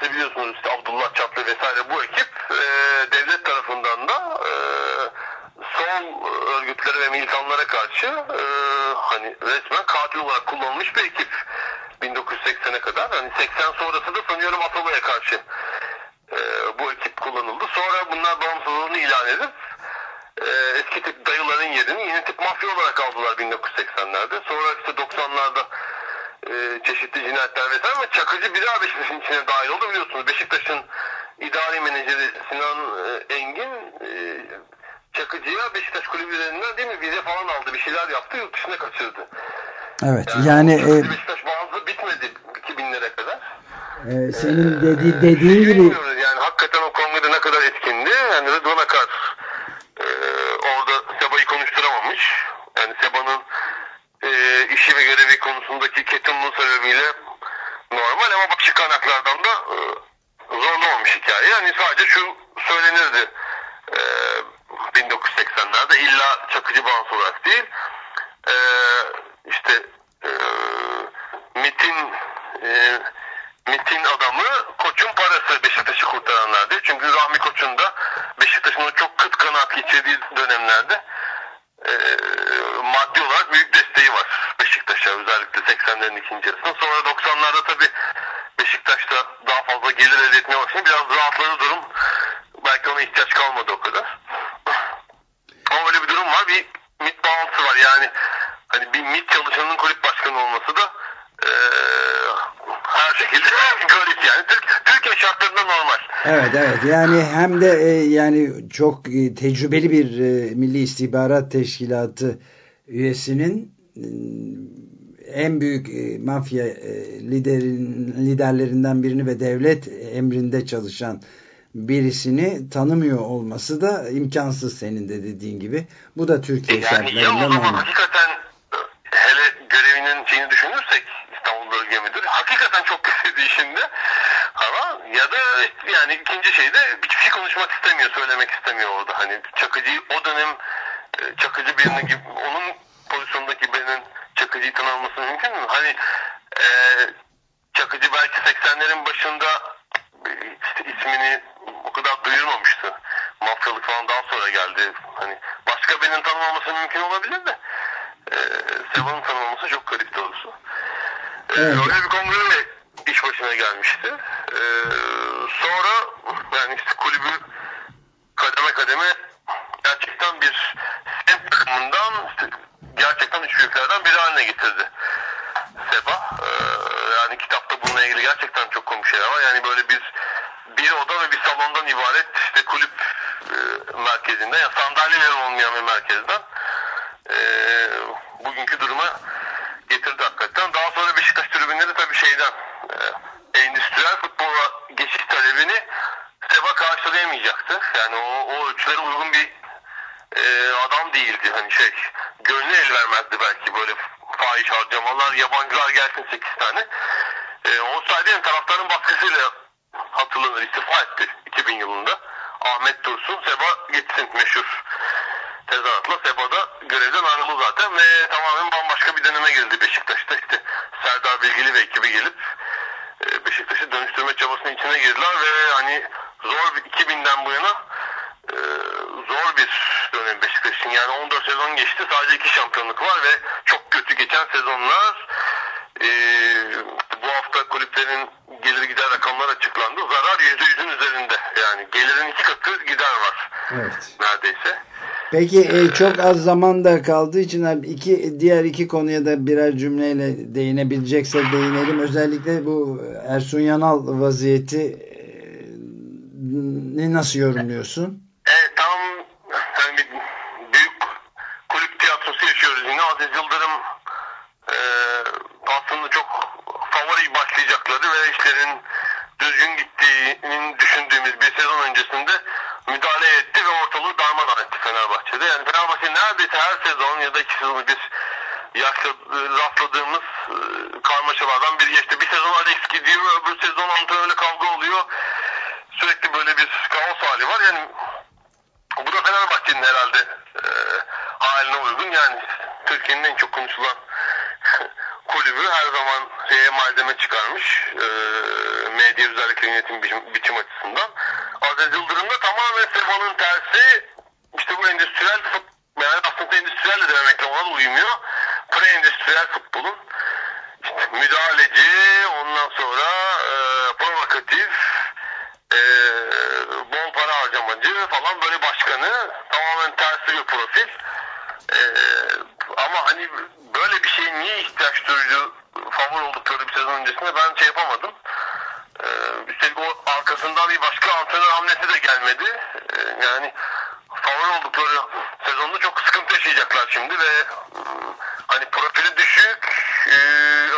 E, öncesi biliyorsunuz işte Abdullah Çatlı vesaire bu ekip e, devlet tarafından da e, sol örgütlere ve militanlara karşı e, hani resmen katil olarak kullanılmış bir ekip 1980'e kadar. Hani 80 sonrası da sanıyorum Atalay'a karşı e, bu ekip kullanıldı. Sonra bunlar bağımsızlığını ilan edip e, eski tip dayıların yerini yeni tip mafya olarak aldılar 1980'lerde. Sonra işte 90'larda e, çeşitli cinayetler vesaire ama Çakıcı bir daha Beşiktaş'ın içine dahil oldu biliyorsunuz. Beşiktaş'ın idari menajeri Sinan e, Engin e, Çakıcı'ya Beşiktaş kulübü üzerinden değil mi vize falan aldı bir şeyler yaptı yurt dışına kaçırdı. Evet yani e, Beşiktaş bazı bitmedi 2000'lere kadar. e, senin dedi, dediğin gibi Bilmiyoruz yani hakikaten o kongrede ne kadar etkindi. Yani Rıdvan Akar e, orada Seba'yı konuşturamamış. Yani Seba'nın e, işi ve görevi konusundaki ketumluğu sebebiyle normal ama başka kaynaklardan da e, zorlamamış hikaye. Yani sadece şu söylenirdi e, 1980'lerde illa Çakıcı bağımsız olarak değil. E, işte e, MIT'in e, MIT'in adamı Koç'un parası Beşiktaş'ı kurtaranlar diye. Çünkü Rahmi Koç'un da Beşiktaş'ın çok kıt kanaat geçirdiği dönemlerde e, maddi olarak büyük desteği var Beşiktaş'a özellikle 80'lerin ikinci yarısında. Sonra 90'larda tabii Beşiktaş'ta daha fazla gelir elde etmeye başladı. Biraz rahatladı durum. Belki ona ihtiyaç kalmadı o kadar. Ama öyle bir durum var. Bir MIT bağlantısı var. Yani hani bir MIT çalışanının kulüp başkanı olması da e, her şekilde garip yani. Türk, Türkiye şartlarında normal. Evet evet yani hem de e, yani çok e, tecrübeli bir e, Milli İstihbarat Teşkilatı üyesinin e, en büyük e, mafya e, liderin liderlerinden birini ve devlet emrinde çalışan birisini tanımıyor olması da imkansız senin de dediğin gibi. Bu da Türkiye Yani ya o şartlarında zaman hakikaten hele görevinin şeyini düşünürsek Bölge Müdürü hakikaten çok kötü işinde ama ya da yani ikinci şey de hiçbir şey konuşmak istemiyor, söylemek istemiyor orada. Hani Çakıcı'yı o dönem e, Çakıcı birinin gibi onun pozisyondaki birinin Çakıcı'yı tanınması mümkün mü? Hani e, Çakıcı belki 80'lerin başında e, işte ismini o kadar duyurmamıştı. Mafyalık falan daha sonra geldi. Hani başka birinin tanınmaması mümkün olabilir de e, Seva'nın tanınmaması çok garip doğrusu. Evet. Öyle bir kongreyle iş başına gelmişti. E, sonra yani işte kulübü kademe kademe gerçekten bir semt takımından gerçekten üç büyüklerden biri haline getirdi. Seba. E, yani kitapta bununla ilgili gerçekten çok komik şeyler var. Yani böyle bir bir oda ve bir salondan ibaret işte kulüp e, merkezinden yani sandalyeleri olmayan bir merkezden e, bugünkü duruma getirdi hakikaten. Daha sonra Beşiktaş tribünleri tabii şeyden e, endüstriyel futbola geçiş talebini Seba karşılayamayacaktı. Yani o, o ölçülere uygun bir e, adam değildi. Hani şey gönlü el vermezdi belki böyle fahiş harcamalar, yabancılar gelsin 8 tane. E, o sayede yani taraftarın baskısıyla hatırlanır istifa etti 2000 yılında. Ahmet Dursun, Seba gitsin meşhur tezahüratla Seba'da görevden ayrıldı zaten ve tamamen bambaşka bir döneme girdi Beşiktaş'ta. İşte Serdar Bilgili ve ekibi gelip e, Beşiktaş'ı dönüştürme çabasının içine girdiler ve hani zor bir 2000'den bu yana e, zor bir dönem Beşiktaş'ın. Yani 14 sezon geçti. Sadece iki şampiyonluk var ve çok kötü geçen sezonlar e, bu hafta kulüplerin gelir gider rakamlar açıklandı. Zarar %100'ün üzerinde. Yani gelirin iki katı gider var Evet. neredeyse. Peki e, çok az zaman da kaldığı için abi iki diğer iki konuya da birer cümleyle değinebileceksek değinelim. Özellikle bu Ersun Yanal vaziyeti e, ne nasıl yorumluyorsun? Evet tam bir büyük kulüp tiyatrosu yaşıyoruz yine. Aziz Yıldırım e, aslında çok favori başlayacakları ve işlerin düzgün gittiğinin düşündüğümüz bir sezon öncesinde müdahale etti ve ortalığı darmadağın etti Fenerbahçe'de. Yani Fenerbahçe neredeyse her sezon ya da iki sezon bir yaşlı, rastladığımız e, karmaşalardan biri geçti. Bir sezon Alex gidiyor, öbür sezon antrenörle kavga oluyor. Sürekli böyle bir kaos hali var. Yani bu da Fenerbahçe'nin herhalde e, haline uygun. Yani Türkiye'nin en çok konuşulan kulübü her zaman şeye malzeme çıkarmış. E, medya özellikle yönetim biçim, biçim açısından. Aziz Yıldırım da tamamen Seba'nın tersi işte bu endüstriyel fut- yani aslında endüstriyel de demekle ona da uymuyor. Pre-endüstriyel futbolun işte müdahaleci, ondan sonra e, provokatif, e, bol para harcamacı falan böyle başkanı tamamen tersi bir profil. E, ama hani böyle bir şey niye ihtiyaç duydu favori oldukları bir sezon öncesinde ben şey yapamadım. Ee, üstelik o arkasından bir başka antrenör hamlesi de gelmedi. Ee, yani favori oldukları sezonda çok sıkıntı yaşayacaklar şimdi ve ıı, hani profili düşük, e,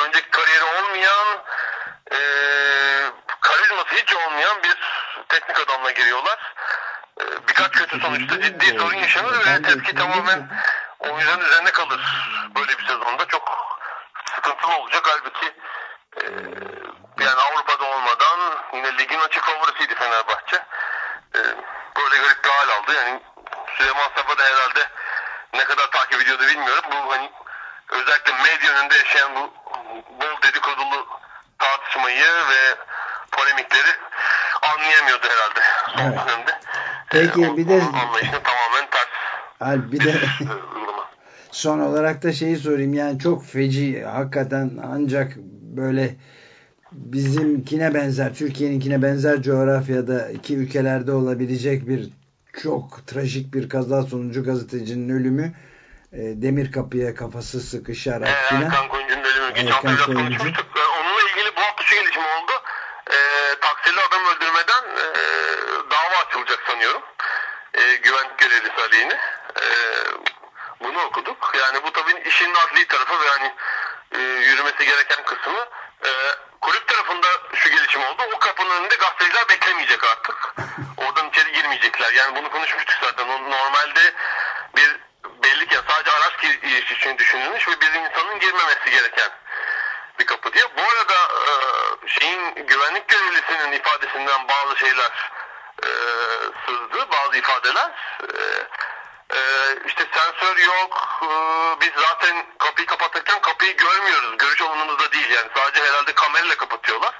önceki kariyeri olmayan, e, karizması hiç olmayan bir teknik adamla giriyorlar. Birkaç kötü sonuçta ciddi sorun yaşanır ve tepki tamamen oyuncuların üzerine kalır. Böyle bir sezonda çok sıkıntılı olacak. Halbuki e, yani Avrupa'da olmadan yine ligin açık favorisiydi Fenerbahçe. E, böyle garip bir hal aldı. Yani Süleyman Saba da herhalde ne kadar takip ediyordu bilmiyorum. Bu hani özellikle medya önünde yaşayan bu bol dedikodulu tartışmayı ve polemikleri anlayamıyordu herhalde son Evet. dönemde. Peki, Ee, bir de- anlayışını tamamen ters Alp bir de e, uygulama. son olarak da şeyi sorayım yani çok feci hakikaten ancak böyle bizimkine benzer Türkiye'ninkine benzer coğrafyada iki ülkelerde olabilecek bir çok trajik bir kaza sonucu gazetecinin ölümü e, demir kapıya kafası sıkışarak Ee, filan Erkan Koyuncu'nun ölümü. Geçen hafta konuşmuştuk. Ee, Onunla ilgili bu hafta şu gelişme oldu. Ee, taksirli adam öldürmeden e, dava sanıyorum. E, güvenlik görevlisi aleyhine. E, bunu okuduk. Yani bu tabii işin adli tarafı ve yani e, yürümesi gereken kısmı. E, kulüp tarafında şu gelişim oldu. O kapının önünde gazeteciler beklemeyecek artık. Oradan içeri girmeyecekler. Yani bunu konuşmuştuk zaten. Normalde bir belli ki sadece araç giriş için düşünülmüş ve bir insanın girmemesi gereken bir kapı diye. Bu arada e, şeyin güvenlik görevlisinin ifadesinden bazı şeyler e, sızdı, bazı ifadeler. E, e, işte sensör yok, e, biz zaten kapıyı kapatırken kapıyı görmüyoruz. Görüş alanımızda değil yani sadece herhalde kamerayla kapatıyorlar.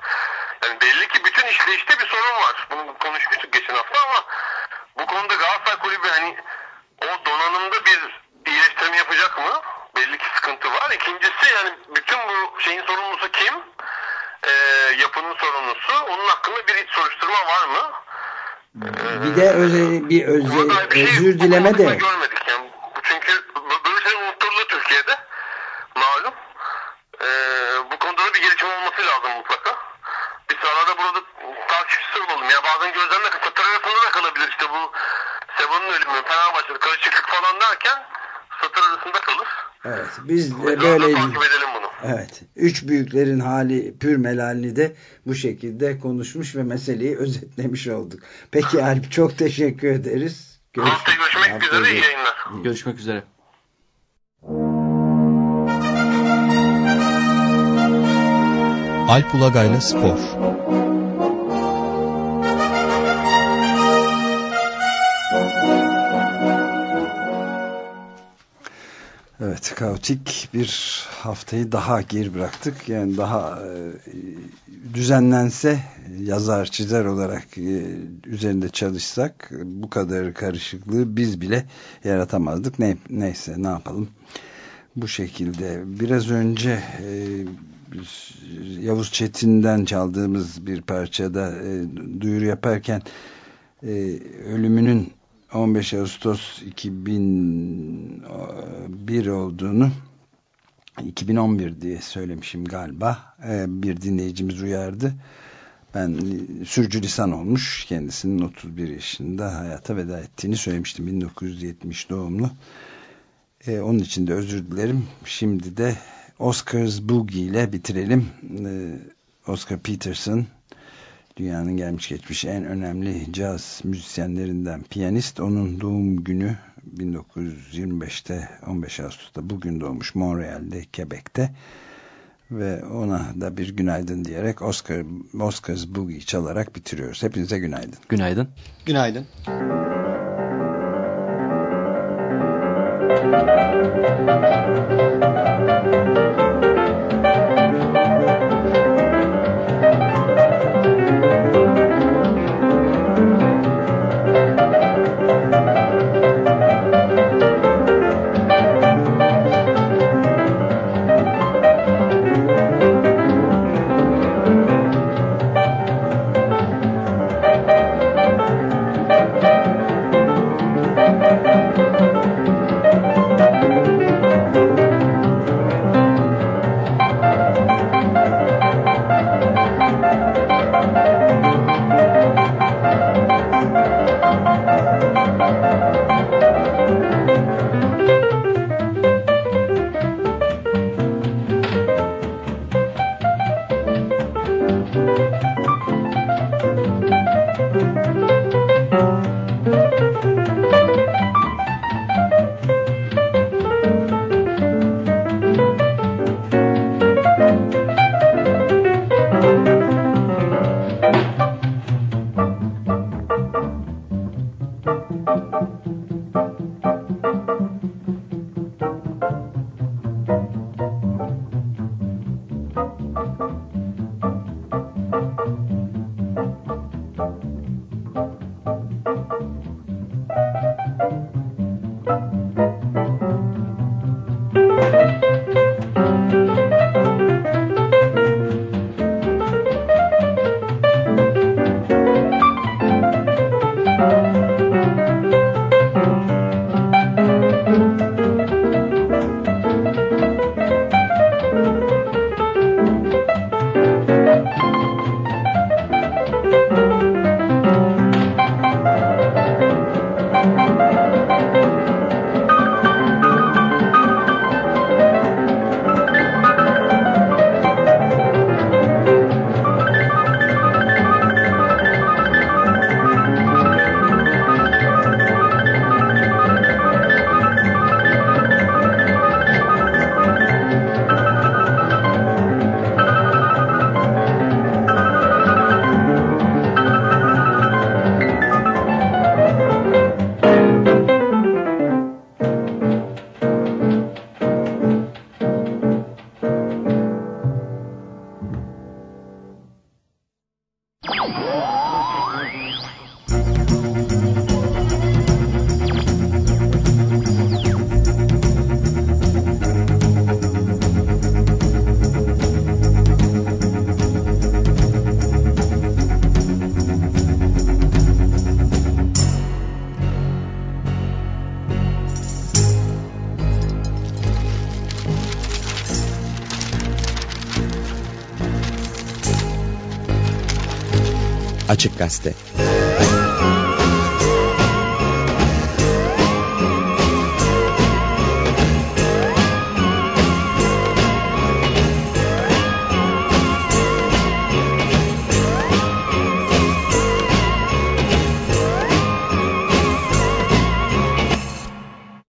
Yani belli ki bütün işleyişte bir sorun var. Bunu konuşmuştuk geçen hafta ama bu konuda Galatasaray Kulübü hani o donanımda bir iyileştirme yapacak mı? Belli ki sıkıntı var. İkincisi yani bütün bu şeyin sorumlusu kim? Ee, yapının sorumlusu. Onun hakkında bir iç soruşturma var mı? Bir de özel, bir özel, bir şey özür dileme de görmedik yani. Çünkü böyle şey unutturuldu Türkiye'de. Malum. Ee, bu konuda da bir gelişme olması lazım mutlaka. Biz arada burada takipçisi olalım. Ya bazen gözden de satır arasında da kalabilir. İşte bu Seba'nın ölümü, Fenerbahçe'de karışıklık falan derken satır arasında kalır. evet biz de böyle takip edelim bunu. Evet. Üç büyüklerin hali pür melalini de bu şekilde konuşmuş ve meseleyi özetlemiş olduk. Peki Alp çok teşekkür ederiz. Görüşmek Haftaya üzere. iyi görüşmek. yayınlar. Görüşmek üzere. Alp Ulagay'la Spor Evet, kaotik bir haftayı daha geri bıraktık. Yani daha e, düzenlense yazar çizer olarak e, üzerinde çalışsak bu kadar karışıklığı biz bile yaratamazdık. Ne, neyse ne yapalım. Bu şekilde biraz önce e, Yavuz Çetin'den çaldığımız bir parçada e, duyuru yaparken e, ölümünün 15 Ağustos 2001 olduğunu 2011 diye söylemişim galiba. Ee, bir dinleyicimiz uyardı. Ben sürcülisan olmuş. Kendisinin 31 yaşında hayata veda ettiğini söylemiştim. 1970 doğumlu. Ee, onun için de özür dilerim. Şimdi de Oscar's Boogie ile bitirelim. Ee, Oscar Peterson dünyanın gelmiş geçmiş en önemli caz müzisyenlerinden piyanist. Onun doğum günü 1925'te 15 Ağustos'ta bugün doğmuş Montreal'de, Quebec'te ve ona da bir günaydın diyerek Oscar Oscar's Boogie çalarak bitiriyoruz. Hepinize günaydın. Günaydın. Günaydın. Thank Açık Gazete